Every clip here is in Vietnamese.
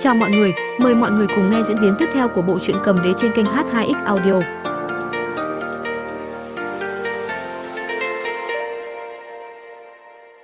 Chào mọi người, mời mọi người cùng nghe diễn biến tiếp theo của bộ truyện cầm đế trên kênh H2X Audio.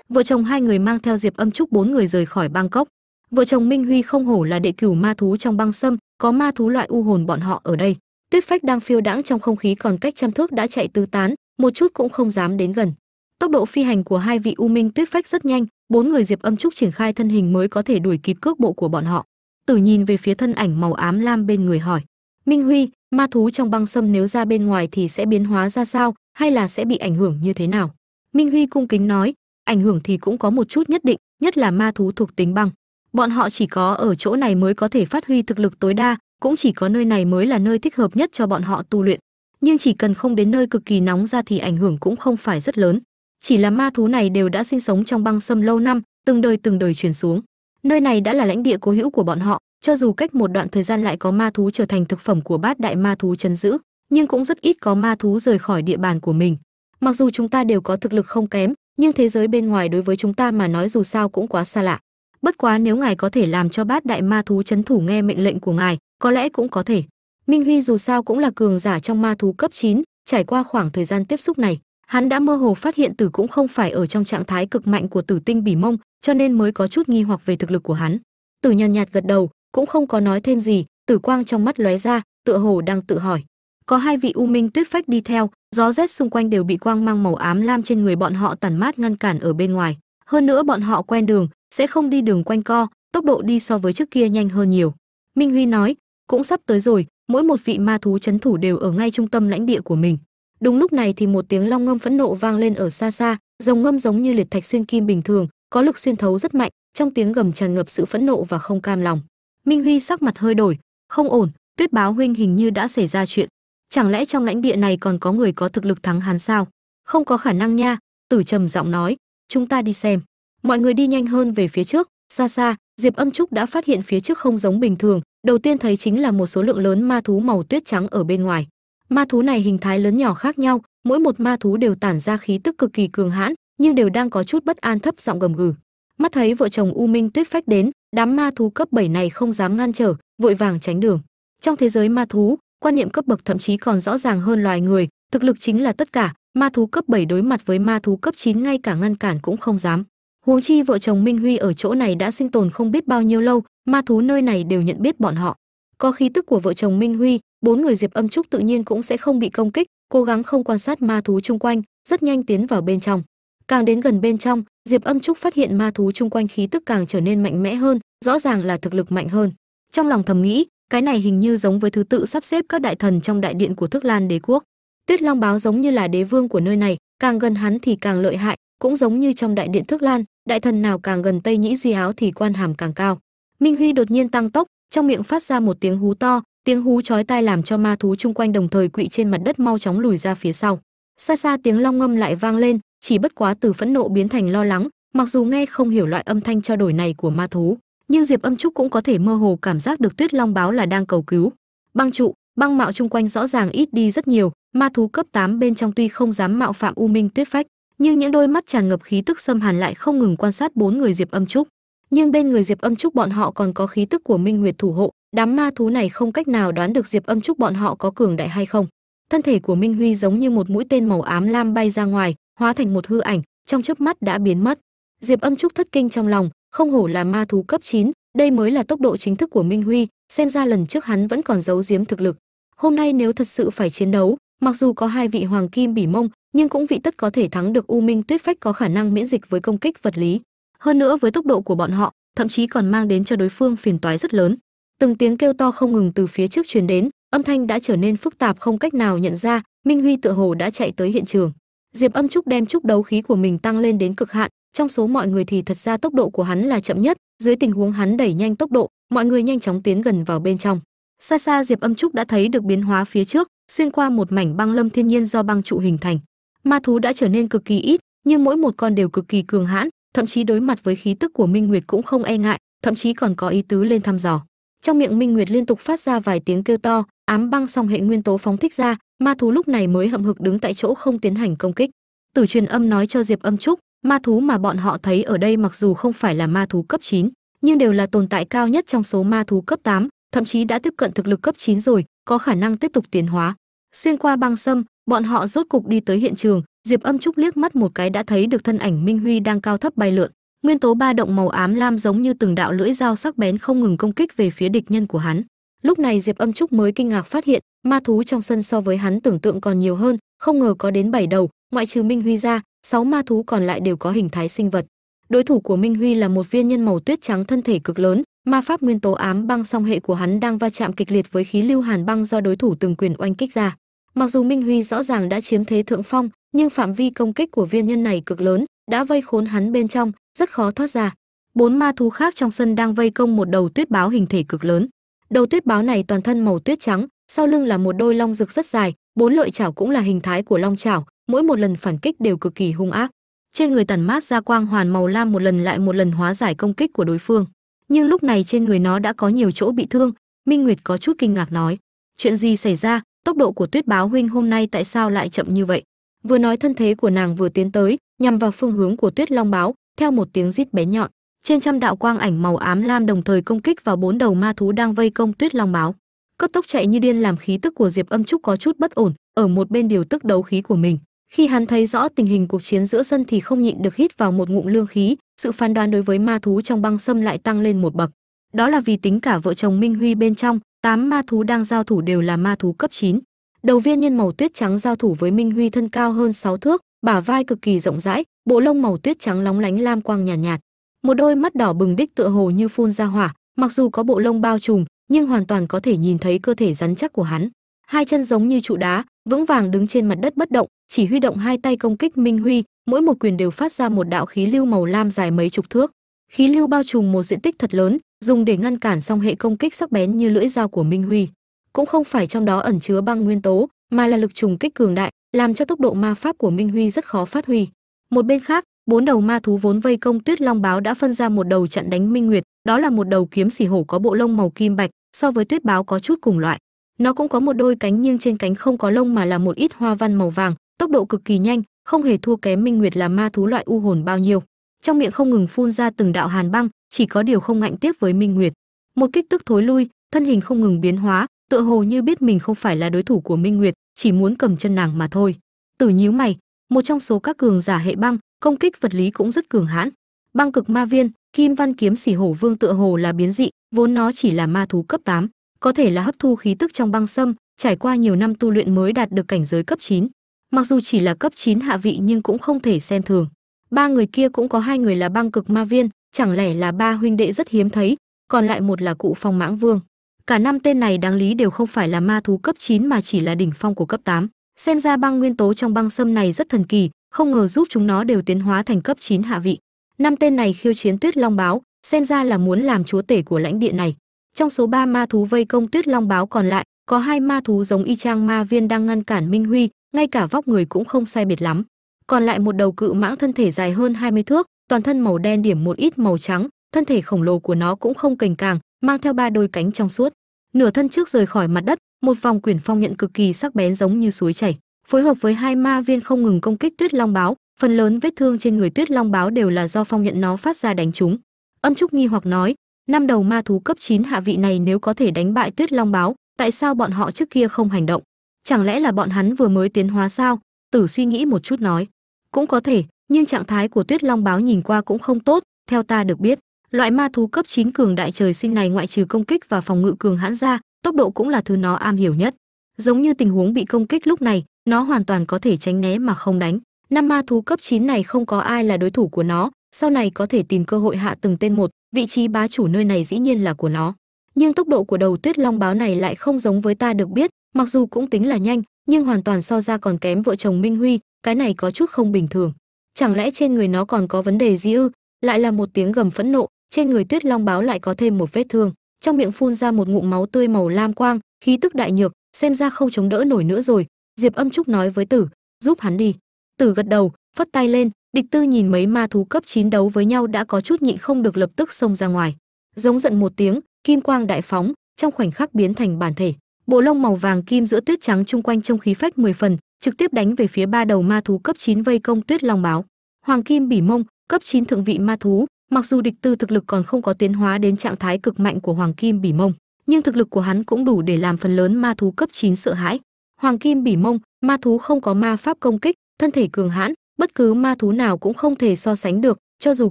Vợ chồng hai người mang theo Diệp Âm Trúc bốn người rời khỏi Bangkok. Vợ chồng Minh Huy không hổ là đệ cửu ma thú trong băng sâm, có ma thú loại u hồn bọn họ ở đây. Tuyết phách đang phiêu đãng trong không khí còn cách trăm thước đã chạy tứ tán, một chút cũng không dám đến gần. Tốc độ phi hành của hai vị U Minh Tuyết phách rất nhanh, bốn người Diệp Âm Trúc triển khai thân hình mới có thể đuổi kịp cước bộ của bọn họ. Tử nhìn về phía thân ảnh màu ám lam bên người hỏi: "Minh Huy, ma thú trong băng sâm nếu ra bên ngoài thì sẽ biến hóa ra sao, hay là sẽ bị ảnh hưởng như thế nào?" Minh Huy cung kính nói: "Ảnh hưởng thì cũng có một chút nhất định, nhất là ma thú thuộc tính băng. Bọn họ chỉ có ở chỗ này mới có thể phát huy thực lực tối đa, cũng chỉ có nơi này mới là nơi thích hợp nhất cho bọn họ tu luyện. Nhưng chỉ cần không đến nơi cực kỳ nóng ra thì ảnh hưởng cũng không phải rất lớn. Chỉ là ma thú này đều đã sinh sống trong băng sâm lâu năm, từng đời từng đời truyền xuống. Nơi này đã là lãnh địa cố hữu của bọn họ, cho dù cách một đoạn thời gian lại có ma thú trở thành thực phẩm của bát đại ma thú chấn giữ, nhưng cũng rất ít có ma thú rời khỏi địa bàn của mình. Mặc dù chúng ta đều có thực lực không kém, nhưng thế giới bên ngoài đối với chúng ta mà nói dù sao cũng quá xa lạ. Bất quá nếu ngài có thể làm cho bát đại ma thú chấn thủ nghe mệnh lệnh của ngài, có lẽ cũng có thể. Minh Huy dù sao cũng là cường giả trong ma thú cấp 9, trải qua khoảng thời gian tiếp xúc này, hắn đã mơ hồ phát hiện tử cũng không phải ở trong trạng thái cực mạnh của tử tinh bỉ mông, cho nên mới có chút nghi hoặc về thực lực của hắn. Tử nhàn nhạt gật đầu, cũng không có nói thêm gì, tử quang trong mắt lóe ra, tựa hồ đang tự hỏi. Có hai vị u minh tuyết phách đi theo, gió rét xung quanh đều bị quang mang màu ám lam trên người bọn họ tản mát ngăn cản ở bên ngoài. Hơn nữa bọn họ quen đường, sẽ không đi đường quanh co, tốc độ đi so với trước kia nhanh hơn nhiều. Minh Huy nói, cũng sắp tới rồi, mỗi một vị ma thú chấn thủ đều ở ngay trung tâm lãnh địa của mình. Đúng lúc này thì một tiếng long ngâm phẫn nộ vang lên ở xa xa, rồng ngâm giống như liệt thạch xuyên kim bình thường, có lực xuyên thấu rất mạnh, trong tiếng gầm tràn ngập sự phẫn nộ và không cam lòng. Minh Huy sắc mặt hơi đổi, không ổn, Tuyết Báo huynh hình như đã xảy ra chuyện. Chẳng lẽ trong lãnh địa này còn có người có thực lực thắng hắn sao? Không có khả năng nha, Tử trầm giọng nói, chúng ta đi xem. Mọi người đi nhanh hơn về phía trước, xa xa, Diệp Âm Trúc đã phát hiện phía trước không giống bình thường, đầu tiên thấy chính là một số lượng lớn ma thú màu tuyết trắng ở bên ngoài. Ma thú này hình thái lớn nhỏ khác nhau, mỗi một ma thú đều tản ra khí tức cực kỳ cường hãn, nhưng đều đang có chút bất an thấp giọng gầm gừ. Mắt thấy vợ chồng U Minh Tuyết Phách đến, đám ma thú cấp 7 này không dám ngăn trở, vội vàng tránh đường. Trong thế giới ma thú, quan niệm cấp bậc thậm chí còn rõ ràng hơn loài người, thực lực chính là tất cả, ma thú cấp 7 đối mặt với ma thú cấp 9 ngay cả ngăn cản cũng không dám. Huống chi vợ chồng Minh Huy ở chỗ này đã sinh tồn không biết bao nhiêu lâu, ma thú nơi này đều nhận biết bọn họ. Có khí tức của vợ chồng Minh Huy, bốn người Diệp Âm Trúc tự nhiên cũng sẽ không bị công kích, cố gắng không quan sát ma thú chung quanh, rất nhanh tiến vào bên trong. Càng đến gần bên trong, Diệp Âm Trúc phát hiện ma thú chung quanh khí tức càng trở nên mạnh mẽ hơn, rõ ràng là thực lực mạnh hơn. Trong lòng thầm nghĩ, cái này hình như giống với thứ tự sắp xếp các đại thần trong đại điện của Thức Lan đế quốc. Tuyết Long báo giống như là đế vương của nơi này, càng gần hắn thì càng lợi hại, cũng giống như trong đại điện Thức Lan, đại thần nào càng gần Tây Nhĩ Duy Áo thì quan hàm càng cao. Minh Huy đột nhiên tăng tốc, trong miệng phát ra một tiếng hú to, tiếng hú chói tai làm cho ma thú chung quanh đồng thời quỵ trên mặt đất mau chóng lùi ra phía sau. Xa xa tiếng long ngâm lại vang lên, chỉ bất quá từ phẫn nộ biến thành lo lắng, mặc dù nghe không hiểu loại âm thanh trao đổi này của ma thú, nhưng Diệp Âm Trúc cũng có thể mơ hồ cảm giác được Tuyết Long báo là đang cầu cứu. Băng trụ, băng mạo chung quanh rõ ràng ít đi rất nhiều, ma thú cấp 8 bên trong tuy không dám mạo phạm U Minh Tuyết Phách, nhưng những đôi mắt tràn ngập khí tức xâm hàn lại không ngừng quan sát bốn người Diệp Âm Trúc. Nhưng bên người Diệp Âm Trúc bọn họ còn có khí tức của Minh Nguyệt thủ hộ, đám ma thú này không cách nào đoán được Diệp Âm Trúc bọn họ có cường đại hay không. Thân thể của Minh Huy giống như một mũi tên màu ám lam bay ra ngoài, hóa thành một hư ảnh, trong chớp mắt đã biến mất. Diệp Âm Trúc thất kinh trong lòng, không hổ là ma thú cấp 9, đây mới là tốc độ chính thức của Minh Huy, xem ra lần trước hắn vẫn còn giấu giếm thực lực. Hôm nay nếu thật sự phải chiến đấu, mặc dù có hai vị hoàng kim bỉ mông, nhưng cũng vị tất có thể thắng được U Minh Tuyết Phách có khả năng miễn dịch với công kích vật lý. Hơn nữa với tốc độ của bọn họ, thậm chí còn mang đến cho đối phương phiền toái rất lớn. Từng tiếng kêu to không ngừng từ phía trước truyền đến, âm thanh đã trở nên phức tạp không cách nào nhận ra, Minh Huy tựa hồ đã chạy tới hiện trường. Diệp Âm Trúc đem trúc đấu khí của mình tăng lên đến cực hạn, trong số mọi người thì thật ra tốc độ của hắn là chậm nhất, dưới tình huống hắn đẩy nhanh tốc độ, mọi người nhanh chóng tiến gần vào bên trong. Xa xa Diệp Âm Trúc đã thấy được biến hóa phía trước, xuyên qua một mảnh băng lâm thiên nhiên do băng trụ hình thành. Ma thú đã trở nên cực kỳ ít, nhưng mỗi một con đều cực kỳ cường hãn, thậm chí đối mặt với khí tức của Minh Nguyệt cũng không e ngại, thậm chí còn có ý tứ lên thăm dò. Trong miệng Minh Nguyệt liên tục phát ra vài tiếng kêu to, ám băng song hệ nguyên tố phóng thích ra, ma thú lúc này mới hậm hực đứng tại chỗ không tiến hành công kích. Tử truyền âm nói cho Diệp Âm Trúc, ma thú mà bọn họ thấy ở đây mặc dù không phải là ma thú cấp 9, nhưng đều là tồn tại cao nhất trong số ma thú cấp 8, thậm chí đã tiếp cận thực lực cấp 9 rồi, có khả năng tiếp tục tiến hóa. Xuyên qua băng sâm, bọn họ rốt cục đi tới hiện trường, Diệp Âm Trúc liếc mắt một cái đã thấy được thân ảnh Minh Huy đang cao thấp bay lượn. Nguyên tố ba động màu ám lam giống như từng đạo lưỡi dao sắc bén không ngừng công kích về phía địch nhân của hắn. Lúc này Diệp Âm Trúc mới kinh ngạc phát hiện, ma thú trong sân so với hắn tưởng tượng còn nhiều hơn, không ngờ có đến 7 đầu, ngoại trừ Minh Huy ra, 6 ma thú còn lại đều có hình thái sinh vật. Đối thủ của Minh Huy là một viên nhân màu tuyết trắng thân thể cực lớn, ma pháp nguyên tố ám băng song hệ của hắn đang va chạm kịch liệt với khí lưu hàn băng do đối thủ từng quyền oanh kích ra. Mặc dù Minh Huy rõ ràng đã chiếm thế thượng phong, nhưng phạm vi công kích của viên nhân này cực lớn, đã vây khốn hắn bên trong, rất khó thoát ra. Bốn ma thú khác trong sân đang vây công một đầu tuyết báo hình thể cực lớn. Đầu tuyết báo này toàn thân màu tuyết trắng, sau lưng là một đôi long rực rất dài, bốn lợi chảo cũng là hình thái của long chảo, mỗi một lần phản kích đều cực kỳ hung ác. Trên người tản mát ra quang hoàn màu lam một lần lại một lần hóa giải công kích của đối phương. Nhưng lúc này trên người nó đã có nhiều chỗ bị thương, Minh Nguyệt có chút kinh ngạc nói: "Chuyện gì xảy ra? Tốc độ của Tuyết Báo huynh hôm nay tại sao lại chậm như vậy?" Vừa nói thân thế của nàng vừa tiến tới, nhằm vào phương hướng của Tuyết Long Báo, theo một tiếng rít bé nhọn, trên trăm đạo quang ảnh màu ám lam đồng thời công kích vào bốn đầu ma thú đang vây công Tuyết Long Báo. Cấp tốc chạy như điên làm khí tức của Diệp Âm Trúc có chút bất ổn, ở một bên điều tức đấu khí của mình. Khi hắn thấy rõ tình hình cuộc chiến giữa sân thì không nhịn được hít vào một ngụm lương khí, sự phán đoán đối với ma thú trong băng sâm lại tăng lên một bậc. Đó là vì tính cả vợ chồng Minh Huy bên trong, tám ma thú đang giao thủ đều là ma thú cấp 9. Đầu viên nhân màu tuyết trắng giao thủ với Minh Huy thân cao hơn 6 thước, bả vai cực kỳ rộng rãi, bộ lông màu tuyết trắng lóng lánh lam quang nhàn nhạt, nhạt. Một đôi mắt đỏ bừng đích tựa hồ như phun ra hỏa, mặc dù có bộ lông bao trùm, nhưng hoàn toàn có thể nhìn thấy cơ thể rắn chắc của hắn. Hai chân giống như trụ đá, vững vàng đứng trên mặt đất bất động, chỉ huy động hai tay công kích Minh Huy, mỗi một quyền đều phát ra một đạo khí lưu màu lam dài mấy chục thước. Khí lưu bao trùm một diện tích thật lớn, dùng để ngăn cản song hệ công kích sắc bén như lưỡi dao của Minh Huy. Cũng không phải trong đó ẩn chứa băng nguyên tố, mà là lực trùng kích cường đại, làm cho tốc độ ma pháp của Minh Huy rất khó phát huy. Một bên khác, bốn đầu ma thú vốn vây công Tuyết Long báo đã phân ra một đầu chặn đánh Minh Nguyệt, đó là một đầu kiếm xỉ hổ có bộ lông màu kim bạch, so với Tuyết báo có chút cùng loại. Nó cũng có một đôi cánh nhưng trên cánh không có lông mà là một ít hoa văn màu vàng, tốc độ cực kỳ nhanh, không hề thua kém Minh Nguyệt là ma thú loại u hồn bao nhiêu. Trong miệng không ngừng phun ra từng đạo hàn băng, chỉ có điều không ngạnh tiếp với Minh Nguyệt. Một kích tức thối lui, thân hình không ngừng biến hóa, tựa hồ như biết mình không phải là đối thủ của Minh Nguyệt, chỉ muốn cầm chân nàng mà thôi. Tử nhíu mày, một trong số các cường giả hệ băng, công kích vật lý cũng rất cường hãn. Băng cực ma viên, Kim Văn kiếm xỉ hổ vương tựa hồ là biến dị, vốn nó chỉ là ma thú cấp 8, có thể là hấp thu khí tức trong băng sâm, trải qua nhiều năm tu luyện mới đạt được cảnh giới cấp 9. Mặc dù chỉ là cấp 9 hạ vị nhưng cũng không thể xem thường. Ba người kia cũng có hai người là băng cực ma viên, chẳng lẽ là ba huynh đệ rất hiếm thấy, còn lại một là cụ phong mãng vương. Cả năm tên này đáng lý đều không phải là ma thú cấp 9 mà chỉ là đỉnh phong của cấp 8. Xem ra băng nguyên tố trong băng sâm này rất thần kỳ, không ngờ giúp chúng nó đều tiến hóa thành cấp 9 hạ vị. Năm tên này khiêu chiến Tuyết Long báo, xem ra là muốn làm chúa tể của lãnh địa này. Trong số ba ma thú vây công Tuyết Long báo còn lại, có hai ma thú giống y chang ma viên đang ngăn cản Minh Huy, ngay cả vóc người cũng không sai biệt lắm. Còn lại một đầu cự mãng thân thể dài hơn 20 thước, toàn thân màu đen điểm một ít màu trắng, thân thể khổng lồ của nó cũng không cành càng, mang theo ba đôi cánh trong suốt. Nửa thân trước rời khỏi mặt đất, một vòng quyển phong nhận cực kỳ sắc bén giống như suối chảy, phối hợp với hai ma viên không ngừng công kích Tuyết Long báo, phần lớn vết thương trên người Tuyết Long báo đều là do phong nhận nó phát ra đánh chúng. Âm Trúc nghi hoặc nói, năm đầu ma thú cấp 9 hạ vị này nếu có thể đánh bại Tuyết Long báo, tại sao bọn họ trước kia không hành động? Chẳng lẽ là bọn hắn vừa mới tiến hóa sao? Tử suy nghĩ một chút nói, cũng có thể, nhưng trạng thái của Tuyết Long báo nhìn qua cũng không tốt, theo ta được biết, loại ma thú cấp 9 cường đại trời sinh này ngoại trừ công kích và phòng ngự cường hãn ra, tốc độ cũng là thứ nó am hiểu nhất. Giống như tình huống bị công kích lúc này, nó hoàn toàn có thể tránh né mà không đánh. Năm ma thú cấp 9 này không có ai là đối thủ của nó, sau này có thể tìm cơ hội hạ từng tên một, vị trí bá chủ nơi này dĩ nhiên là của nó. Nhưng tốc độ của đầu Tuyết Long báo này lại không giống với ta được biết, mặc dù cũng tính là nhanh, nhưng hoàn toàn so ra còn kém vợ chồng Minh Huy, cái này có chút không bình thường. Chẳng lẽ trên người nó còn có vấn đề gì ư? Lại là một tiếng gầm phẫn nộ, trên người Tuyết Long báo lại có thêm một vết thương, trong miệng phun ra một ngụm máu tươi màu lam quang, khí tức đại nhược, xem ra không chống đỡ nổi nữa rồi. Diệp Âm Trúc nói với Tử, giúp hắn đi. Tử gật đầu, phất tay lên, địch tư nhìn mấy ma thú cấp 9 đấu với nhau đã có chút nhịn không được lập tức xông ra ngoài. Giống giận một tiếng, kim quang đại phóng, trong khoảnh khắc biến thành bản thể. Bộ lông màu vàng kim giữa tuyết trắng chung quanh trong khí phách 10 phần, trực tiếp đánh về phía ba đầu ma thú cấp 9 vây công Tuyết Long báo. Hoàng kim bỉ mông, cấp 9 thượng vị ma thú, mặc dù địch tư thực lực còn không có tiến hóa đến trạng thái cực mạnh của hoàng kim bỉ mông nhưng thực lực của hắn cũng đủ để làm phần lớn ma thú cấp 9 sợ hãi. Hoàng kim bỉ mông ma thú không có ma pháp công kích thân thể cường hãn bất cứ ma thú nào cũng không thể so sánh được cho dù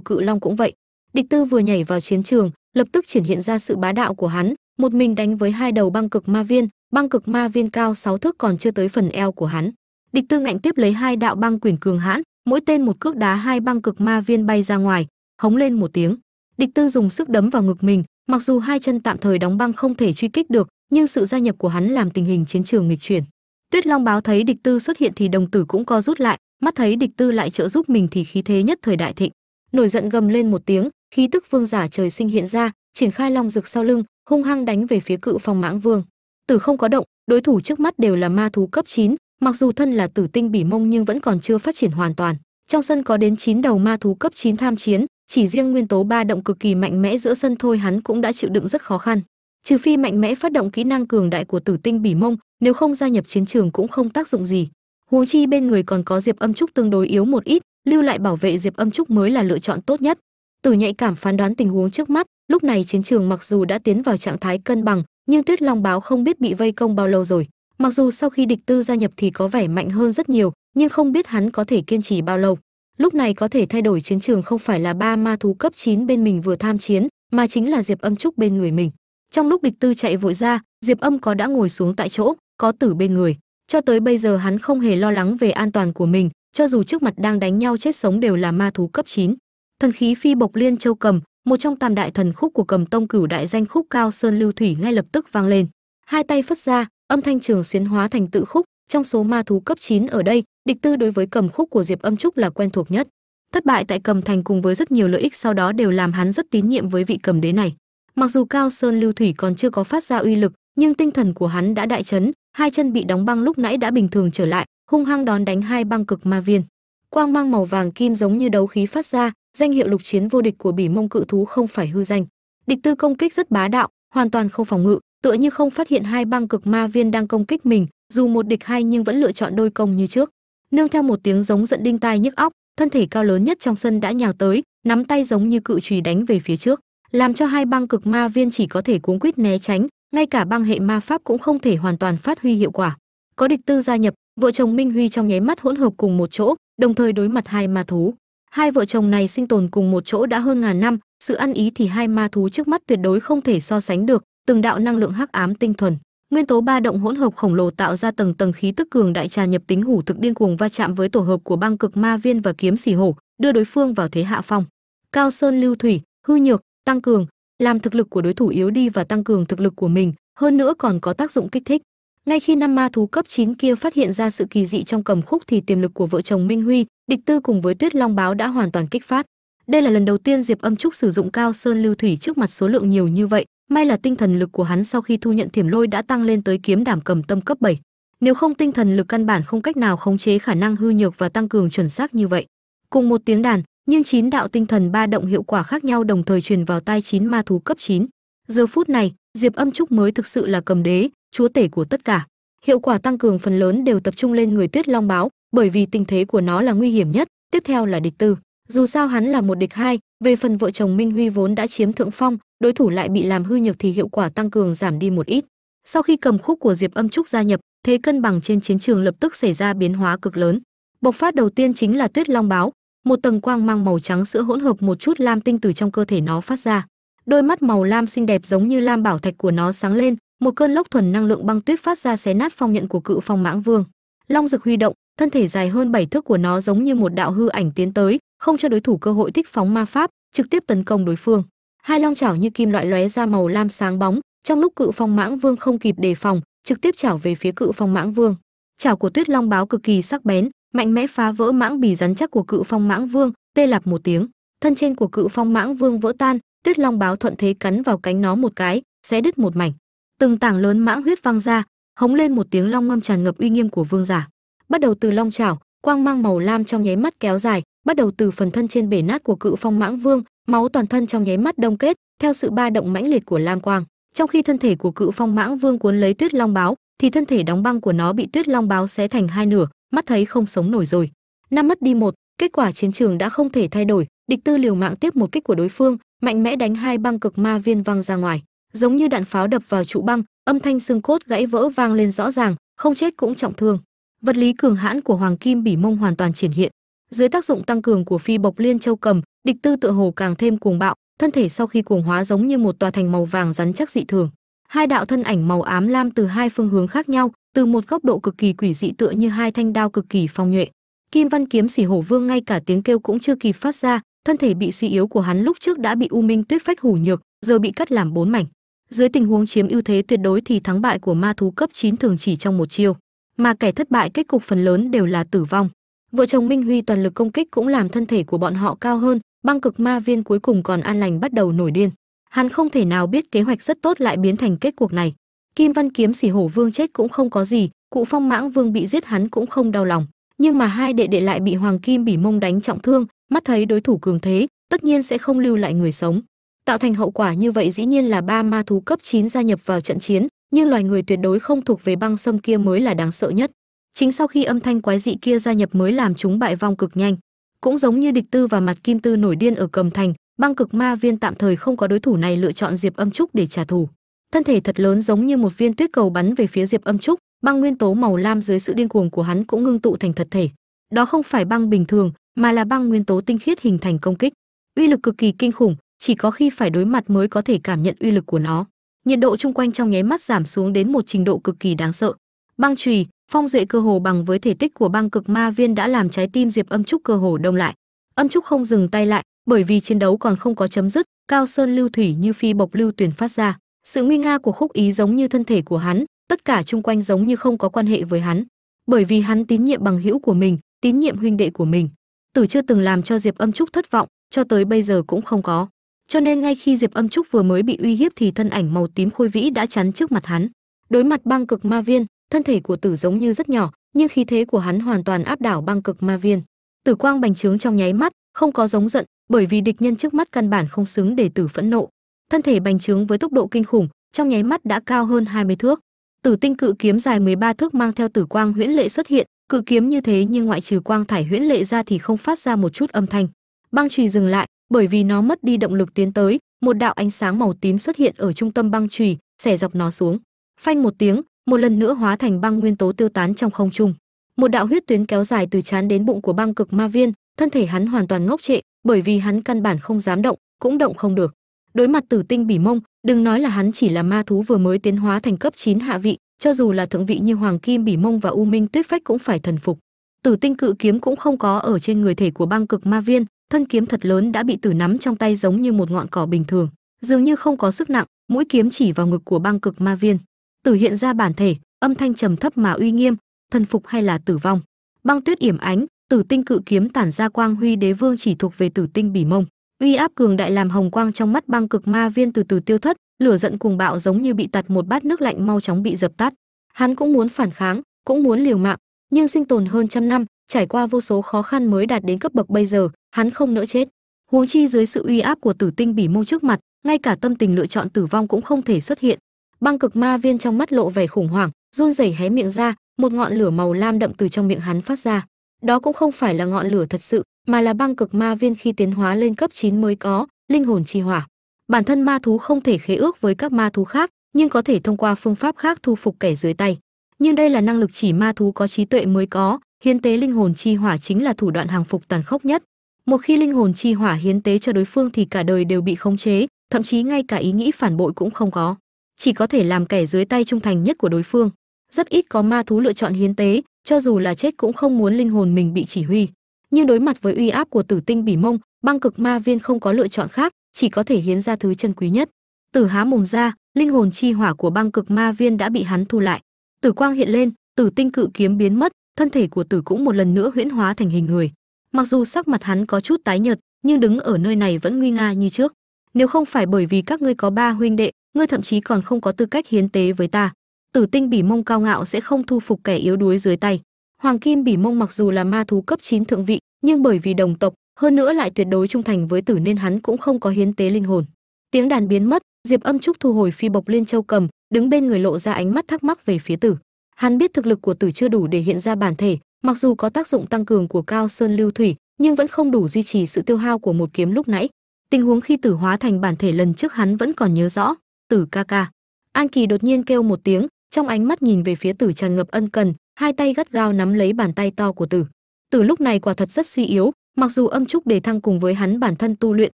cự long cũng vậy. Địch tư vừa nhảy vào chiến trường lập tức triển hiện ra sự bá đạo của hắn một mình đánh với hai đầu băng cực ma viên băng cực ma viên cao 6 thước còn chưa tới phần eo của hắn địch tư ngạnh tiếp lấy hai đạo băng quyển cường hãn mỗi tên một cước đá hai băng cực ma viên bay ra ngoài hống lên một tiếng. Địch tư dùng sức đấm vào ngực mình mặc dù hai chân tạm thời đóng băng không thể truy kích được nhưng sự gia nhập của hắn làm tình hình chiến trường nghịch chuyển. Tuyết long báo thấy địch tư xuất hiện thì đồng tử cũng co rút lại mắt thấy địch tư lại trợ giúp mình thì khí thế nhất thời đại thịnh. Nổi giận gầm lên một tiếng khí tức vương giả trời sinh hiện ra triển khai long rực sau lưng hung hăng đánh về phía cự phong mãng vương. Tử không có động đối thủ trước mắt đều là ma thú cấp 9, mặc dù thân là tử tinh bỉ mông nhưng vẫn còn chưa phát triển hoàn toàn. Trong sân có đến 9 đầu ma thú cấp 9 tham chiến, chỉ riêng nguyên tố ba động cực kỳ mạnh mẽ giữa sân thôi hắn cũng đã chịu đựng rất khó khăn. Trừ phi mạnh mẽ phát động kỹ năng cường đại của tử tinh bỉ mông, nếu không gia nhập chiến trường cũng không tác dụng gì. Huống chi bên người còn có diệp âm trúc tương đối yếu một ít, lưu lại bảo vệ diệp âm trúc mới là lựa chọn tốt nhất. Tử nhạy cảm phán đoán tình huống trước mắt, lúc này chiến trường mặc dù đã tiến vào trạng thái cân bằng, nhưng tuyết long báo không biết bị vây công bao lâu rồi mặc dù sau khi địch tư gia nhập thì có vẻ mạnh hơn rất nhiều, nhưng không biết hắn có thể kiên trì bao lâu. Lúc này có thể thay đổi chiến trường không phải là ba ma thú cấp 9 bên mình vừa tham chiến, mà chính là diệp âm trúc bên người mình. Trong lúc địch tư chạy vội ra, diệp âm có đã ngồi xuống tại chỗ, có tử bên người. Cho tới bây giờ hắn không hề lo lắng về an toàn của mình, cho dù trước mặt đang đánh nhau chết sống đều là ma thú cấp 9. thần khí phi bộc liên châu cầm, một trong tam đại thần khúc của cầm tông cửu đại danh khúc cao sơn lưu thủy ngay lập tức vang lên. Hai tay phất ra âm thanh trường xuyến hóa thành tự khúc, trong số ma thú cấp 9 ở đây, địch tư đối với cầm khúc của diệp âm trúc là quen thuộc nhất. Thất bại tại cầm thành cùng với rất nhiều lợi ích sau đó đều làm hắn rất tín nhiệm với vị cầm đế này. Mặc dù cao sơn lưu thủy còn chưa có phát ra uy lực, nhưng tinh thần của hắn đã đại chấn, hai chân bị đóng băng lúc nãy đã bình thường trở lại, hung hăng đón đánh hai băng cực ma viên. Quang mang màu vàng kim giống như đấu khí phát ra, danh hiệu lục chiến vô địch của bỉ mông cự thú không phải hư danh. Địch tư công kích rất bá đạo, hoàn toàn không phòng ngự tựa như không phát hiện hai băng cực ma viên đang công kích mình, dù một địch hai nhưng vẫn lựa chọn đôi công như trước. Nương theo một tiếng giống giận đinh tai nhức óc, thân thể cao lớn nhất trong sân đã nhào tới, nắm tay giống như cự trùy đánh về phía trước, làm cho hai băng cực ma viên chỉ có thể cuống quýt né tránh, ngay cả băng hệ ma pháp cũng không thể hoàn toàn phát huy hiệu quả. Có địch tư gia nhập, vợ chồng minh huy trong nháy mắt hỗn hợp cùng một chỗ, đồng thời đối mặt hai ma thú. Hai vợ chồng này sinh tồn cùng một chỗ đã hơn ngàn năm, sự ăn ý thì hai ma thú trước mắt tuyệt đối không thể so sánh được từng đạo năng lượng hắc ám tinh thuần. Nguyên tố ba động hỗn hợp khổng lồ tạo ra tầng tầng khí tức cường đại trà nhập tính hủ thực điên cuồng va chạm với tổ hợp của băng cực ma viên và kiếm xỉ hổ, đưa đối phương vào thế hạ phong. Cao sơn lưu thủy, hư nhược, tăng cường, làm thực lực của đối thủ yếu đi và tăng cường thực lực của mình, hơn nữa còn có tác dụng kích thích. Ngay khi năm ma thú cấp 9 kia phát hiện ra sự kỳ dị trong cầm khúc thì tiềm lực của vợ chồng minh huy, địch tư cùng với tuyết long báo đã hoàn toàn kích phát. Đây là lần đầu tiên diệp âm trúc sử dụng cao sơn lưu thủy trước mặt số lượng nhiều như vậy may là tinh thần lực của hắn sau khi thu nhận thiểm lôi đã tăng lên tới kiếm đảm cầm tâm cấp 7. nếu không tinh thần lực căn bản không cách nào khống chế khả năng hư nhược và tăng cường chuẩn xác như vậy cùng một tiếng đàn, nhưng chín đạo tinh thần ba động hiệu quả khác nhau đồng thời truyền vào tai chín ma thú cấp 9. giờ phút này, diệp âm trúc mới thực sự là cầm đế, chúa tể của tất cả hiệu quả tăng cường phần lớn đều tập trung lên người tuyết long báo, bởi vì tình thế của nó là nguy hiểm nhất, tiếp theo là địch tư dù sao hắn là một địch hai, về phần vợ chồng minh huy vốn đã chiếm thượng phong, đối thủ lại bị làm hư nhược thì hiệu quả tăng cường giảm đi một ít. Sau khi cầm khúc của diệp âm trúc gia nhập, thế cân bằng trên chiến trường lập tức xảy ra biến hóa cực lớn. Bộc phát đầu tiên chính là tuyết long báo, một tầng quang mang màu trắng sữa hỗn hợp một chút lam tinh từ trong cơ thể nó phát ra. Đôi mắt màu lam xinh đẹp giống như lam bảo thạch của nó sáng lên, một cơn lốc thuần năng lượng băng tuyết phát ra xé nát phong nhận của cự phong mãng vương. Long dực huy động, thân thể dài hơn bảy thước của nó giống như một đạo hư ảnh tiến tới không cho đối thủ cơ hội thích phóng ma pháp, trực tiếp tấn công đối phương. Hai long chảo như kim loại lóe ra màu lam sáng bóng, trong lúc cự phong mãng vương không kịp đề phòng, trực tiếp chảo về phía cự phong mãng vương. Chảo của tuyết long báo cực kỳ sắc bén, mạnh mẽ phá vỡ mãng bì rắn chắc của cự phong mãng vương, tê lạp một tiếng. Thân trên của cự phong mãng vương vỡ tan, tuyết long báo thuận thế cắn vào cánh nó một cái, xé đứt một mảnh. Từng tảng lớn mãng huyết văng ra, hống lên một tiếng long ngâm tràn ngập uy nghiêm của vương giả. Bắt đầu từ long chảo, quang mang màu lam trong nháy mắt kéo dài bắt đầu từ phần thân trên bể nát của cự phong mãng vương, máu toàn thân trong nháy mắt đông kết, theo sự ba động mãnh liệt của lam quang. Trong khi thân thể của cự phong mãng vương cuốn lấy tuyết long báo, thì thân thể đóng băng của nó bị tuyết long báo xé thành hai nửa, mắt thấy không sống nổi rồi. Năm mất đi một, kết quả chiến trường đã không thể thay đổi, địch tư liều mạng tiếp một kích của đối phương, mạnh mẽ đánh hai băng cực ma viên văng ra ngoài. Giống như đạn pháo đập vào trụ băng, âm thanh xương cốt gãy vỡ vang lên rõ ràng, không chết cũng trọng thương. Vật lý cường hãn của hoàng kim bỉ mông hoàn toàn triển hiện dưới tác dụng tăng cường của phi bộc liên châu cầm, địch tư tựa hồ càng thêm cuồng bạo, thân thể sau khi cuồng hóa giống như một tòa thành màu vàng rắn chắc dị thường. Hai đạo thân ảnh màu ám lam từ hai phương hướng khác nhau, từ một góc độ cực kỳ quỷ dị tựa như hai thanh đao cực kỳ phong nhuệ. Kim văn kiếm xỉ hổ vương ngay cả tiếng kêu cũng chưa kịp phát ra, thân thể bị suy yếu của hắn lúc trước đã bị u minh tuyết phách hủ nhược, giờ bị cắt làm bốn mảnh. Dưới tình huống chiếm ưu thế tuyệt đối thì thắng bại của ma thú cấp 9 thường chỉ trong một chiêu. Mà kẻ thất bại kết cục phần lớn đều là tử vong vợ chồng minh huy toàn lực công kích cũng làm thân thể của bọn họ cao hơn, băng cực ma viên cuối cùng còn an lành bắt đầu nổi điên. Hắn không thể nào biết kế hoạch rất tốt lại biến thành kết cuộc này. Kim văn kiếm xỉ hổ vương chết cũng không có gì, cụ phong mãng vương bị giết hắn cũng không đau lòng. Nhưng mà hai đệ đệ lại bị hoàng kim bỉ mông đánh trọng thương, mắt thấy đối thủ cường thế, tất nhiên sẽ không lưu lại người sống. Tạo thành hậu quả như vậy dĩ nhiên là ba ma thú cấp 9 gia nhập vào trận chiến, nhưng loài người tuyệt đối không thuộc về băng sâm kia mới là đáng sợ nhất chính sau khi âm thanh quái dị kia gia nhập mới làm chúng bại vong cực nhanh. Cũng giống như địch tư và mặt kim tư nổi điên ở cầm thành, băng cực ma viên tạm thời không có đối thủ này lựa chọn diệp âm trúc để trả thù. Thân thể thật lớn giống như một viên tuyết cầu bắn về phía diệp âm trúc, băng nguyên tố màu lam dưới sự điên cuồng của hắn cũng ngưng tụ thành thật thể. Đó không phải băng bình thường, mà là băng nguyên tố tinh khiết hình thành công kích. Uy lực cực kỳ kinh khủng, chỉ có khi phải đối mặt mới có thể cảm nhận uy lực của nó. Nhiệt độ chung quanh trong nháy mắt giảm xuống đến một trình độ cực kỳ đáng sợ. Băng chùy phong duệ cơ hồ bằng với thể tích của băng cực ma viên đã làm trái tim diệp âm trúc cơ hồ đông lại. Âm trúc không dừng tay lại, bởi vì chiến đấu còn không có chấm dứt, cao sơn lưu thủy như phi bộc lưu tuyển phát ra. Sự nguy nga của khúc ý giống như thân thể của hắn, tất cả chung quanh giống như không có quan hệ với hắn. Bởi vì hắn tín nhiệm bằng hữu của mình, tín nhiệm huynh đệ của mình. Tử chưa từng làm cho diệp âm trúc thất vọng, cho tới bây giờ cũng không có. Cho nên ngay khi diệp âm trúc vừa mới bị uy hiếp thì thân ảnh màu tím khôi vĩ đã chắn trước mặt hắn. Đối mặt băng cực ma viên thân thể của tử giống như rất nhỏ, nhưng khí thế của hắn hoàn toàn áp đảo băng cực ma viên. Tử quang bành trướng trong nháy mắt, không có giống giận, bởi vì địch nhân trước mắt căn bản không xứng để tử phẫn nộ. Thân thể bành trướng với tốc độ kinh khủng, trong nháy mắt đã cao hơn 20 thước. Tử tinh cự kiếm dài 13 thước mang theo tử quang huyễn lệ xuất hiện, cự kiếm như thế nhưng ngoại trừ quang thải huyễn lệ ra thì không phát ra một chút âm thanh. Băng chùy dừng lại, bởi vì nó mất đi động lực tiến tới, một đạo ánh sáng màu tím xuất hiện ở trung tâm băng chùy, xẻ dọc nó xuống. Phanh một tiếng một lần nữa hóa thành băng nguyên tố tiêu tán trong không trung. Một đạo huyết tuyến kéo dài từ trán đến bụng của băng cực ma viên, thân thể hắn hoàn toàn ngốc trệ, bởi vì hắn căn bản không dám động, cũng động không được. Đối mặt tử tinh bỉ mông, đừng nói là hắn chỉ là ma thú vừa mới tiến hóa thành cấp 9 hạ vị, cho dù là thượng vị như hoàng kim bỉ mông và u minh tuyết phách cũng phải thần phục. Tử tinh cự kiếm cũng không có ở trên người thể của băng cực ma viên, thân kiếm thật lớn đã bị tử nắm trong tay giống như một ngọn cỏ bình thường, dường như không có sức nặng, mũi kiếm chỉ vào ngực của băng cực ma viên tử hiện ra bản thể, âm thanh trầm thấp mà uy nghiêm, thần phục hay là tử vong. Băng tuyết yểm ánh, tử tinh cự kiếm tản ra quang huy đế vương chỉ thuộc về tử tinh bỉ mông. Uy áp cường đại làm hồng quang trong mắt băng cực ma viên từ từ tiêu thất, lửa giận cuồng bạo giống như bị tạt một bát nước lạnh mau chóng bị dập tắt. Hắn cũng muốn phản kháng, cũng muốn liều mạng, nhưng sinh tồn hơn trăm năm, trải qua vô số khó khăn mới đạt đến cấp bậc bây giờ, hắn không nỡ chết. Huống chi dưới sự uy áp của tử tinh bỉ mông trước mặt, ngay cả tâm tình lựa chọn tử vong cũng không thể xuất hiện băng cực ma viên trong mắt lộ vẻ khủng hoảng, run rẩy hé miệng ra, một ngọn lửa màu lam đậm từ trong miệng hắn phát ra. Đó cũng không phải là ngọn lửa thật sự, mà là băng cực ma viên khi tiến hóa lên cấp 9 mới có linh hồn chi hỏa. Bản thân ma thú không thể khế ước với các ma thú khác, nhưng có thể thông qua phương pháp khác thu phục kẻ dưới tay. Nhưng đây là năng lực chỉ ma thú có trí tuệ mới có, hiến tế linh hồn chi hỏa chính là thủ đoạn hàng phục tàn khốc nhất. Một khi linh hồn chi hỏa hiến tế cho đối phương thì cả đời đều bị khống chế, thậm chí ngay cả ý nghĩ phản bội cũng không có chỉ có thể làm kẻ dưới tay trung thành nhất của đối phương. Rất ít có ma thú lựa chọn hiến tế, cho dù là chết cũng không muốn linh hồn mình bị chỉ huy. Nhưng đối mặt với uy áp của tử tinh bỉ mông, băng cực ma viên không có lựa chọn khác, chỉ có thể hiến ra thứ chân quý nhất. Tử há mồm ra, linh hồn chi hỏa của băng cực ma viên đã bị hắn thu lại. Tử quang hiện lên, tử tinh cự kiếm biến mất, thân thể của tử cũng một lần nữa huyễn hóa thành hình người. Mặc dù sắc mặt hắn có chút tái nhợt, nhưng đứng ở nơi này vẫn nguy nga như trước. Nếu không phải bởi vì các ngươi có ba huynh đệ ngươi thậm chí còn không có tư cách hiến tế với ta. Tử tinh bỉ mông cao ngạo sẽ không thu phục kẻ yếu đuối dưới tay. Hoàng kim bỉ mông mặc dù là ma thú cấp 9 thượng vị, nhưng bởi vì đồng tộc, hơn nữa lại tuyệt đối trung thành với tử nên hắn cũng không có hiến tế linh hồn. Tiếng đàn biến mất, diệp âm trúc thu hồi phi bộc liên châu cầm, đứng bên người lộ ra ánh mắt thắc mắc về phía tử. Hắn biết thực lực của tử chưa đủ để hiện ra bản thể, mặc dù có tác dụng tăng cường của cao sơn lưu thủy, nhưng vẫn không đủ duy trì sự tiêu hao của một kiếm lúc nãy. Tình huống khi tử hóa thành bản thể lần trước hắn vẫn còn nhớ rõ tử ca ca. An kỳ đột nhiên kêu một tiếng, trong ánh mắt nhìn về phía tử tràn ngập ân cần, hai tay gắt gao nắm lấy bàn tay to của tử. Tử lúc này quả thật rất suy yếu, mặc dù âm trúc đề thăng cùng với hắn bản thân tu luyện,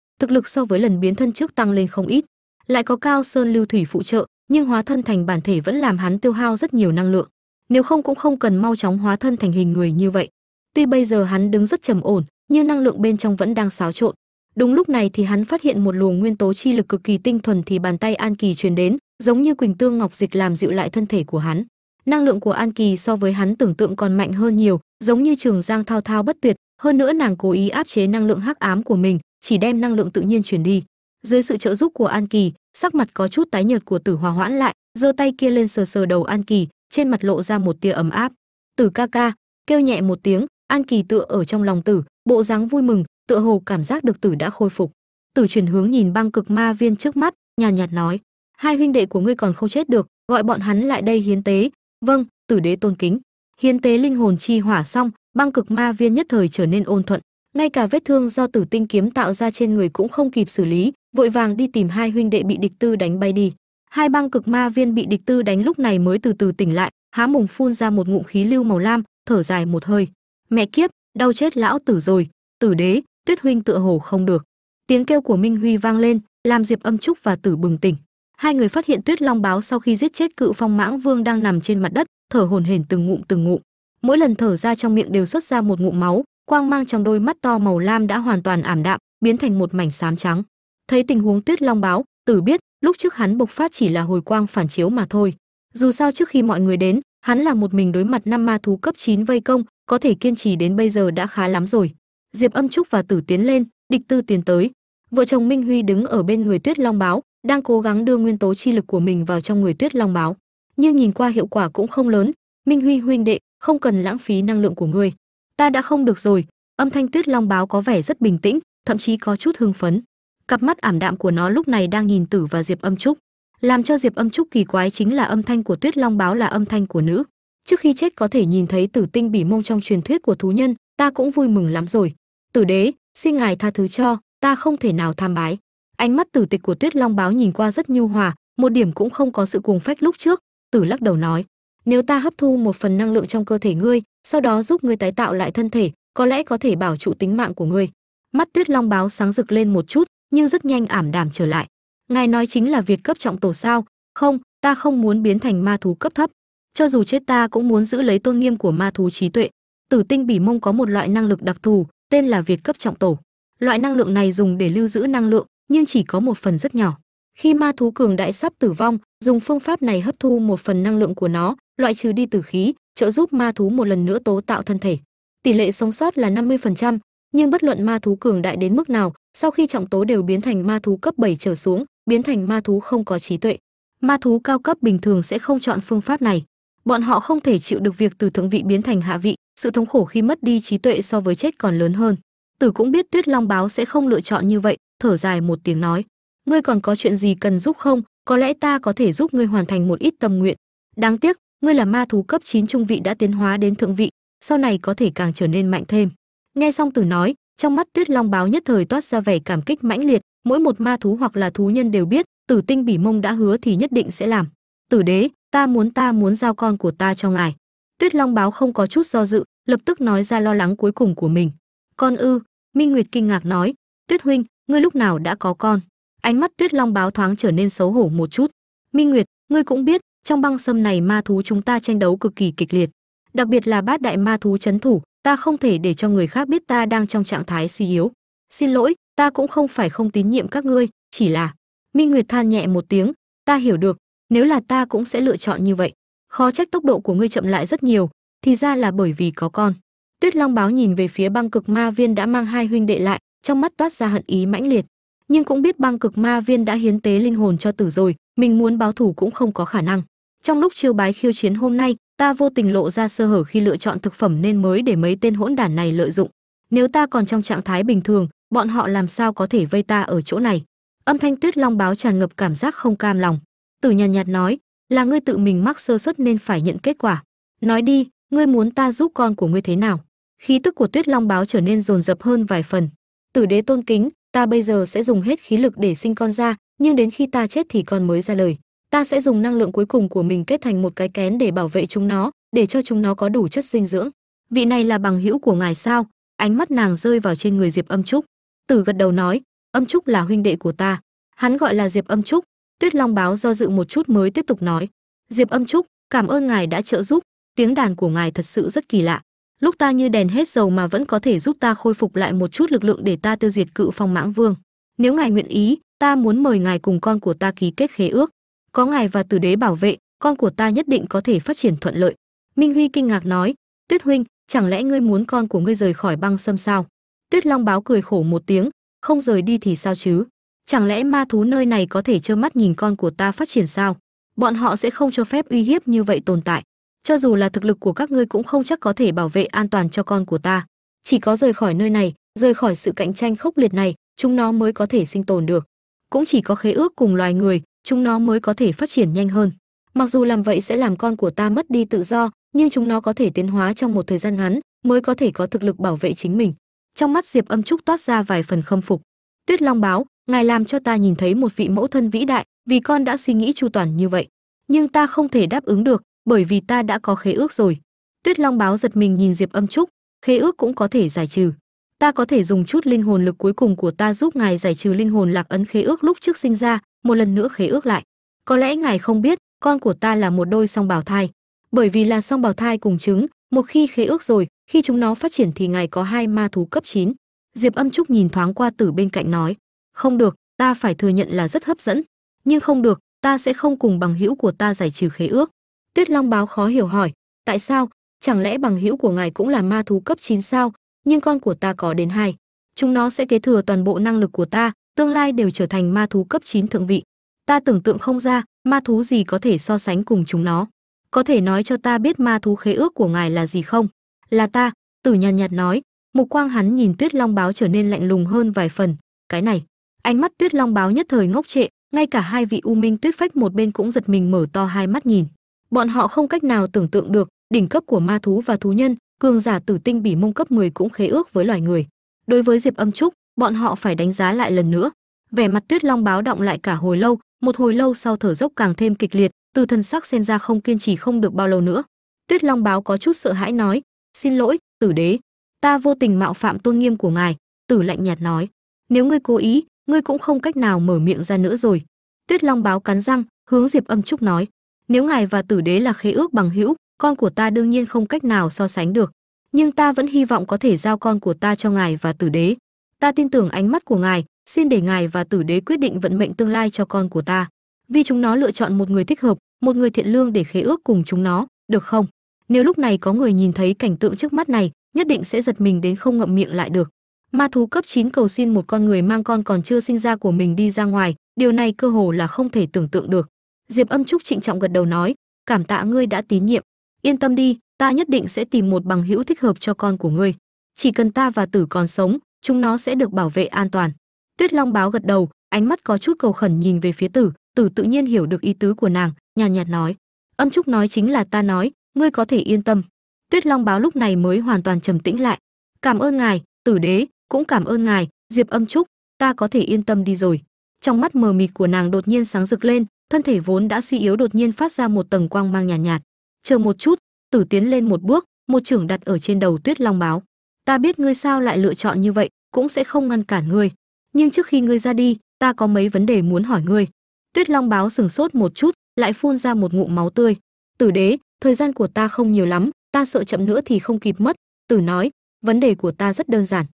thực lực so với lần biến thân trước tăng lên không ít. Lại có cao sơn lưu thủy phụ trợ, nhưng hóa thân thành bản thể vẫn làm hắn tiêu hao rất nhiều năng lượng. Nếu không cũng không cần mau chóng hóa thân thành hình người như vậy. Tuy bây giờ hắn đứng rất trầm ổn, nhưng năng lượng bên trong vẫn đang xáo trộn đúng lúc này thì hắn phát hiện một luồng nguyên tố chi lực cực kỳ tinh thuần thì bàn tay an kỳ truyền đến, giống như quỳnh tương ngọc dịch làm dịu lại thân thể của hắn. Năng lượng của an kỳ so với hắn tưởng tượng còn mạnh hơn nhiều, giống như trường giang thao thao bất tuyệt. Hơn nữa nàng cố ý áp chế năng lượng hắc ám của mình, chỉ đem năng lượng tự nhiên truyền đi. Dưới sự trợ giúp của an kỳ, sắc mặt có chút tái nhợt của tử hòa hoãn lại, giơ tay kia lên sờ sờ đầu an kỳ, trên mặt lộ ra một tia ấm áp. Tử ca ca, kêu nhẹ một tiếng, an kỳ tựa ở trong lòng tử, bộ dáng vui mừng tựa hồ cảm giác được tử đã khôi phục. Tử chuyển hướng nhìn băng cực ma viên trước mắt, nhàn nhạt nói, hai huynh đệ của ngươi còn không chết được, gọi bọn hắn lại đây hiến tế. Vâng tử đế tôn kính. Hiến tế linh hồn chi hỏa xong, băng cực ma viên nhất thời trở nên ôn thuận. Ngay cả vết thương do tử tinh kiếm tạo ra trên người cũng không kịp xử lý, vội vàng đi tìm hai huynh đệ bị địch tư đánh bay đi. Hai băng cực ma viên bị địch tư đánh lúc này mới từ từ tỉnh lại, há mồm phun ra một ngụm khí lưu màu lam, thở dài một hơi. Mẹ kiếp, đau chết lão tử rồi. Tử đế tuyết huynh tựa hồ không được. Tiếng kêu của minh huy vang lên làm diệp âm trúc và tử bừng tỉnh. Hai người phát hiện tuyết long báo sau khi giết chết cự phong mãng vương đang nằm trên mặt đất, thở hổn hển từng ngụm từng ngụm. Mỗi lần thở ra trong miệng đều xuất ra một ngụm máu, quang mang trong đôi mắt to màu lam đã hoàn toàn ảm đạm, biến thành một mảnh xám trắng. Thấy tình huống tuyết long báo, tử biết, lúc trước hắn bộc phát chỉ là hồi quang phản chiếu mà thôi. Dù sao trước khi mọi người đến, hắn là một mình đối mặt năm ma thú cấp 9 vây công, có thể kiên trì đến bây giờ đã khá lắm rồi diệp âm trúc và tử tiến lên, địch tư tiến tới. Vợ chồng minh huy đứng ở bên người tuyết long báo, đang cố gắng đưa nguyên tố chi lực của mình vào trong người tuyết long báo. Nhưng nhìn qua hiệu quả cũng không lớn, minh huy huynh đệ, không cần lãng phí năng lượng của ngươi. Ta đã không được rồi, âm thanh tuyết long báo có vẻ rất bình tĩnh, thậm chí có chút hưng phấn. Cặp mắt ảm đạm của nó lúc này đang nhìn tử và diệp âm trúc. Làm cho diệp âm trúc kỳ quái chính là âm thanh của tuyết long báo là âm thanh của nữ. Trước khi chết có thể nhìn thấy tử tinh bỉ mông trong truyền thuyết của thú nhân, ta cũng vui mừng lắm rồi tử đế, xin ngài tha thứ cho, ta không thể nào tham bái. Ánh mắt tử tịch của tuyết long báo nhìn qua rất nhu hòa, một điểm cũng không có sự cuồng phách lúc trước. Tử lắc đầu nói, nếu ta hấp thu một phần năng lượng trong cơ thể ngươi, sau đó giúp ngươi tái tạo lại thân thể, có lẽ có thể bảo trụ tính mạng của ngươi. Mắt tuyết long báo sáng rực lên một chút, nhưng rất nhanh ảm đạm trở lại. Ngài nói chính là việc cấp trọng tổ sao? Không, ta không muốn biến thành ma thú cấp thấp. Cho dù chết ta cũng muốn giữ lấy tôn nghiêm của ma thú trí tuệ. Tử tinh bỉ mông có một loại năng lực đặc thù tên là việc cấp trọng tổ. Loại năng lượng này dùng để lưu giữ năng lượng nhưng chỉ có một phần rất nhỏ. Khi ma thú cường đại sắp tử vong dùng phương pháp này hấp thu một phần năng lượng của nó loại trừ đi tử khí trợ giúp ma thú một lần nữa tố tạo thân thể. Tỷ lệ sống sót là 50%, nhưng bất luận ma thú cường đại đến mức nào sau khi trọng tố đều biến thành ma thú cấp 7 trở xuống biến thành ma thú không có trí tuệ. Ma thú cao cấp bình thường sẽ không chọn phương pháp này. Bọn họ không thể chịu được việc từ thượng vị biến thành hạ vị sự thống khổ khi mất đi trí tuệ so với chết còn lớn hơn. Tử cũng biết tuyết long báo sẽ không lựa chọn như vậy, thở dài một tiếng nói. Ngươi còn có chuyện gì cần giúp không? Có lẽ ta có thể giúp ngươi hoàn thành một ít tâm nguyện. Đáng tiếc, ngươi là ma thú cấp 9 trung vị đã tiến hóa đến thượng vị, sau này có thể càng trở nên mạnh thêm. Nghe xong tử nói, trong mắt tuyết long báo nhất thời toát ra vẻ cảm kích mãnh liệt. Mỗi một ma thú hoặc là thú nhân đều biết, tử tinh bỉ mông đã hứa thì nhất định sẽ làm. Tử đế, ta muốn ta muốn giao con của ta cho ngài tuyết long báo không có chút do dự, lập tức nói ra lo lắng cuối cùng của mình. Con ư? Minh nguyệt kinh ngạc nói. Tuyết huynh, ngươi lúc nào đã có con? Ánh mắt tuyết long báo thoáng trở nên xấu hổ một chút. Minh nguyệt, ngươi cũng biết, trong băng sâm này ma thú chúng ta tranh đấu cực kỳ kịch liệt. Đặc biệt là bát đại ma thú chấn thủ, ta không thể để cho người khác biết ta đang trong trạng thái suy yếu. Xin lỗi, ta cũng không phải không tín nhiệm các ngươi, chỉ là minh nguyệt than nhẹ một tiếng. Ta hiểu được, nếu là ta cũng sẽ lựa chọn như vậy khó trách tốc độ của ngươi chậm lại rất nhiều thì ra là bởi vì có con. Tuyết long báo nhìn về phía băng cực ma viên đã mang hai huynh đệ lại trong mắt toát ra hận ý mãnh liệt. Nhưng cũng biết băng cực ma viên đã hiến tế linh hồn cho tử rồi mình muốn báo thù cũng không có khả năng. Trong lúc chiêu bái khiêu chiến hôm nay ta vô tình lộ ra sơ hở khi lựa chọn thực phẩm nên mới để mấy tên hỗn đản này lợi dụng. Nếu ta còn trong trạng thái bình thường bọn họ làm sao có thể vây ta ở chỗ này? Âm thanh tuyết long báo tràn ngập cảm giác không cam lòng. Tử nhàn nhạt, nhạt nói là ngươi tự mình mắc sơ suất nên phải nhận kết quả. Nói đi, ngươi muốn ta giúp con của ngươi thế nào? Khí tức của tuyết long báo trở nên dồn dập hơn vài phần. Tử đế tôn kính, ta bây giờ sẽ dùng hết khí lực để sinh con ra, nhưng đến khi ta chết thì con mới ra lời. Ta sẽ dùng năng lượng cuối cùng của mình kết thành một cái kén để bảo vệ chúng nó, để cho chúng nó có đủ chất dinh dưỡng. Vị này là bằng hữu của ngài sao? Ánh mắt nàng rơi vào trên người diệp âm trúc. Tử gật đầu nói, âm trúc là huynh đệ của ta. Hắn gọi là diệp âm trúc tuyết long báo do dự một chút mới tiếp tục nói, diệp âm trúc, cảm ơn ngài đã trợ giúp, tiếng đàn của ngài thật sự rất kỳ lạ. Lúc ta như đèn hết dầu mà vẫn có thể giúp ta khôi phục lại một chút lực lượng để ta tiêu diệt cự phong mãng vương. Nếu ngài nguyện ý, ta muốn mời ngài cùng con của ta ký kết khế ước. Có ngài và tử đế bảo vệ, con của ta nhất định có thể phát triển thuận lợi. Minh huy kinh ngạc nói, tuyết huynh, chẳng lẽ ngươi muốn con của ngươi rời khỏi băng sâm sao? Tuyết long báo cười khổ một tiếng, không rời đi thì sao chứ? Chẳng lẽ ma thú nơi này có thể trơ mắt nhìn con của ta phát triển sao? Bọn họ sẽ không cho phép uy hiếp như vậy tồn tại. Cho dù là thực lực của các ngươi cũng không chắc có thể bảo vệ an toàn cho con của ta. Chỉ có rời khỏi nơi này, rời khỏi sự cạnh tranh khốc liệt này, chúng nó mới có thể sinh tồn được. Cũng chỉ có khế ước cùng loài người, chúng nó mới có thể phát triển nhanh hơn. Mặc dù làm vậy sẽ làm con của ta mất đi tự do, nhưng chúng nó có thể tiến hóa trong một thời gian ngắn, mới có thể có thực lực bảo vệ chính mình. Trong mắt diệp âm trúc toát ra vài phần khâm phục. Tuyết long báo ngài làm cho ta nhìn thấy một vị mẫu thân vĩ đại, vì con đã suy nghĩ chu toàn như vậy. Nhưng ta không thể đáp ứng được, bởi vì ta đã có khế ước rồi. Tuyết long báo giật mình nhìn diệp âm trúc, khế ước cũng có thể giải trừ. Ta có thể dùng chút linh hồn lực cuối cùng của ta giúp ngài giải trừ linh hồn lạc ấn khế ước lúc trước sinh ra, một lần nữa khế ước lại. Có lẽ ngài không biết, con của ta là một đôi song bào thai. Bởi vì là song bào thai cùng trứng, một khi khế ước rồi, khi chúng nó phát triển thì ngài có hai ma thú cấp 9. diệp âm trúc nhìn thoáng qua tử bên cạnh nói không được, ta phải thừa nhận là rất hấp dẫn. Nhưng không được, ta sẽ không cùng bằng hữu của ta giải trừ khế ước. Tuyết long báo khó hiểu hỏi, tại sao? Chẳng lẽ bằng hữu của ngài cũng là ma thú cấp 9 sao? Nhưng con của ta có đến hai. Chúng nó sẽ kế thừa toàn bộ năng lực của ta, tương lai đều trở thành ma thú cấp 9 thượng vị. Ta tưởng tượng không ra, ma thú gì có thể so sánh cùng chúng nó. Có thể nói cho ta biết ma thú khế ước của ngài là gì không? Là ta, tử nhàn nhạt nói. Mục quang hắn nhìn tuyết long báo trở nên lạnh lùng hơn vài phần. Cái này ánh mắt tuyết long báo nhất thời ngốc trệ, ngay cả hai vị u minh tuyết phách một bên cũng giật mình mở to hai mắt nhìn. Bọn họ không cách nào tưởng tượng được, đỉnh cấp của ma thú và thú nhân, cường giả tử tinh bỉ mông cấp 10 cũng khế ước với loài người. Đối với diệp âm trúc, bọn họ phải đánh giá lại lần nữa. Vẻ mặt tuyết long báo động lại cả hồi lâu, một hồi lâu sau thở dốc càng thêm kịch liệt, từ thân sắc xem ra không kiên trì không được bao lâu nữa. Tuyết long báo có chút sợ hãi nói, xin lỗi, tử đế, ta vô tình mạo phạm tôn nghiêm của ngài. Tử lạnh nhạt nói, nếu ngươi cố ý ngươi cũng không cách nào mở miệng ra nữa rồi. Tuyết long báo cắn răng, hướng diệp âm trúc nói, nếu ngài và tử đế là khế ước bằng hữu, con của ta đương nhiên không cách nào so sánh được. Nhưng ta vẫn hy vọng có thể giao con của ta cho ngài và tử đế. Ta tin tưởng ánh mắt của ngài, xin để ngài và tử đế quyết định vận mệnh tương lai cho con của ta. Vì chúng nó lựa chọn một người thích hợp, một người thiện lương để khế ước cùng chúng nó, được không? Nếu lúc này có người nhìn thấy cảnh tượng trước mắt này, nhất định sẽ giật mình đến không ngậm miệng lại được ma thú cấp 9 cầu xin một con người mang con còn chưa sinh ra của mình đi ra ngoài điều này cơ hồ là không thể tưởng tượng được. Diệp âm trúc trịnh trọng gật đầu nói cảm tạ ngươi đã tín nhiệm. Yên tâm đi ta nhất định sẽ tìm một bằng hữu thích hợp cho con của ngươi. Chỉ cần ta và tử còn sống chúng nó sẽ được bảo vệ an toàn. Tuyết long báo gật đầu ánh mắt có chút cầu khẩn nhìn về phía tử tử tự nhiên hiểu được ý tứ của nàng nhàn nhạt, nhạt nói âm trúc nói chính là ta nói ngươi có thể yên tâm. Tuyết long báo lúc này mới hoàn toàn trầm tĩnh lại cảm ơn ngài tử đế cũng cảm ơn ngài diệp âm trúc ta có thể yên tâm đi rồi. Trong mắt mờ mịt của nàng đột nhiên sáng rực lên thân thể vốn đã suy yếu đột nhiên phát ra một tầng quang mang nhàn nhạt, nhạt. Chờ một chút tử tiến lên một bước một trưởng đặt ở trên đầu tuyết long báo. Ta biết ngươi sao lại lựa chọn như vậy cũng sẽ không ngăn cản ngươi. Nhưng trước khi ngươi ra đi ta có mấy vấn đề muốn hỏi ngươi. Tuyết long báo sừng sốt một chút lại phun ra một ngụm máu tươi. Tử đế thời gian của ta không nhiều lắm ta sợ chậm nữa thì không kịp mất. Tử nói vấn đề của ta rất đơn giản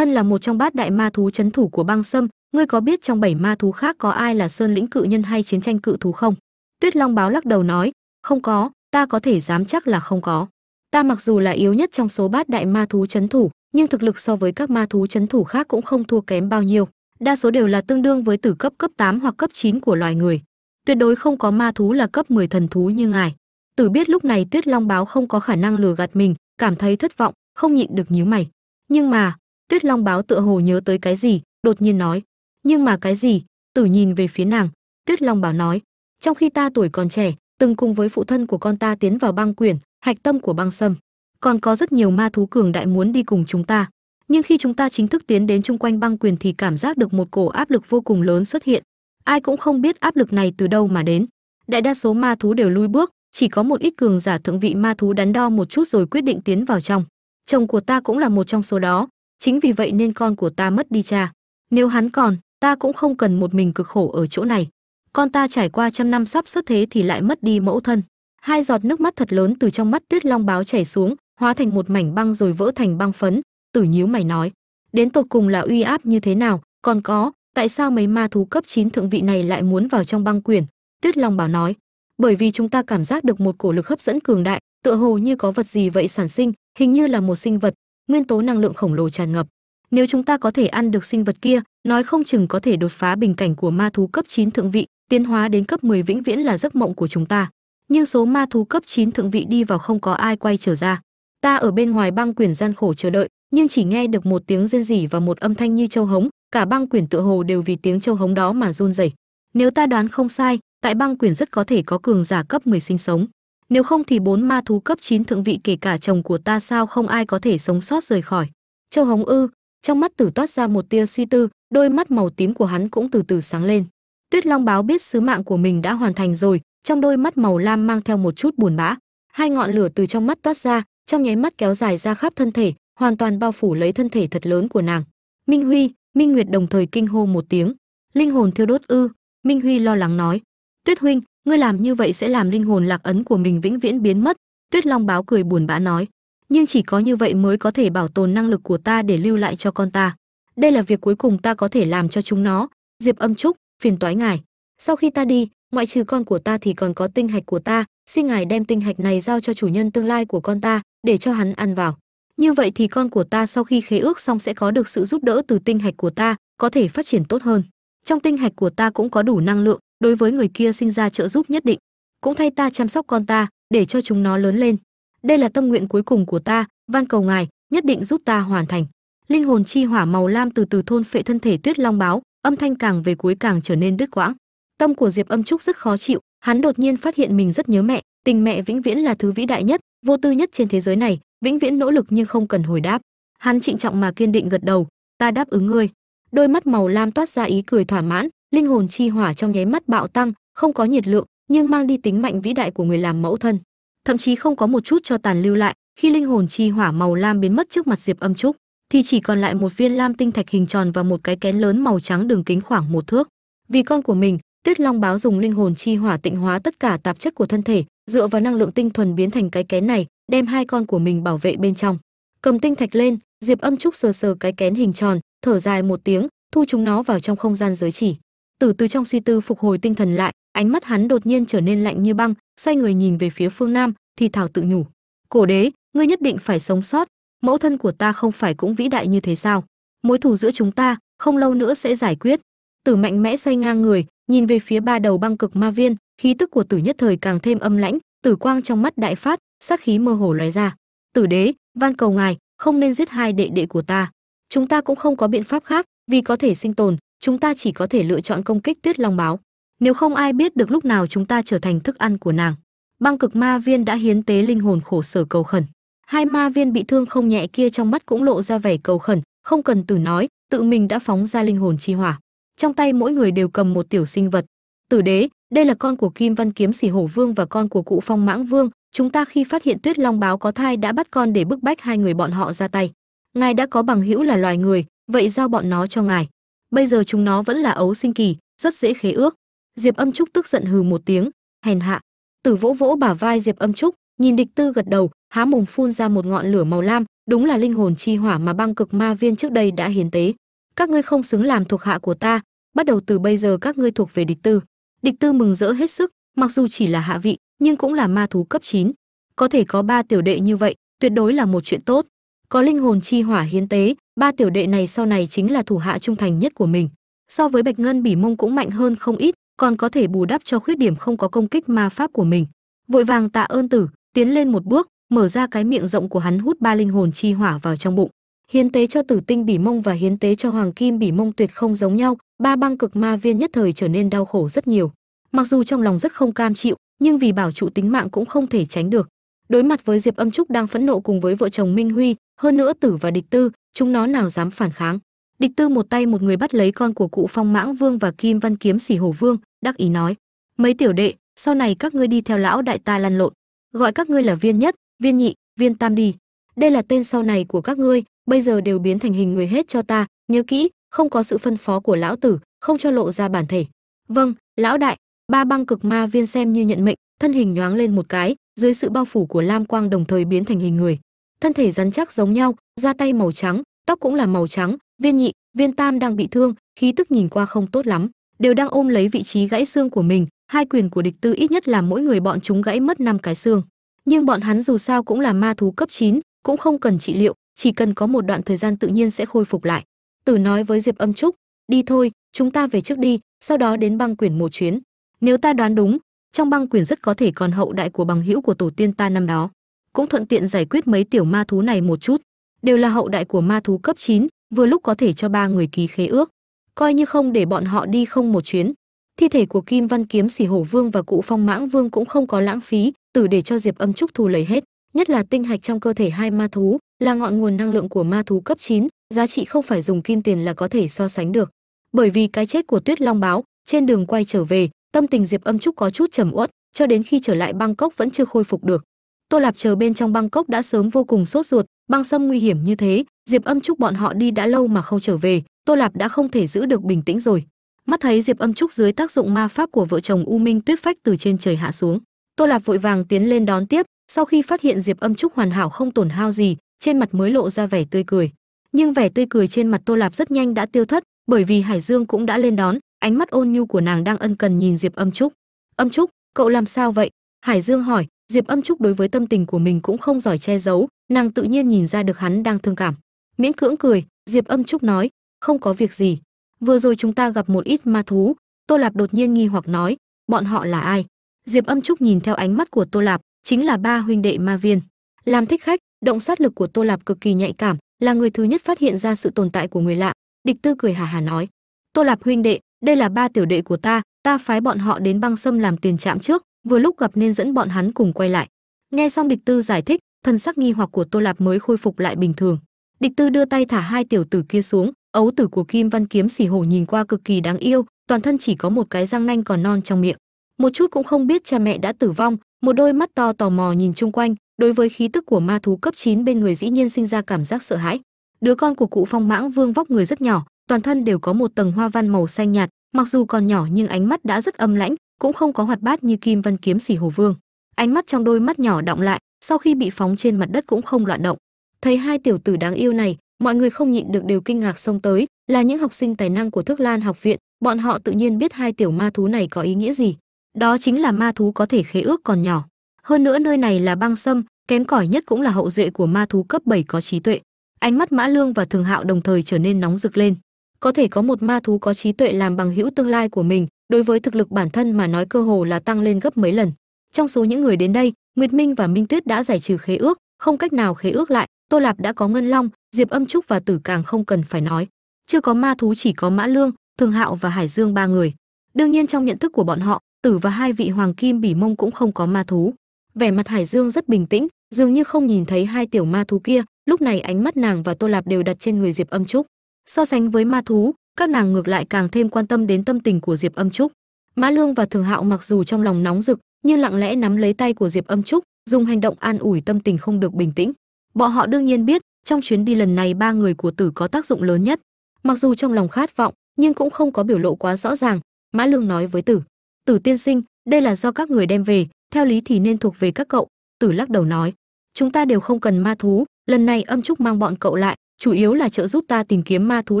thân là một trong bát đại ma thú chấn thủ của băng sâm. Ngươi có biết trong bảy ma thú khác có ai là sơn lĩnh cự nhân hay chiến tranh cự thú không? Tuyết long báo lắc đầu nói, không có, ta có thể dám chắc là không có. Ta mặc dù là yếu nhất trong số bát đại ma thú chấn thủ, nhưng thực lực so với các ma thú chấn thủ khác cũng không thua kém bao nhiêu. Đa số đều là tương đương với tử cấp cấp 8 hoặc cấp 9 của loài người. Tuyệt đối không có ma thú là cấp 10 thần thú như ngài. Tử biết lúc này tuyết long báo không có khả năng lừa gạt mình, cảm thấy thất vọng, không nhịn được nhíu mày. Nhưng mà tuyết long báo tựa hồ nhớ tới cái gì, đột nhiên nói, nhưng mà cái gì? Tử nhìn về phía nàng, tuyết long bảo nói, trong khi ta tuổi còn trẻ, từng cùng với phụ thân của con ta tiến vào băng quyển, hạch tâm của băng sâm, còn có rất nhiều ma thú cường đại muốn đi cùng chúng ta. Nhưng khi chúng ta chính thức tiến đến chung quanh băng quyền thì cảm giác được một cổ áp lực vô cùng lớn xuất hiện. Ai cũng không biết áp lực này từ đâu mà đến. Đại đa số ma thú đều lui bước, chỉ có một ít cường giả thượng vị ma thú đắn đo một chút rồi quyết định tiến vào trong. Chồng của ta cũng là một trong số đó chính vì vậy nên con của ta mất đi cha. Nếu hắn còn, ta cũng không cần một mình cực khổ ở chỗ này. Con ta trải qua trăm năm sắp xuất thế thì lại mất đi mẫu thân. Hai giọt nước mắt thật lớn từ trong mắt tuyết long báo chảy xuống, hóa thành một mảnh băng rồi vỡ thành băng phấn. Tử nhíu mày nói, đến tột cùng là uy áp như thế nào? Còn có, tại sao mấy ma thú cấp 9 thượng vị này lại muốn vào trong băng quyển tuyết long bảo nói, bởi vì chúng ta cảm giác được một cổ lực hấp dẫn cường đại, tựa hồ như có vật gì vậy sản sinh, hình như là một sinh vật nguyên tố năng lượng khổng lồ tràn ngập. Nếu chúng ta có thể ăn được sinh vật kia, nói không chừng có thể đột phá bình cảnh của ma thú cấp 9 thượng vị, tiến hóa đến cấp 10 vĩnh viễn là giấc mộng của chúng ta. Nhưng số ma thú cấp 9 thượng vị đi vào không có ai quay trở ra. Ta ở bên ngoài băng quyển gian khổ chờ đợi, nhưng chỉ nghe được một tiếng rên rỉ và một âm thanh như châu hống, cả băng quyển tựa hồ đều vì tiếng châu hống đó mà run rẩy. Nếu ta đoán không sai, tại băng quyển rất có thể có cường giả cấp 10 sinh sống nếu không thì bốn ma thú cấp 9 thượng vị kể cả chồng của ta sao không ai có thể sống sót rời khỏi. Châu hống ư, trong mắt tử toát ra một tia suy tư, đôi mắt màu tím của hắn cũng từ từ sáng lên. Tuyết long báo biết sứ mạng của mình đã hoàn thành rồi, trong đôi mắt màu lam mang theo một chút buồn bã. Hai ngọn lửa từ trong mắt toát ra, trong nháy mắt kéo dài ra khắp thân thể, hoàn toàn bao phủ lấy thân thể thật lớn của nàng. Minh huy, minh nguyệt đồng thời kinh hô một tiếng. Linh hồn thiêu đốt ư, minh huy lo lắng nói. Tuyết huynh ngươi làm như vậy sẽ làm linh hồn lạc ấn của mình vĩnh viễn biến mất. Tuyết long báo cười buồn bã nói. Nhưng chỉ có như vậy mới có thể bảo tồn năng lực của ta để lưu lại cho con ta. Đây là việc cuối cùng ta có thể làm cho chúng nó. Diệp âm trúc, phiền toái ngài. Sau khi ta đi, ngoại trừ con của ta thì còn có tinh hạch của ta. Xin ngài đem tinh hạch này giao cho chủ nhân tương lai của con ta, để cho hắn ăn vào. Như vậy thì con của ta sau khi khế ước xong sẽ có được sự giúp đỡ từ tinh hạch của ta, có thể phát triển tốt hơn. Trong tinh hạch của ta cũng có đủ năng lượng đối với người kia sinh ra trợ giúp nhất định, cũng thay ta chăm sóc con ta, để cho chúng nó lớn lên. Đây là tâm nguyện cuối cùng của ta, van cầu ngài, nhất định giúp ta hoàn thành. Linh hồn chi hỏa màu lam từ từ thôn phệ thân thể tuyết long báo, âm thanh càng về cuối càng trở nên đứt quãng. Tâm của diệp âm trúc rất khó chịu, hắn đột nhiên phát hiện mình rất nhớ mẹ, tình mẹ vĩnh viễn là thứ vĩ đại nhất, vô tư nhất trên thế giới này, vĩnh viễn nỗ lực nhưng không cần hồi đáp. Hắn trịnh trọng mà kiên định gật đầu, ta đáp ứng ngươi. Đôi mắt màu lam toát ra ý cười thỏa mãn linh hồn chi hỏa trong nháy mắt bạo tăng, không có nhiệt lượng, nhưng mang đi tính mạnh vĩ đại của người làm mẫu thân. Thậm chí không có một chút cho tàn lưu lại, khi linh hồn chi hỏa màu lam biến mất trước mặt diệp âm trúc, thì chỉ còn lại một viên lam tinh thạch hình tròn và một cái kén lớn màu trắng đường kính khoảng một thước. Vì con của mình, tuyết long báo dùng linh hồn chi hỏa tịnh hóa tất cả tạp chất của thân thể, dựa vào năng lượng tinh thuần biến thành cái kén này, đem hai con của mình bảo vệ bên trong. Cầm tinh thạch lên, diệp âm trúc sờ sờ cái kén hình tròn, thở dài một tiếng, thu chúng nó vào trong không gian giới chỉ từ từ trong suy tư phục hồi tinh thần lại, ánh mắt hắn đột nhiên trở nên lạnh như băng, xoay người nhìn về phía phương nam, thì thảo tự nhủ. Cổ đế, ngươi nhất định phải sống sót, mẫu thân của ta không phải cũng vĩ đại như thế sao? Mối thù giữa chúng ta, không lâu nữa sẽ giải quyết. Tử mạnh mẽ xoay ngang người, nhìn về phía ba đầu băng cực ma viên, khí tức của tử nhất thời càng thêm âm lãnh, tử quang trong mắt đại phát, sát khí mơ hồ lóe ra. Tử đế, van cầu ngài, không nên giết hai đệ đệ của ta. Chúng ta cũng không có biện pháp khác, vì có thể sinh tồn chúng ta chỉ có thể lựa chọn công kích tuyết long báo. Nếu không ai biết được lúc nào chúng ta trở thành thức ăn của nàng. Băng cực ma viên đã hiến tế linh hồn khổ sở cầu khẩn. Hai ma viên bị thương không nhẹ kia trong mắt cũng lộ ra vẻ cầu khẩn, không cần tử nói, tự mình đã phóng ra linh hồn chi hỏa. Trong tay mỗi người đều cầm một tiểu sinh vật. Tử đế, đây là con của kim văn kiếm xỉ hổ vương và con của cụ phong mãng vương. Chúng ta khi phát hiện tuyết long báo có thai đã bắt con để bức bách hai người bọn họ ra tay. Ngài đã có bằng hữu là loài người, vậy giao bọn nó cho ngài bây giờ chúng nó vẫn là ấu sinh kỳ, rất dễ khế ước. Diệp âm trúc tức giận hừ một tiếng, hèn hạ. Tử vỗ vỗ bả vai diệp âm trúc, nhìn địch tư gật đầu, há mồm phun ra một ngọn lửa màu lam, đúng là linh hồn chi hỏa mà băng cực ma viên trước đây đã hiến tế. Các ngươi không xứng làm thuộc hạ của ta, bắt đầu từ bây giờ các ngươi thuộc về địch tư. Địch tư mừng rỡ hết sức, mặc dù chỉ là hạ vị, nhưng cũng là ma thú cấp 9. có thể có ba tiểu đệ như vậy, tuyệt đối là một chuyện tốt. Có linh hồn chi hỏa hiến tế ba tiểu đệ này sau này chính là thủ hạ trung thành nhất của mình. So với bạch ngân, bỉ mông cũng mạnh hơn không ít, còn có thể bù đắp cho khuyết điểm không có công kích ma pháp của mình. Vội vàng tạ ơn tử, tiến lên một bước, mở ra cái miệng rộng của hắn hút ba linh hồn chi hỏa vào trong bụng. Hiến tế cho tử tinh bỉ mông và hiến tế cho hoàng kim bỉ mông tuyệt không giống nhau, ba băng cực ma viên nhất thời trở nên đau khổ rất nhiều. Mặc dù trong lòng rất không cam chịu, nhưng vì bảo trụ tính mạng cũng không thể tránh được. Đối mặt với diệp âm trúc đang phẫn nộ cùng với vợ chồng minh huy, hơn nữa tử và địch tư chúng nó nào dám phản kháng? Địch tư một tay một người bắt lấy con của cụ phong mãng vương và kim văn kiếm xỉ hổ vương, đắc ý nói, mấy tiểu đệ, sau này các ngươi đi theo lão đại ta lăn lộn. Gọi các ngươi là viên nhất, viên nhị, viên tam đi. Đây là tên sau này của các ngươi, bây giờ đều biến thành hình người hết cho ta. Nhớ kỹ, không có sự phân phó của lão tử, không cho lộ ra bản thể. Vâng lão đại. Ba băng cực ma viên xem như nhận mệnh, thân hình nhoáng lên một cái, dưới sự bao phủ của lam quang đồng thời biến thành hình người thân thể rắn chắc giống nhau da tay màu trắng tóc cũng là màu trắng viên nhị viên tam đang bị thương khí tức nhìn qua không tốt lắm đều đang ôm lấy vị trí gãy xương của mình hai quyền của địch tư ít nhất là mỗi người bọn chúng gãy mất năm cái xương. Nhưng bọn hắn dù sao cũng là ma thú cấp 9, cũng không cần trị liệu chỉ cần có một đoạn thời gian tự nhiên sẽ khôi phục lại. Tử nói với diệp âm trúc đi thôi chúng ta về trước đi sau đó đến băng quyển một chuyến. Nếu ta đoán đúng trong băng quyển rất có thể còn hậu đại của bằng hữu của tổ tiên ta năm đó cũng thuận tiện giải quyết mấy tiểu ma thú này một chút. Đều là hậu đại của ma thú cấp 9, vừa lúc có thể cho ba người ký khế ước. Coi như không để bọn họ đi không một chuyến. Thi thể của kim văn kiếm xỉ hổ vương và cụ phong mãng vương cũng không có lãng phí tử để cho diệp âm trúc thu lấy hết. Nhất là tinh hạch trong cơ thể hai ma thú là ngọn nguồn năng lượng của ma thú cấp 9, giá trị không phải dùng kim tiền là có thể so sánh được. Bởi vì cái chết của tuyết long báo trên đường quay trở về tâm tình diệp âm trúc có chút trầm uất cho đến khi trở lại bangkok vẫn chưa khôi phục được tô lạp chờ bên trong bangkok đã sớm vô cùng sốt ruột, băng sâm nguy hiểm như thế, diệp âm trúc bọn họ đi đã lâu mà không trở về, tô lạp đã không thể giữ được bình tĩnh rồi. Mắt thấy diệp âm trúc dưới tác dụng ma pháp của vợ chồng u minh tuyết phách từ trên trời hạ xuống, tô lạp vội vàng tiến lên đón tiếp, sau khi phát hiện diệp âm trúc hoàn hảo không tổn hao gì, trên mặt mới lộ ra vẻ tươi cười. Nhưng vẻ tươi cười trên mặt tô lạp rất nhanh đã tiêu thất, bởi vì hải dương cũng đã lên đón, ánh mắt ôn nhu của nàng đang ân cần nhìn diệp âm trúc. Âm trúc, cậu làm sao vậy? Hải dương hỏi diệp âm trúc đối với tâm tình của mình cũng không giỏi che giấu, nàng tự nhiên nhìn ra được hắn đang thương cảm. Miễn cưỡng cười, diệp âm trúc nói, không có việc gì, vừa rồi chúng ta gặp một ít ma thú. Tô lạp đột nhiên nghi hoặc nói, bọn họ là ai? Diệp âm trúc nhìn theo ánh mắt của tô lạp, chính là ba huynh đệ ma viên. Làm thích khách, động sát lực của tô lạp cực kỳ nhạy cảm, là người thứ nhất phát hiện ra sự tồn tại của người lạ. Địch tư cười hà hà nói, tô lạp huynh đệ, đây là ba tiểu đệ của ta ta phái bọn họ đến băng sâm làm tiền trạm trước vừa lúc gặp nên dẫn bọn hắn cùng quay lại. Nghe xong địch tư giải thích, thân sắc nghi hoặc của tô lạp mới khôi phục lại bình thường. Địch tư đưa tay thả hai tiểu tử kia xuống, ấu tử của kim văn kiếm xỉ hổ nhìn qua cực kỳ đáng yêu, toàn thân chỉ có một cái răng nanh còn non trong miệng. Một chút cũng không biết cha mẹ đã tử vong, một đôi mắt to tò mò nhìn chung quanh, đối với khí tức của ma thú cấp 9 bên người dĩ nhiên sinh ra cảm giác sợ hãi. Đứa con của cụ phong mãng vương vóc người rất nhỏ, toàn thân đều có một tầng hoa văn màu xanh nhạt, mặc dù còn nhỏ nhưng ánh mắt đã rất âm lãnh cũng không có hoạt bát như kim văn kiếm xỉ hồ vương. Ánh mắt trong đôi mắt nhỏ động lại, sau khi bị phóng trên mặt đất cũng không loạn động. Thấy hai tiểu tử đáng yêu này, mọi người không nhịn được đều kinh ngạc xông tới, là những học sinh tài năng của thước lan học viện, bọn họ tự nhiên biết hai tiểu ma thú này có ý nghĩa gì. Đó chính là ma thú có thể khế ước còn nhỏ. Hơn nữa nơi này là băng sâm, kém cỏi nhất cũng là hậu duệ của ma thú cấp 7 có trí tuệ. Ánh mắt mã lương và thường hạo đồng thời trở nên nóng rực lên. Có thể có một ma thú có trí tuệ làm bằng hữu tương lai của mình đối với thực lực bản thân mà nói cơ hồ là tăng lên gấp mấy lần. Trong số những người đến đây, nguyệt minh và minh tuyết đã giải trừ khế ước, không cách nào khế ước lại. Tô lạp đã có ngân long, diệp âm trúc và tử càng không cần phải nói. Chưa có ma thú, chỉ có mã lương, thường hạo và hải dương ba người. Đương nhiên trong nhận thức của bọn họ, tử và hai vị hoàng kim bỉ mông cũng không có ma thú. Vẻ mặt hải dương rất bình tĩnh, dường như không nhìn thấy hai tiểu ma thú kia. Lúc này ánh mắt nàng và tô lạp đều đặt trên người diệp âm trúc. So sánh với ma thú các nàng ngược lại càng thêm quan tâm đến tâm tình của diệp âm trúc. Mã lương và thường hạo mặc dù trong lòng nóng rực, nhưng lặng lẽ nắm lấy tay của diệp âm trúc, dùng hành động an ủi tâm tình không được bình tĩnh. Bọn họ đương nhiên biết, trong chuyến đi lần này ba người của tử có tác dụng lớn nhất. Mặc dù trong lòng khát vọng, nhưng cũng không có biểu lộ quá rõ ràng, mã lương nói với tử. Tử tiên sinh, đây là do các người đem về, theo lý thì nên thuộc về các cậu. Tử lắc đầu nói, chúng ta đều không cần ma thú, lần này âm trúc mang bọn cậu lại chủ yếu là trợ giúp ta tìm kiếm ma thú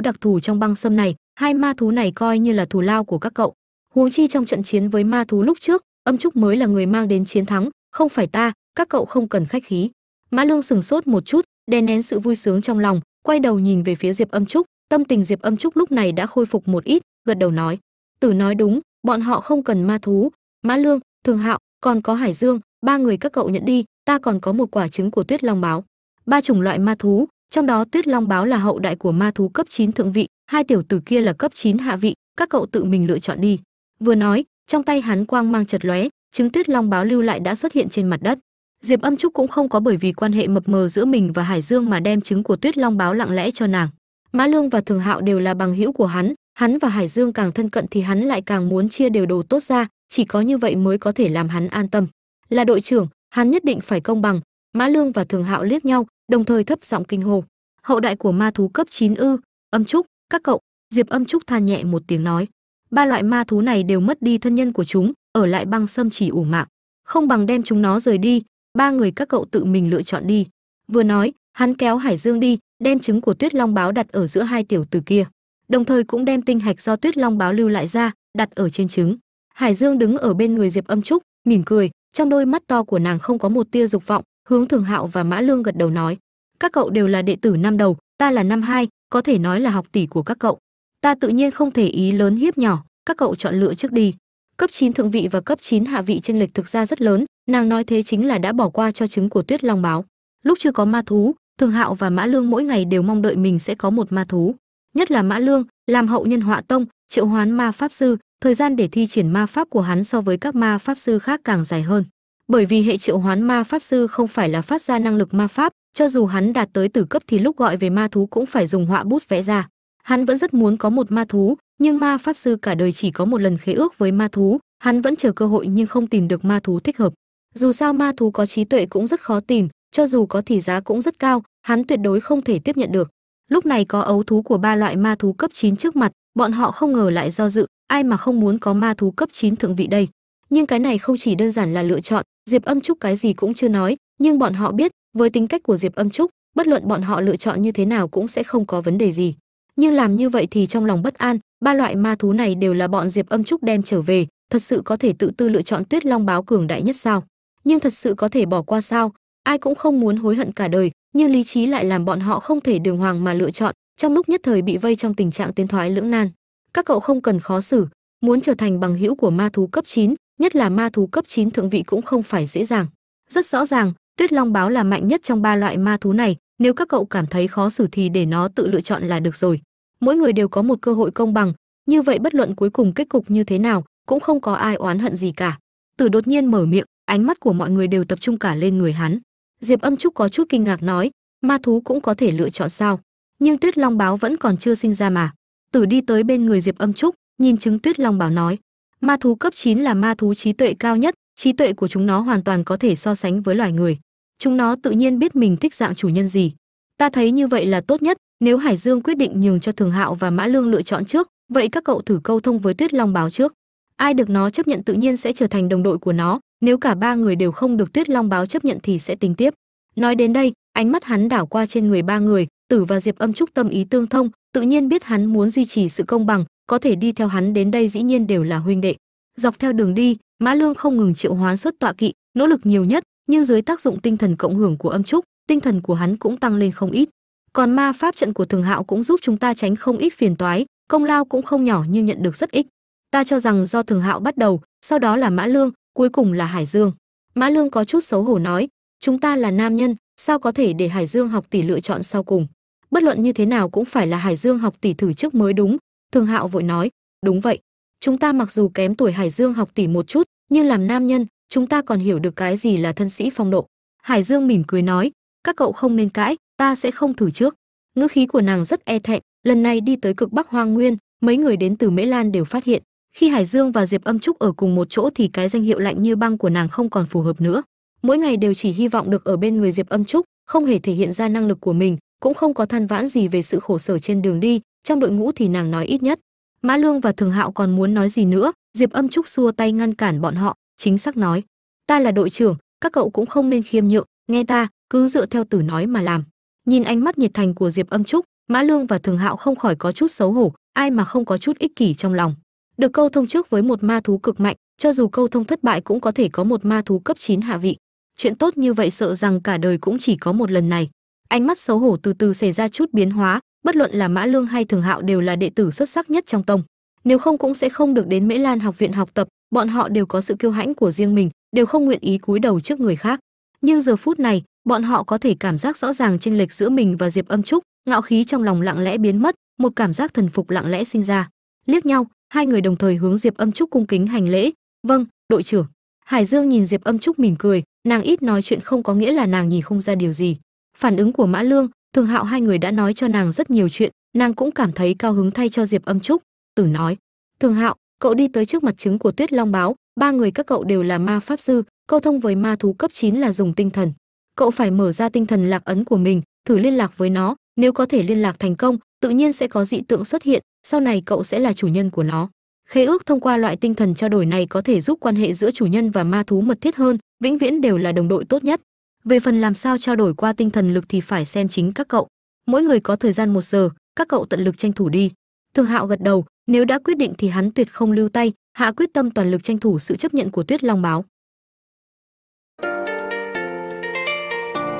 đặc thù trong băng sâm này. Hai ma thú này coi như là thù lao của các cậu. Huống chi trong trận chiến với ma thú lúc trước, âm trúc mới là người mang đến chiến thắng. Không phải ta, các cậu không cần khách khí. Mã lương sừng sốt một chút, đè nén sự vui sướng trong lòng, quay đầu nhìn về phía diệp âm trúc. Tâm tình diệp âm trúc lúc này đã khôi phục một ít, gật đầu nói, tử nói đúng, bọn họ không cần ma thú. Mã lương, thường hạo, còn có hải dương, ba người các cậu nhận đi, ta còn có một quả trứng của tuyết long báo. Ba chủng loại ma thú trong đó tuyết long báo là hậu đại của ma thú cấp 9 thượng vị, hai tiểu tử kia là cấp 9 hạ vị, các cậu tự mình lựa chọn đi. Vừa nói, trong tay hắn quang mang chật lóe, chứng tuyết long báo lưu lại đã xuất hiện trên mặt đất. Diệp âm trúc cũng không có bởi vì quan hệ mập mờ giữa mình và hải dương mà đem trứng của tuyết long báo lặng lẽ cho nàng. Mã lương và thường hạo đều là bằng hữu của hắn hắn và hải dương càng thân cận thì hắn lại càng muốn chia đều đồ tốt ra, chỉ có như vậy mới có thể làm hắn an tâm. Là đội trưởng, hắn nhất định phải công bằng. Mã lương và thường hạo liếc nhau đồng thời thấp giọng kinh hô. Hậu đại của ma thú cấp 9 ư, âm trúc, các cậu, diệp âm trúc than nhẹ một tiếng nói. Ba loại ma thú này đều mất đi thân nhân của chúng, ở lại băng sâm chỉ ủ mạng không bằng đem chúng nó rời đi, ba người các cậu tự mình lựa chọn đi. Vừa nói, hắn kéo hải dương đi, đem trứng của tuyết long báo đặt ở giữa hai tiểu tử kia. Đồng thời cũng đem tinh hạch do tuyết long báo lưu lại ra, đặt ở trên trứng. Hải dương đứng ở bên người diệp âm trúc, mỉm cười, trong đôi mắt to của nàng không có một tia dục vọng hướng thường hạo và mã lương gật đầu nói, các cậu đều là đệ tử năm đầu, ta là năm hai, có thể nói là học tỷ của các cậu. Ta tự nhiên không thể ý lớn hiếp nhỏ, các cậu chọn lựa trước đi. Cấp 9 thượng vị và cấp 9 hạ vị chênh lệch thực ra rất lớn, nàng nói thế chính là đã bỏ qua cho trứng của tuyết long báo. Lúc chưa có ma thú, thường hạo và mã lương mỗi ngày đều mong đợi mình sẽ có một ma thú. Nhất là mã lương, làm hậu nhân họa tông, triệu hoán ma pháp sư, thời gian để thi triển ma pháp của hắn so với các ma pháp sư khác càng dài hơn bởi vì hệ triệu hoán ma pháp sư không phải là phát ra năng lực ma pháp, cho dù hắn đạt tới tử cấp thì lúc gọi về ma thú cũng phải dùng họa bút vẽ ra. Hắn vẫn rất muốn có một ma thú, nhưng ma pháp sư cả đời chỉ có một lần khế ước với ma thú, hắn vẫn chờ cơ hội nhưng không tìm được ma thú thích hợp. Dù sao ma thú có trí tuệ cũng rất khó tìm, cho dù có thì giá cũng rất cao, hắn tuyệt đối không thể tiếp nhận được. Lúc này có ấu thú của ba loại ma thú cấp 9 trước mặt, bọn họ không ngờ lại do dự, ai mà không muốn có ma thú cấp 9 thượng vị đây? Nhưng cái này không chỉ đơn giản là lựa chọn diệp âm trúc cái gì cũng chưa nói nhưng bọn họ biết với tính cách của diệp âm trúc bất luận bọn họ lựa chọn như thế nào cũng sẽ không có vấn đề gì. Nhưng làm như vậy thì trong lòng bất an ba loại ma thú này đều là bọn diệp âm trúc đem trở về thật sự có thể tự tư lựa chọn tuyết long báo cường đại nhất sao? Nhưng thật sự có thể bỏ qua sao? Ai cũng không muốn hối hận cả đời nhưng lý trí lại làm bọn họ không thể đường hoàng mà lựa chọn trong lúc nhất thời bị vây trong tình trạng tiến thoái lưỡng nan. Các cậu không cần khó xử muốn trở thành bằng hữu của ma thú cấp 9, nhất là ma thú cấp 9 thượng vị cũng không phải dễ dàng. Rất rõ ràng, tuyết long báo là mạnh nhất trong ba loại ma thú này, nếu các cậu cảm thấy khó xử thì để nó tự lựa chọn là được rồi. Mỗi người đều có một cơ hội công bằng, như vậy bất luận cuối cùng kết cục như thế nào, cũng không có ai oán hận gì cả. Tử đột nhiên mở miệng, ánh mắt của mọi người đều tập trung cả lên người hắn. Diệp âm trúc có chút kinh ngạc nói, ma thú cũng có thể lựa chọn sao? Nhưng tuyết long báo vẫn còn chưa sinh ra mà. Tử đi tới bên người diệp âm trúc, nhìn chứng tuyết long báo nói ma thú cấp 9 là ma thú trí tuệ cao nhất, trí tuệ của chúng nó hoàn toàn có thể so sánh với loài người. Chúng nó tự nhiên biết mình thích dạng chủ nhân gì. Ta thấy như vậy là tốt nhất, nếu hải dương quyết định nhường cho thường hạo và mã lương lựa chọn trước, vậy các cậu thử câu thông với tuyết long báo trước. Ai được nó chấp nhận tự nhiên sẽ trở thành đồng đội của nó, nếu cả ba người đều không được tuyết long báo chấp nhận thì sẽ tính tiếp. Nói đến đây, ánh mắt hắn đảo qua trên người ba người, tử và diệp âm trúc tâm ý tương thông, tự nhiên biết hắn muốn duy trì sự công bằng có thể đi theo hắn đến đây dĩ nhiên đều là huynh đệ. Dọc theo đường đi, mã lương không ngừng triệu hoán xuất tọa kỵ, nỗ lực nhiều nhất, nhưng dưới tác dụng tinh thần cộng hưởng của âm trúc, tinh thần của hắn cũng tăng lên không ít. Còn ma pháp trận của thường hạo cũng giúp chúng ta tránh không ít phiền toái, công lao cũng không nhỏ nhưng nhận được rất ít. Ta cho rằng do thường hạo bắt đầu, sau đó là mã lương, cuối cùng là hải dương. Mã lương có chút xấu hổ nói, chúng ta là nam nhân, sao có thể để hải dương học tỷ lựa chọn sau cùng? Bất luận như thế nào cũng phải là hải dương học tỷ thử trước mới đúng thường hạo vội nói, đúng vậy, chúng ta mặc dù kém tuổi hải dương học tỷ một chút, nhưng làm nam nhân, chúng ta còn hiểu được cái gì là thân sĩ phong độ. Hải dương mỉm cười nói, các cậu không nên cãi, ta sẽ không thử trước. Ngữ khí của nàng rất e thẹn, lần này đi tới cực bắc hoang nguyên, mấy người đến từ mễ lan đều phát hiện, khi hải dương và diệp âm trúc ở cùng một chỗ thì cái danh hiệu lạnh như băng của nàng không còn phù hợp nữa. Mỗi ngày đều chỉ hy vọng được ở bên người diệp âm trúc, không hề thể hiện ra năng lực của mình, cũng không có than vãn gì về sự khổ sở trên đường đi trong đội ngũ thì nàng nói ít nhất. Mã lương và thường hạo còn muốn nói gì nữa? Diệp âm trúc xua tay ngăn cản bọn họ, chính xác nói, ta là đội trưởng, các cậu cũng không nên khiêm nhượng, nghe ta, cứ dựa theo tử nói mà làm. Nhìn ánh mắt nhiệt thành của diệp âm trúc, mã lương và thường hạo không khỏi có chút xấu hổ, ai mà không có chút ích kỷ trong lòng. Được câu thông trước với một ma thú cực mạnh, cho dù câu thông thất bại cũng có thể có một ma thú cấp 9 hạ vị. Chuyện tốt như vậy sợ rằng cả đời cũng chỉ có một lần này. Ánh mắt xấu hổ từ từ xảy ra chút biến hóa bất luận là mã lương hay thường hạo đều là đệ tử xuất sắc nhất trong tông. Nếu không cũng sẽ không được đến mễ lan học viện học tập, bọn họ đều có sự kiêu hãnh của riêng mình, đều không nguyện ý cúi đầu trước người khác. Nhưng giờ phút này, bọn họ có thể cảm giác rõ ràng chênh lệch giữa mình và diệp âm trúc, ngạo khí trong lòng lặng lẽ biến mất, một cảm giác thần phục lặng lẽ sinh ra. Liếc nhau, hai người đồng thời hướng diệp âm trúc cung kính hành lễ. Vâng đội trưởng. Hải dương nhìn diệp âm trúc mỉm cười, nàng ít nói chuyện không có nghĩa là nàng nhìn không ra điều gì. Phản ứng của mã lương thường hạo hai người đã nói cho nàng rất nhiều chuyện, nàng cũng cảm thấy cao hứng thay cho diệp âm trúc. Tử nói thường hạo, cậu đi tới trước mặt trứng của tuyết long báo, ba người các cậu đều là ma pháp sư, câu thông với ma thú cấp 9 là dùng tinh thần. Cậu phải mở ra tinh thần lạc ấn của mình, thử liên lạc với nó, nếu có thể liên lạc thành công, tự nhiên sẽ có dị tượng xuất hiện, sau này cậu sẽ là chủ nhân của nó. Khế ước thông qua loại tinh thần trao đổi này có thể giúp quan hệ giữa chủ nhân và ma thú mật thiết hơn, vĩnh viễn đều là đồng đội tốt nhất về phần làm sao trao đổi qua tinh thần lực thì phải xem chính các cậu. Mỗi người có thời gian một giờ, các cậu tận lực tranh thủ đi. Thường hạo gật đầu, nếu đã quyết định thì hắn tuyệt không lưu tay, hạ quyết tâm toàn lực tranh thủ sự chấp nhận của tuyết long báo.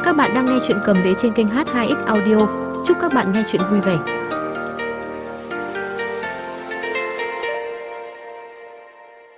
Các bạn đang nghe chuyện cầm đế trên kênh h2x audio. Chúc các bạn nghe chuyện vui vẻ.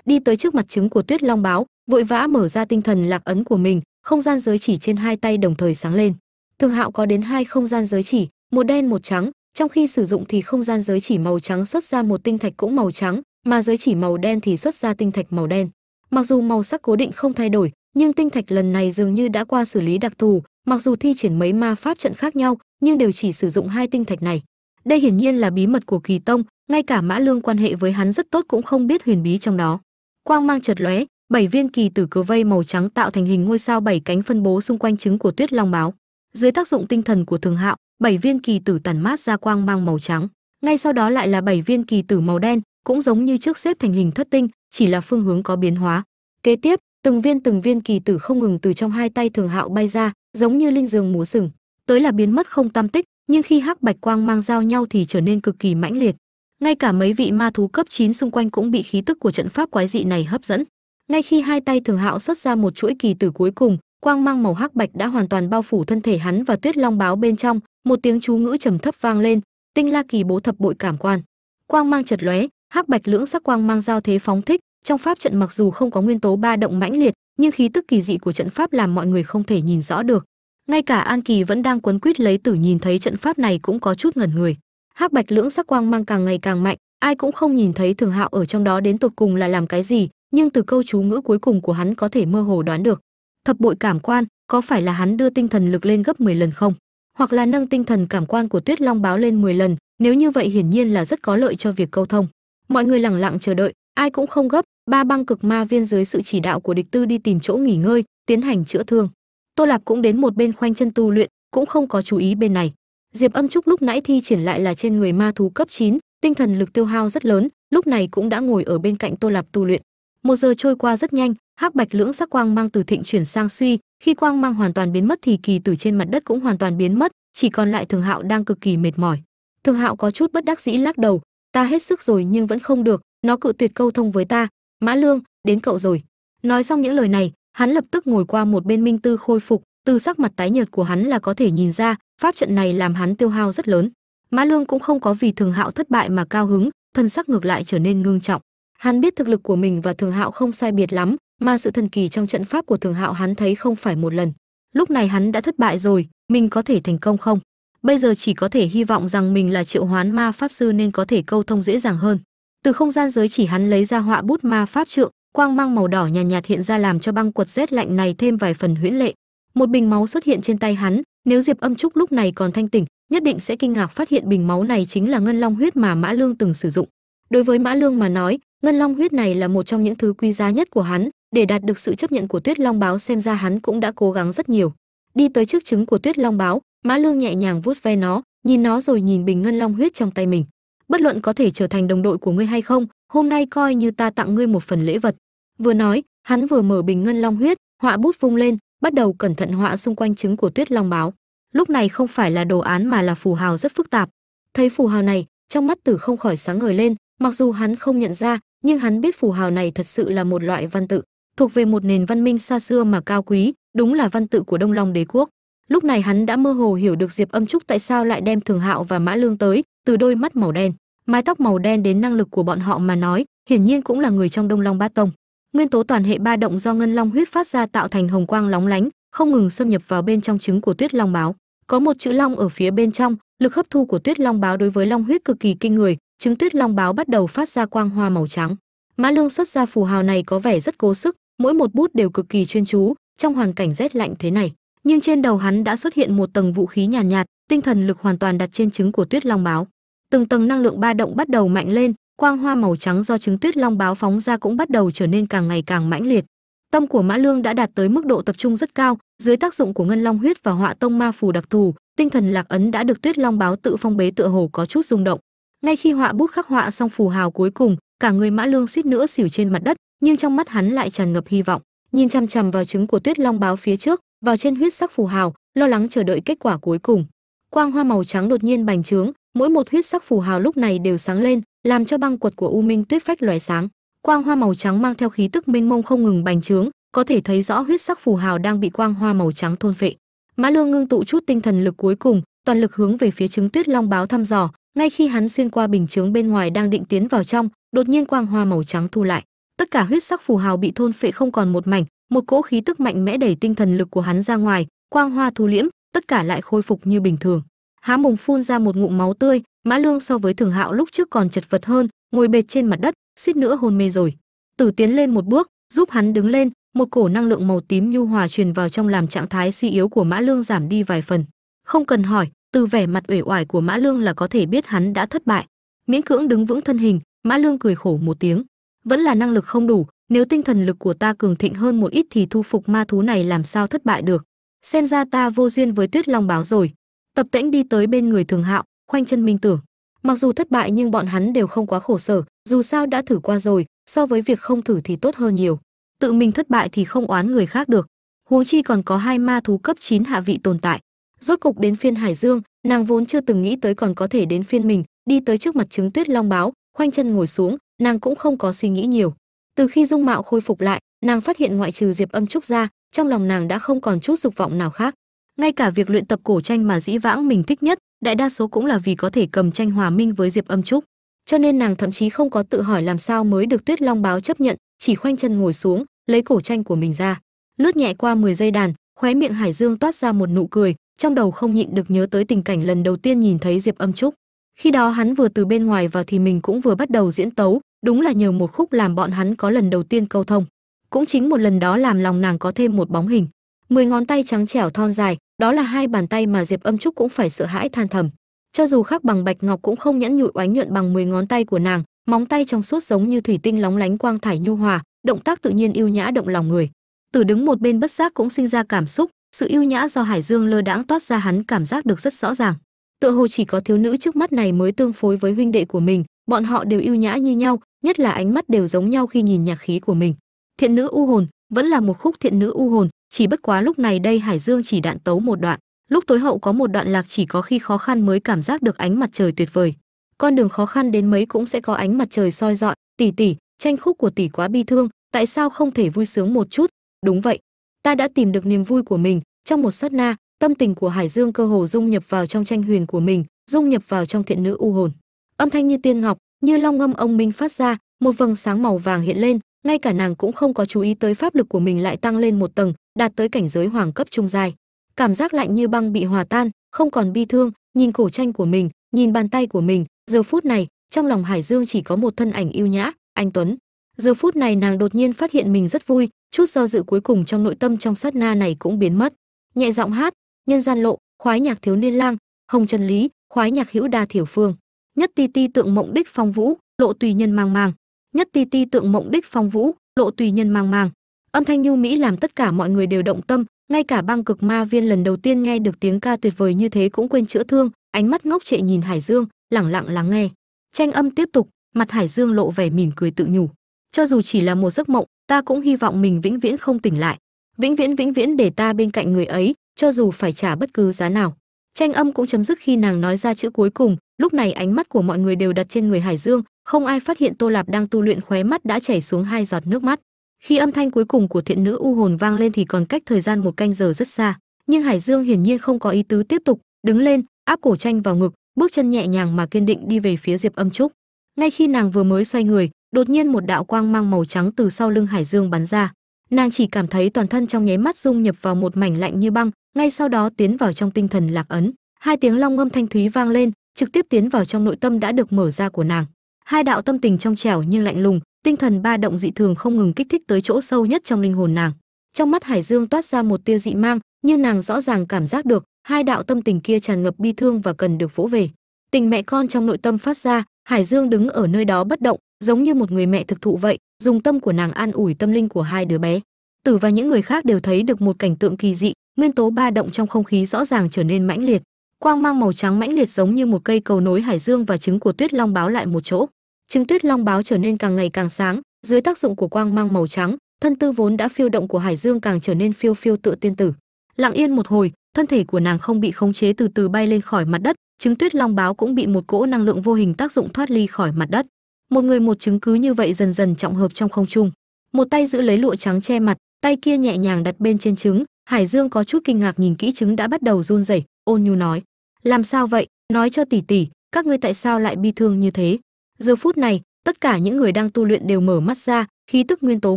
Đi tới trước mặt trứng của tuyết long báo, vội vã mở ra tinh thần lạc ấn của mình không gian giới chỉ trên hai tay đồng thời sáng lên. Thường hạo có đến hai không gian giới chỉ, một đen một trắng, trong khi sử dụng thì không gian giới chỉ màu trắng xuất ra một tinh thạch cũng màu trắng, mà giới chỉ màu đen thì xuất ra tinh thạch màu đen. Mặc dù màu sắc cố định không thay đổi, nhưng tinh thạch lần này dường như đã qua xử lý đặc thù, mặc dù thi triển mấy ma pháp trận khác nhau, nhưng đều chỉ sử dụng hai tinh thạch này. Đây hiển nhiên là bí mật của kỳ tông, ngay cả mã lương quan hệ với hắn rất tốt cũng không biết huyền bí trong đó. Quang mang chợt lóe bảy viên kỳ tử cờ vây màu trắng tạo thành hình ngôi sao bảy cánh phân bố xung quanh trứng của tuyết long báo. Dưới tác dụng tinh thần của thường hạo, bảy viên kỳ tử tản mát ra quang mang màu trắng. Ngay sau đó lại là bảy viên kỳ tử màu đen, cũng giống như trước xếp thành hình thất tinh, chỉ là phương hướng có biến hóa. Kế tiếp, từng viên từng viên kỳ tử không ngừng từ trong hai tay thường hạo bay ra, giống như linh dương múa sừng. Tới là biến mất không tam tích, nhưng khi hắc bạch quang mang giao nhau thì trở nên cực kỳ mãnh liệt. Ngay cả mấy vị ma thú cấp 9 xung quanh cũng bị khí tức của trận pháp quái dị này hấp dẫn ngay khi hai tay thường hạo xuất ra một chuỗi kỳ tử cuối cùng, quang mang màu hắc bạch đã hoàn toàn bao phủ thân thể hắn và tuyết long báo bên trong, một tiếng chú ngữ trầm thấp vang lên, tinh la kỳ bố thập bội cảm quan. Quang mang chật lóe, hắc bạch lưỡng sắc quang mang giao thế phóng thích, trong pháp trận mặc dù không có nguyên tố ba động mãnh liệt, nhưng khí tức kỳ dị của trận pháp làm mọi người không thể nhìn rõ được. Ngay cả an kỳ vẫn đang quấn quýt lấy tử nhìn thấy trận pháp này cũng có chút ngẩn người. Hắc bạch lưỡng sắc quang mang càng ngày càng mạnh, ai cũng không nhìn thấy thường hạo ở trong đó đến tột cùng là làm cái gì nhưng từ câu chú ngữ cuối cùng của hắn có thể mơ hồ đoán được. Thập bội cảm quan có phải là hắn đưa tinh thần lực lên gấp 10 lần không? Hoặc là nâng tinh thần cảm quan của tuyết long báo lên 10 lần nếu như vậy hiển nhiên là rất có lợi cho việc câu thông. Mọi người lẳng lặng chờ đợi ai cũng không gấp ba băng cực ma viên dưới sự chỉ đạo của địch tư đi tìm chỗ nghỉ ngơi tiến hành chữa thương. Tô lạp cũng đến một bên khoanh chân tu luyện cũng không có chú ý bên này. Diệp âm trúc lúc nãy thi triển lại là trên người ma thú cấp 9, tinh thần lực tiêu hao rất lớn lúc này cũng đã ngồi ở bên cạnh tô lạp tu luyện một giờ trôi qua rất nhanh, hắc bạch lưỡng sắc quang mang từ thịnh chuyển sang suy, khi quang mang hoàn toàn biến mất thì kỳ tử trên mặt đất cũng hoàn toàn biến mất, chỉ còn lại thường hạo đang cực kỳ mệt mỏi. Thường hạo có chút bất đắc dĩ lắc đầu, ta hết sức rồi nhưng vẫn không được, nó cự tuyệt câu thông với ta. Mã lương, đến cậu rồi. Nói xong những lời này, hắn lập tức ngồi qua một bên minh tư khôi phục, từ sắc mặt tái nhợt của hắn là có thể nhìn ra, pháp trận này làm hắn tiêu hao rất lớn. Mã lương cũng không có vì thường hạo thất bại mà cao hứng, thân sắc ngược lại trở nên ngưng trọng hắn biết thực lực của mình và thường hạo không sai biệt lắm mà sự thần kỳ trong trận pháp của thường hạo hắn thấy không phải một lần. Lúc này hắn đã thất bại rồi mình có thể thành công không? Bây giờ chỉ có thể hy vọng rằng mình là triệu hoán ma pháp sư nên có thể câu thông dễ dàng hơn. Từ không gian giới chỉ hắn lấy ra họa bút ma pháp trượng quang mang màu đỏ nhàn nhạt, nhạt hiện ra làm cho băng quật rét lạnh này thêm vài phần huyễn lệ. Một bình máu xuất hiện trên tay hắn nếu diệp âm trúc lúc này còn thanh tỉnh nhất định sẽ kinh ngạc phát hiện bình máu này chính là ngân long huyết mà mã lương từng sử dụng. Đối với mã lương mà nói ngân long huyết này là một trong những thứ quý giá nhất của hắn. Để đạt được sự chấp nhận của tuyết long báo xem ra hắn cũng đã cố gắng rất nhiều. Đi tới trước trứng của tuyết long báo, mã lương nhẹ nhàng vuốt ve nó, nhìn nó rồi nhìn bình ngân long huyết trong tay mình. Bất luận có thể trở thành đồng đội của ngươi hay không, hôm nay coi như ta tặng ngươi một phần lễ vật. Vừa nói, hắn vừa mở bình ngân long huyết, họa bút vung lên, bắt đầu cẩn thận họa xung quanh trứng của tuyết long báo. Lúc này không phải là đồ án mà là phù hào rất phức tạp. Thấy phù hào này, trong mắt tử không khỏi sáng ngời lên, mặc dù hắn không nhận ra nhưng hắn biết phù hào này thật sự là một loại văn tự, thuộc về một nền văn minh xa xưa mà cao quý, đúng là văn tự của đông long đế quốc. Lúc này hắn đã mơ hồ hiểu được diệp âm trúc tại sao lại đem thường hạo và mã lương tới, từ đôi mắt màu đen. Mái tóc màu đen đến năng lực của bọn họ mà nói, hiển nhiên cũng là người trong đông long bát tông. Nguyên tố toàn hệ ba động do ngân long huyết phát ra tạo thành hồng quang lóng lánh, không ngừng xâm nhập vào bên trong trứng của tuyết long báo. Có một chữ long ở phía bên trong, lực hấp thu của tuyết long báo đối với long huyết cực kỳ kinh người trứng tuyết long báo bắt đầu phát ra quang hoa màu trắng. Mã lương xuất ra phù hào này có vẻ rất cố sức mỗi một bút đều cực kỳ chuyên chú trong hoàn cảnh rét lạnh thế này. Nhưng trên đầu hắn đã xuất hiện một tầng vũ khí nhàn nhạt, nhạt tinh thần lực hoàn toàn đặt trên trứng của tuyết long báo. Từng tầng năng lượng ba động bắt đầu mạnh lên quang hoa màu trắng do trứng tuyết long báo phóng ra cũng bắt đầu trở nên càng ngày càng mãnh liệt. Tâm của mã lương đã đạt tới mức độ tập trung rất cao dưới tác dụng của ngân long huyết và họa tông ma phù đặc thù tinh thần lạc ấn đã được tuyết long báo tự phong bế tựa hồ có chút rung động ngay khi họa bút khắc họa xong phù hào cuối cùng, cả người mã lương suýt nữa xỉu trên mặt đất, nhưng trong mắt hắn lại tràn ngập hy vọng. Nhìn chăm chằm vào trứng của tuyết long báo phía trước, vào trên huyết sắc phù hào, lo lắng chờ đợi kết quả cuối cùng. Quang hoa màu trắng đột nhiên bành trướng, mỗi một huyết sắc phù hào lúc này đều sáng lên, làm cho băng quật của u minh tuyết phách loài sáng. Quang hoa màu trắng mang theo khí tức mênh mông không ngừng bành trướng, có thể thấy rõ huyết sắc phù hào đang bị quang hoa màu trắng thôn phệ. Mã lương ngưng tụ chút tinh thần lực cuối cùng, toàn lực hướng về phía trứng tuyết long báo thăm dò ngay khi hắn xuyên qua bình chướng bên ngoài đang định tiến vào trong, đột nhiên quang hoa màu trắng thu lại. Tất cả huyết sắc phù hào bị thôn phệ không còn một mảnh, một cỗ khí tức mạnh mẽ đẩy tinh thần lực của hắn ra ngoài, quang hoa thu liễm, tất cả lại khôi phục như bình thường. Há mồm phun ra một ngụm máu tươi, mã lương so với thường hạo lúc trước còn chật vật hơn, ngồi bệt trên mặt đất, suýt nữa hôn mê rồi. Tử tiến lên một bước, giúp hắn đứng lên, một cổ năng lượng màu tím nhu hòa truyền vào trong làm trạng thái suy yếu của mã lương giảm đi vài phần. Không cần hỏi từ vẻ mặt uể oải của mã lương là có thể biết hắn đã thất bại. Miễn cưỡng đứng vững thân hình, mã lương cười khổ một tiếng. Vẫn là năng lực không đủ, nếu tinh thần lực của ta cường thịnh hơn một ít thì thu phục ma thú này làm sao thất bại được? Xem ra ta vô duyên với tuyết long báo rồi. Tập tễnh đi tới bên người thường hạo, khoanh chân minh tưởng. Mặc dù thất bại nhưng bọn hắn đều không quá khổ sở, dù sao đã thử qua rồi, so với việc không thử thì tốt hơn nhiều. Tự mình thất bại thì không oán người khác được. Huống chi còn có hai ma thú cấp 9 hạ vị tồn tại rốt cục đến phiên hải dương, nàng vốn chưa từng nghĩ tới còn có thể đến phiên mình, đi tới trước mặt trứng tuyết long báo, khoanh chân ngồi xuống, nàng cũng không có suy nghĩ nhiều. Từ khi dung mạo khôi phục lại, nàng phát hiện ngoại trừ diệp âm trúc ra, trong lòng nàng đã không còn chút dục vọng nào khác. Ngay cả việc luyện tập cổ tranh mà dĩ vãng mình thích nhất, đại đa số cũng là vì có thể cầm tranh hòa minh với diệp âm trúc. Cho nên nàng thậm chí không có tự hỏi làm sao mới được tuyết long báo chấp nhận, chỉ khoanh chân ngồi xuống, lấy cổ tranh của mình ra. Lướt nhẹ qua 10 giây đàn, khóe miệng hải dương toát ra một nụ cười trong đầu không nhịn được nhớ tới tình cảnh lần đầu tiên nhìn thấy diệp âm trúc. Khi đó hắn vừa từ bên ngoài vào thì mình cũng vừa bắt đầu diễn tấu, đúng là nhờ một khúc làm bọn hắn có lần đầu tiên câu thông. Cũng chính một lần đó làm lòng nàng có thêm một bóng hình. Mười ngón tay trắng trẻo thon dài, đó là hai bàn tay mà diệp âm trúc cũng phải sợ hãi than thầm. Cho dù khác bằng bạch ngọc cũng không nhẫn nhụi oánh nhuận bằng 10 ngón tay của nàng, móng tay trong suốt giống như thủy tinh lóng lánh quang thải nhu hòa, động tác tự nhiên yêu nhã động lòng người. Tử đứng một bên bất giác cũng sinh ra cảm xúc sự yêu nhã do hải dương lơ đãng toát ra hắn cảm giác được rất rõ ràng. Tựa hồ chỉ có thiếu nữ trước mắt này mới tương phối với huynh đệ của mình, bọn họ đều yêu nhã như nhau, nhất là ánh mắt đều giống nhau khi nhìn nhạc khí của mình. Thiện nữ u hồn, vẫn là một khúc thiện nữ u hồn, chỉ bất quá lúc này đây hải dương chỉ đạn tấu một đoạn. Lúc tối hậu có một đoạn lạc chỉ có khi khó khăn mới cảm giác được ánh mặt trời tuyệt vời. Con đường khó khăn đến mấy cũng sẽ có ánh mặt trời soi dọi. Tỷ tỷ tranh khúc của tỷ quá bi thương, tại sao không thể vui sướng một chút? Đúng vậy ta đã tìm được niềm vui của mình. Trong một sát na, tâm tình của hải dương cơ hồ dung nhập vào trong tranh huyền của mình, dung nhập vào trong thiện nữ u hồn. Âm thanh như tiên ngọc, như long ngâm ông minh phát ra, một vầng sáng màu vàng hiện lên, ngay cả nàng cũng không có chú ý tới pháp lực của mình lại tăng lên một tầng, đạt tới cảnh giới hoàng cấp trung dài. cảm giác lạnh như băng bị hòa tan, không còn bi thương, nhìn cổ tranh của mình, nhìn bàn tay của mình, giờ phút này, trong lòng hải dương chỉ có một thân ảnh yêu nhã, anh tuấn. Giờ phút này nàng đột nhiên phát hiện mình rất vui chút do dự cuối cùng trong nội tâm trong sát na này cũng biến mất. Nhẹ giọng hát, nhân gian lộ, khoái nhạc thiếu niên lang, hồng trần lý, khoái nhạc hữu đa thiểu phương. Nhất ti ti tượng mộng đích phong vũ, lộ tùy nhân mang mang. Nhất ti ti tượng mộng đích phong vũ, lộ tùy nhân mang mang. Âm thanh nhu mỹ làm tất cả mọi người đều động tâm, ngay cả băng cực ma viên lần đầu tiên nghe được tiếng ca tuyệt vời như thế cũng quên chữa thương, ánh mắt ngốc trệ nhìn hải dương, lẳng lặng lắng nghe. Tranh âm tiếp tục, mặt hải dương lộ vẻ mỉm cười tự nhủ. Cho dù chỉ là một giấc mộng ta cũng hy vọng mình vĩnh viễn không tỉnh lại. Vĩnh viễn vĩnh viễn để ta bên cạnh người ấy, cho dù phải trả bất cứ giá nào. Tranh âm cũng chấm dứt khi nàng nói ra chữ cuối cùng. Lúc này ánh mắt của mọi người đều đặt trên người hải dương, không ai phát hiện tô lạp đang tu luyện khóe mắt đã chảy xuống hai giọt nước mắt. Khi âm thanh cuối cùng của thiện nữ u hồn vang lên thì còn cách thời gian một canh giờ rất xa, nhưng hải dương hiển nhiên không có ý tứ tiếp tục, đứng lên, áp cổ tranh vào ngực, bước chân nhẹ nhàng mà kiên định đi về phía diệp âm trúc. Ngay khi nàng vừa mới xoay người đột nhiên một đạo quang mang màu trắng từ sau lưng hải dương bắn ra. Nàng chỉ cảm thấy toàn thân trong nháy mắt dung nhập vào một mảnh lạnh như băng, ngay sau đó tiến vào trong tinh thần lạc ấn. Hai tiếng long ngâm thanh thúy vang lên, trực tiếp tiến vào trong nội tâm đã được mở ra của nàng. Hai đạo tâm tình trong trẻo nhưng lạnh lùng, tinh thần ba động dị thường không ngừng kích thích tới chỗ sâu nhất trong linh hồn nàng. Trong mắt hải dương toát ra một tia dị mang như nàng rõ ràng cảm giác được, hai đạo tâm tình kia tràn ngập bi thương và cần được vỗ về. Tình mẹ con trong nội tâm phát ra, hải dương đứng ở nơi đó bất động giống như một người mẹ thực thụ vậy, dùng tâm của nàng an ủi tâm linh của hai đứa bé. Tử và những người khác đều thấy được một cảnh tượng kỳ dị, nguyên tố ba động trong không khí rõ ràng trở nên mãnh liệt. Quang mang màu trắng mãnh liệt giống như một cây cầu nối hải dương và trứng của tuyết long báo lại một chỗ. Trứng tuyết long báo trở nên càng ngày càng sáng, dưới tác dụng của quang mang màu trắng, thân tư vốn đã phiêu động của hải dương càng trở nên phiêu phiêu tựa tiên tử. Lặng yên một hồi, thân thể của nàng không bị khống chế từ từ bay lên khỏi mặt đất, trứng tuyết long báo cũng bị một cỗ năng lượng vô hình tác dụng thoát ly khỏi mặt đất một người một chứng cứ như vậy dần dần trọng hợp trong không trung. Một tay giữ lấy lụa trắng che mặt, tay kia nhẹ nhàng đặt bên trên trứng. Hải dương có chút kinh ngạc nhìn kỹ trứng đã bắt đầu run rẩy, ôn nhu nói, làm sao vậy? Nói cho tỷ tỷ các ngươi tại sao lại bi thương như thế? Giờ phút này, tất cả những người đang tu luyện đều mở mắt ra, khí tức nguyên tố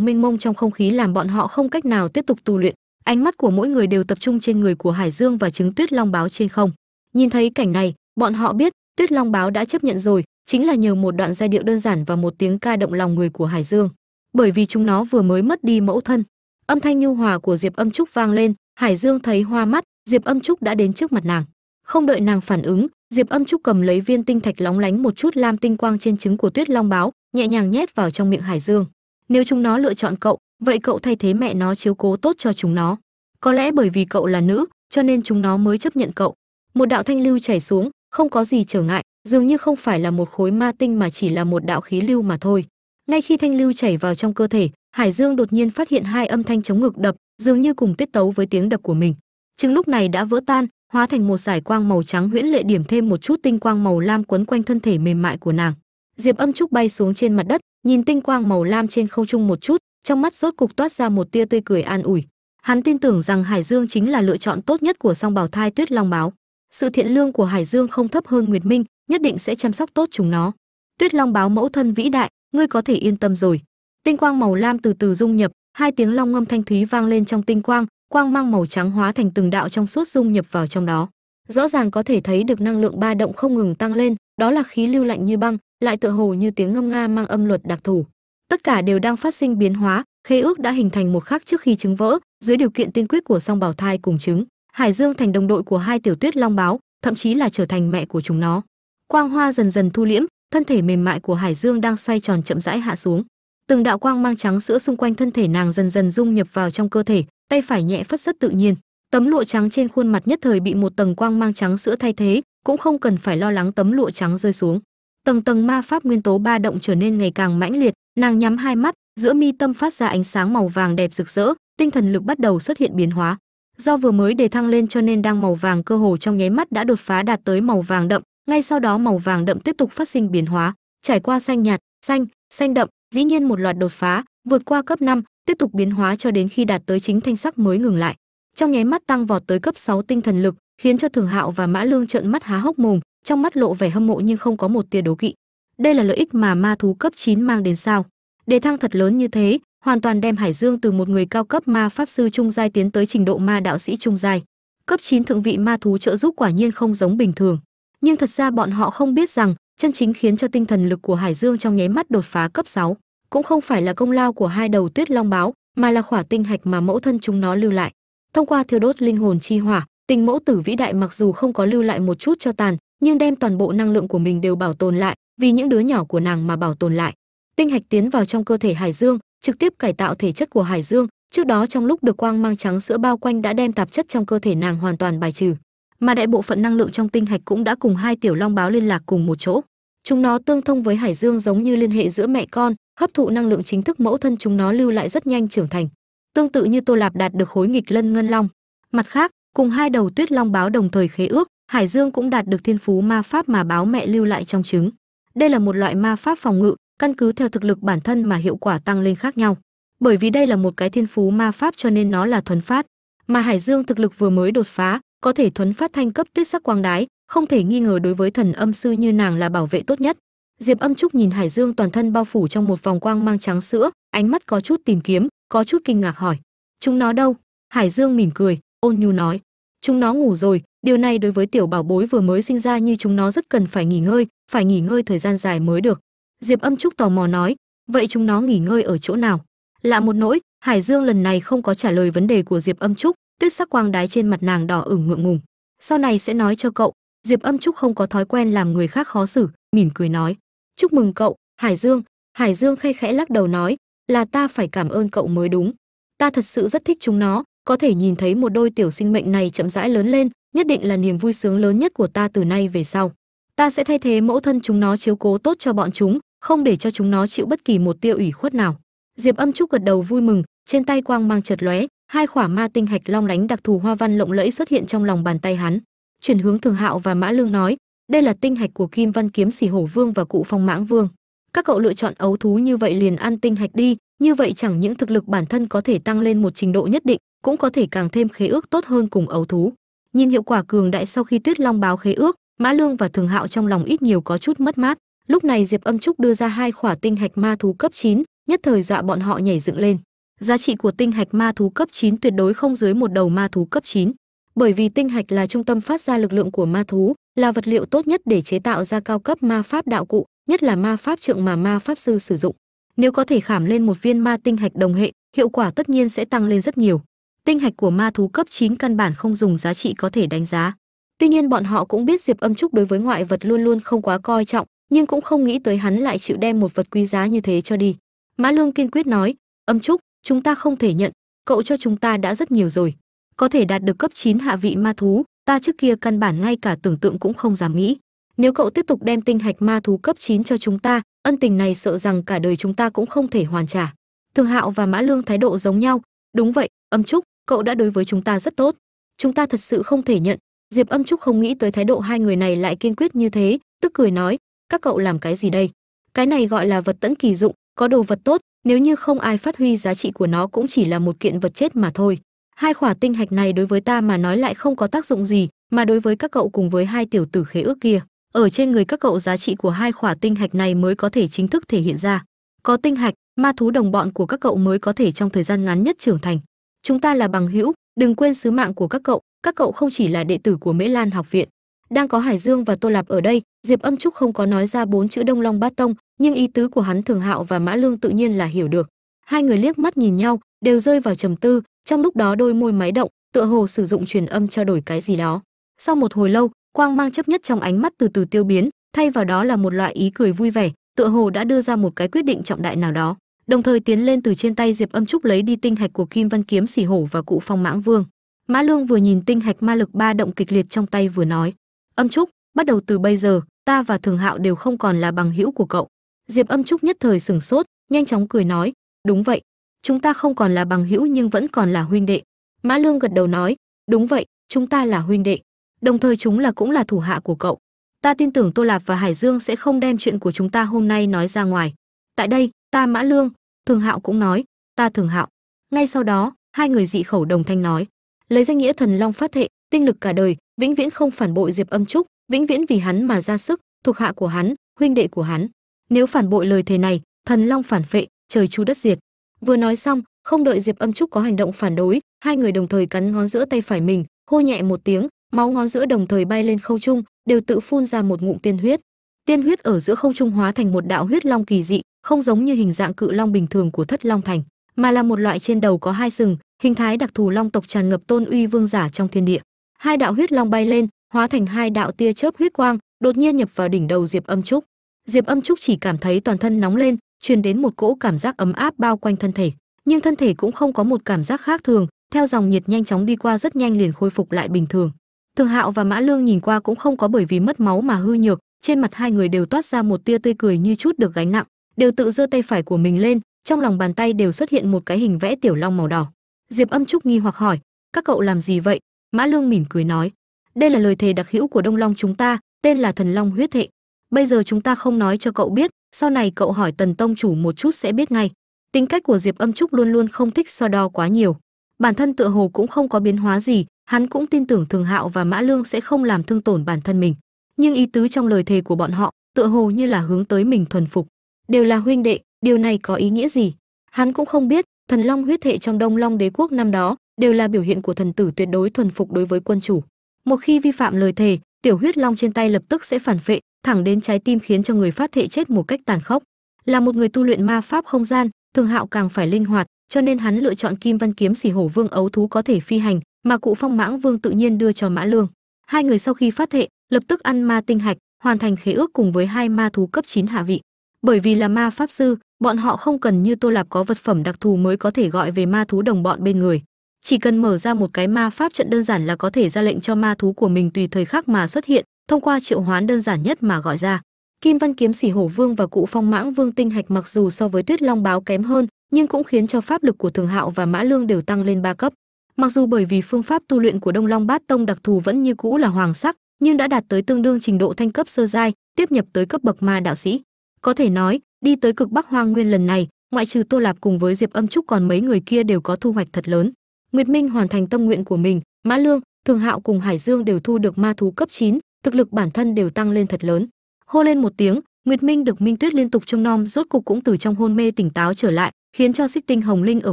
mênh mông trong không khí làm bọn họ không cách nào tiếp tục tu luyện. Ánh mắt của mỗi người đều tập trung trên người của hải dương và trứng tuyết long báo trên không. Nhìn thấy cảnh này, bọn họ biết tuyết long báo đã chấp nhận rồi chính là nhờ một đoạn giai điệu đơn giản và một tiếng ca động lòng người của hải dương. Bởi vì chúng nó vừa mới mất đi mẫu thân. Âm thanh nhu hòa của diệp âm trúc vang lên, hải dương thấy hoa mắt, diệp âm trúc đã đến trước mặt nàng. Không đợi nàng phản ứng, diệp âm trúc cầm lấy viên tinh thạch lóng lánh một chút lam tinh quang trên trứng của tuyết long báo, nhẹ nhàng nhét vào trong miệng hải dương. Nếu chúng nó lựa chọn cậu, vậy cậu thay thế mẹ nó chiếu cố tốt cho chúng nó. Có lẽ bởi vì cậu là nữ, cho nên chúng nó mới chấp nhận cậu. Một đạo thanh lưu chảy xuống không có gì trở ngại, dường như không phải là một khối ma tinh mà chỉ là một đạo khí lưu mà thôi. Ngay khi thanh lưu chảy vào trong cơ thể, hải dương đột nhiên phát hiện hai âm thanh chống ngực đập, dường như cùng tiết tấu với tiếng đập của mình. Chừng lúc này đã vỡ tan, hóa thành một giải quang màu trắng huyễn lệ điểm thêm một chút tinh quang màu lam quấn quanh thân thể mềm mại của nàng. Diệp âm trúc bay xuống trên mặt đất, nhìn tinh quang màu lam trên không trung một chút, trong mắt rốt cục toát ra một tia tươi cười an ủi. Hắn tin tưởng rằng hải dương chính là lựa chọn tốt nhất của song bảo thai tuyết long báo sự thiện lương của hải dương không thấp hơn nguyệt minh, nhất định sẽ chăm sóc tốt chúng nó. Tuyết long báo mẫu thân vĩ đại, ngươi có thể yên tâm rồi. Tinh quang màu lam từ từ dung nhập, hai tiếng long ngâm thanh thúy vang lên trong tinh quang quang mang màu trắng hóa thành từng đạo trong suốt dung nhập vào trong đó. Rõ ràng có thể thấy được năng lượng ba động không ngừng tăng lên, đó là khí lưu lạnh như băng, lại tựa hồ như tiếng ngâm nga mang âm luật đặc thù. Tất cả đều đang phát sinh biến hóa, khế ước đã hình thành một khắc trước khi trứng vỡ, dưới điều kiện tiên quyết của song bảo thai cùng trứng hải dương thành đồng đội của hai tiểu tuyết long báo, thậm chí là trở thành mẹ của chúng nó. Quang hoa dần dần thu liễm, thân thể mềm mại của hải dương đang xoay tròn chậm rãi hạ xuống. Từng đạo quang mang trắng sữa xung quanh thân thể nàng dần dần dung nhập vào trong cơ thể, tay phải nhẹ phất rất tự nhiên. Tấm lụa trắng trên khuôn mặt nhất thời bị một tầng quang mang trắng sữa thay thế, cũng không cần phải lo lắng tấm lụa trắng rơi xuống. Tầng tầng ma pháp nguyên tố ba động trở nên ngày càng mãnh liệt, nàng nhắm hai mắt, giữa mi tâm phát ra ánh sáng màu vàng đẹp rực rỡ, tinh thần lực bắt đầu xuất hiện biến hóa do vừa mới đề thăng lên cho nên đang màu vàng cơ hồ trong nháy mắt đã đột phá đạt tới màu vàng đậm ngay sau đó màu vàng đậm tiếp tục phát sinh biến hóa trải qua xanh nhạt xanh xanh đậm dĩ nhiên một loạt đột phá vượt qua cấp 5, tiếp tục biến hóa cho đến khi đạt tới chính thanh sắc mới ngừng lại. Trong nháy mắt tăng vọt tới cấp 6 tinh thần lực khiến cho thường hạo và mã lương trợn mắt há hốc mồm trong mắt lộ vẻ hâm mộ nhưng không có một tia đố kỵ. Đây là lợi ích mà ma thú cấp 9 mang đến sao? Đề thăng thật lớn như thế hoàn toàn đem hải dương từ một người cao cấp ma pháp sư trung giai tiến tới trình độ ma đạo sĩ trung giai. Cấp 9 thượng vị ma thú trợ giúp quả nhiên không giống bình thường. Nhưng thật ra bọn họ không biết rằng, chân chính khiến cho tinh thần lực của hải dương trong nháy mắt đột phá cấp 6 cũng không phải là công lao của hai đầu tuyết long báo, mà là khỏa tinh hạch mà mẫu thân chúng nó lưu lại. Thông qua thiêu đốt linh hồn chi hỏa, tình mẫu tử vĩ đại mặc dù không có lưu lại một chút cho tàn, nhưng đem toàn bộ năng lượng của mình đều bảo tồn lại, vì những đứa nhỏ của nàng mà bảo tồn lại. Tinh hạch tiến vào trong cơ thể hải dương trực tiếp cải tạo thể chất của hải dương. Trước đó trong lúc được quang mang trắng sữa bao quanh đã đem tạp chất trong cơ thể nàng hoàn toàn bài trừ. Mà đại bộ phận năng lượng trong tinh hạch cũng đã cùng hai tiểu long báo liên lạc cùng một chỗ. Chúng nó tương thông với hải dương giống như liên hệ giữa mẹ con, hấp thụ năng lượng chính thức mẫu thân chúng nó lưu lại rất nhanh trưởng thành, tương tự như tô lạp đạt được khối nghịch lân ngân long. Mặt khác, cùng hai đầu tuyết long báo đồng thời khế ước, hải dương cũng đạt được thiên phú ma pháp mà báo mẹ lưu lại trong trứng. Đây là một loại ma pháp phòng ngự căn cứ theo thực lực bản thân mà hiệu quả tăng lên khác nhau. Bởi vì đây là một cái thiên phú ma pháp cho nên nó là thuần phát. Mà hải dương thực lực vừa mới đột phá, có thể thuấn phát thanh cấp tuyết sắc quang đái, không thể nghi ngờ đối với thần âm sư như nàng là bảo vệ tốt nhất. Diệp âm trúc nhìn hải dương toàn thân bao phủ trong một vòng quang mang trắng sữa, ánh mắt có chút tìm kiếm, có chút kinh ngạc hỏi, chúng nó đâu? Hải dương mỉm cười, ôn nhu nói, chúng nó ngủ rồi, điều này đối với tiểu bảo bối vừa mới sinh ra như chúng nó rất cần phải nghỉ ngơi, phải nghỉ ngơi thời gian dài mới được diệp âm trúc tò mò nói, vậy chúng nó nghỉ ngơi ở chỗ nào? Lạ một nỗi, hải dương lần này không có trả lời vấn đề của diệp âm trúc, tuyết sắc quang đái trên mặt nàng đỏ ửng ngượng ngùng. Sau này sẽ nói cho cậu. Diệp âm trúc không có thói quen làm người khác khó xử, mỉm cười nói, chúc mừng cậu, hải dương. Hải dương khay khẽ lắc đầu nói, là ta phải cảm ơn cậu mới đúng. Ta thật sự rất thích chúng nó, có thể nhìn thấy một đôi tiểu sinh mệnh này chậm rãi lớn lên, nhất định là niềm vui sướng lớn nhất của ta từ nay về sau. Ta sẽ thay thế mẫu thân chúng nó chiếu cố tốt cho bọn chúng không để cho chúng nó chịu bất kỳ một tia ủy khuất nào. Diệp âm trúc gật đầu vui mừng, trên tay quang mang chợt lóe, hai khỏa ma tinh hạch long lánh đặc thù hoa văn lộng lẫy xuất hiện trong lòng bàn tay hắn. Chuyển hướng thường hạo và mã lương nói, đây là tinh hạch của kim văn kiếm xỉ hổ vương và cụ phong mãng vương. Các cậu lựa chọn ấu thú như vậy liền ăn tinh hạch đi, như vậy chẳng những thực lực bản thân có thể tăng lên một trình độ nhất định, cũng có thể càng thêm khế ước tốt hơn cùng ấu thú. Nhìn hiệu quả cường đại sau khi tuyết long báo khế ước, mã lương và thường hạo trong lòng ít nhiều có chút mất mát lúc này diệp âm trúc đưa ra hai khỏa tinh hạch ma thú cấp 9, nhất thời dọa bọn họ nhảy dựng lên. Giá trị của tinh hạch ma thú cấp 9 tuyệt đối không dưới một đầu ma thú cấp 9. bởi vì tinh hạch là trung tâm phát ra lực lượng của ma thú là vật liệu tốt nhất để chế tạo ra cao cấp ma pháp đạo cụ nhất là ma pháp trượng mà ma pháp sư sử dụng. Nếu có thể khảm lên một viên ma tinh hạch đồng hệ hiệu quả tất nhiên sẽ tăng lên rất nhiều. Tinh hạch của ma thú cấp 9 căn bản không dùng giá trị có thể đánh giá. Tuy nhiên bọn họ cũng biết diệp âm trúc đối với ngoại vật luôn luôn không quá coi trọng nhưng cũng không nghĩ tới hắn lại chịu đem một vật quý giá như thế cho đi. Mã lương kiên quyết nói, âm trúc, chúng ta không thể nhận, cậu cho chúng ta đã rất nhiều rồi. Có thể đạt được cấp 9 hạ vị ma thú, ta trước kia căn bản ngay cả tưởng tượng cũng không dám nghĩ. Nếu cậu tiếp tục đem tinh hạch ma thú cấp 9 cho chúng ta, ân tình này sợ rằng cả đời chúng ta cũng không thể hoàn trả. Thường hạo và mã lương thái độ giống nhau, đúng vậy, âm trúc, cậu đã đối với chúng ta rất tốt. Chúng ta thật sự không thể nhận. Diệp âm trúc không nghĩ tới thái độ hai người này lại kiên quyết như thế, tức cười nói các cậu làm cái gì đây? Cái này gọi là vật tẫn kỳ dụng, có đồ vật tốt, nếu như không ai phát huy giá trị của nó cũng chỉ là một kiện vật chết mà thôi. Hai khỏa tinh hạch này đối với ta mà nói lại không có tác dụng gì, mà đối với các cậu cùng với hai tiểu tử khế ước kia, ở trên người các cậu giá trị của hai khỏa tinh hạch này mới có thể chính thức thể hiện ra. Có tinh hạch, ma thú đồng bọn của các cậu mới có thể trong thời gian ngắn nhất trưởng thành. Chúng ta là bằng hữu, đừng quên sứ mạng của các cậu các cậu không chỉ là đệ tử của mễ lan học viện. Đang có hải dương và tô lạp ở đây diệp âm trúc không có nói ra bốn chữ đông long bát tông, nhưng ý tứ của hắn thường hạo và mã lương tự nhiên là hiểu được. Hai người liếc mắt nhìn nhau, đều rơi vào trầm tư, trong lúc đó đôi môi máy động, tựa hồ sử dụng truyền âm trao đổi cái gì đó. Sau một hồi lâu, quang mang chấp nhất trong ánh mắt từ từ tiêu biến, thay vào đó là một loại ý cười vui vẻ, tựa hồ đã đưa ra một cái quyết định trọng đại nào đó. Đồng thời tiến lên từ trên tay diệp âm trúc lấy đi tinh hạch của kim văn kiếm xỉ hổ và cụ phong mãng vương. Mã lương vừa nhìn tinh hạch ma lực ba động kịch liệt trong tay vừa nói, âm trúc, bắt đầu từ bây giờ ta và thường hạo đều không còn là bằng hữu của cậu. Diệp âm trúc nhất thời sửng sốt, nhanh chóng cười nói, đúng vậy, chúng ta không còn là bằng hữu nhưng vẫn còn là huynh đệ. Mã lương gật đầu nói, đúng vậy, chúng ta là huynh đệ, đồng thời chúng là cũng là thủ hạ của cậu. Ta tin tưởng tô lạp và hải dương sẽ không đem chuyện của chúng ta hôm nay nói ra ngoài. Tại đây, ta mã lương, thường hạo cũng nói, ta thường hạo. Ngay sau đó, hai người dị khẩu đồng thanh nói, lấy danh nghĩa thần long phát thệ tinh lực cả đời, vĩnh viễn không phản bội diệp âm trúc vĩnh viễn vì hắn mà ra sức, thuộc hạ của hắn, huynh đệ của hắn. Nếu phản bội lời thề này, thần long phản phệ, trời chu đất diệt. Vừa nói xong, không đợi diệp âm trúc có hành động phản đối, hai người đồng thời cắn ngón giữa tay phải mình, hô nhẹ một tiếng, máu ngón giữa đồng thời bay lên không trung, đều tự phun ra một ngụm tiên huyết. Tiên huyết ở giữa không trung hóa thành một đạo huyết long kỳ dị, không giống như hình dạng cự long bình thường của thất long thành, mà là một loại trên đầu có hai sừng, hình thái đặc thù long tộc tràn ngập tôn uy vương giả trong thiên địa. Hai đạo huyết long bay lên hóa thành hai đạo tia chớp huyết quang, đột nhiên nhập vào đỉnh đầu diệp âm trúc. Diệp âm trúc chỉ cảm thấy toàn thân nóng lên, truyền đến một cỗ cảm giác ấm áp bao quanh thân thể. Nhưng thân thể cũng không có một cảm giác khác thường, theo dòng nhiệt nhanh chóng đi qua rất nhanh liền khôi phục lại bình thường. Thường hạo và mã lương nhìn qua cũng không có bởi vì mất máu mà hư nhược, trên mặt hai người đều toát ra một tia tươi cười như chút được gánh nặng, đều tự giơ tay phải của mình lên, trong lòng bàn tay đều xuất hiện một cái hình vẽ tiểu long màu đỏ. Diệp âm trúc nghi hoặc hỏi, các cậu làm gì vậy? Mã lương mỉm cười nói đây là lời thề đặc hữu của đông long chúng ta, tên là thần long huyết thệ. Bây giờ chúng ta không nói cho cậu biết, sau này cậu hỏi tần tông chủ một chút sẽ biết ngay. Tính cách của diệp âm trúc luôn luôn không thích so đo quá nhiều. Bản thân tựa hồ cũng không có biến hóa gì, hắn cũng tin tưởng thường hạo và mã lương sẽ không làm thương tổn bản thân mình. Nhưng ý tứ trong lời thề của bọn họ, tựa hồ như là hướng tới mình thuần phục. Đều là huynh đệ, điều này có ý nghĩa gì? Hắn cũng không biết, thần long huyết thệ trong đông long đế quốc năm đó, đều là biểu hiện của thần tử tuyệt đối thuần phục đối với quân chủ một khi vi phạm lời thề, tiểu huyết long trên tay lập tức sẽ phản phệ, thẳng đến trái tim khiến cho người phát thệ chết một cách tàn khốc. Là một người tu luyện ma pháp không gian, thường hạo càng phải linh hoạt, cho nên hắn lựa chọn kim văn kiếm xỉ hổ vương ấu thú có thể phi hành, mà cụ phong mãng vương tự nhiên đưa cho mã lương. Hai người sau khi phát thệ, lập tức ăn ma tinh hạch, hoàn thành khế ước cùng với hai ma thú cấp 9 hạ vị. Bởi vì là ma pháp sư, bọn họ không cần như tô lạp có vật phẩm đặc thù mới có thể gọi về ma thú đồng bọn bên người chỉ cần mở ra một cái ma pháp trận đơn giản là có thể ra lệnh cho ma thú của mình tùy thời khắc mà xuất hiện, thông qua triệu hoán đơn giản nhất mà gọi ra. Kim văn kiếm sỉ hổ vương và cụ phong mãng vương tinh hạch mặc dù so với tuyết long báo kém hơn, nhưng cũng khiến cho pháp lực của thường hạo và mã lương đều tăng lên ba cấp. Mặc dù bởi vì phương pháp tu luyện của đông long bát tông đặc thù vẫn như cũ là hoàng sắc, nhưng đã đạt tới tương đương trình độ thanh cấp sơ giai, tiếp nhập tới cấp bậc ma đạo sĩ. Có thể nói, đi tới cực bắc hoang nguyên lần này, ngoại trừ tô lạp cùng với diệp âm trúc còn mấy người kia đều có thu hoạch thật lớn nguyệt minh hoàn thành tâm nguyện của mình mã lương thường hạo cùng hải dương đều thu được ma thú cấp 9, thực lực bản thân đều tăng lên thật lớn. Hô lên một tiếng nguyệt minh được minh tuyết liên tục trông nom rốt cục cũng từ trong hôn mê tỉnh táo trở lại khiến cho xích tinh hồng linh ở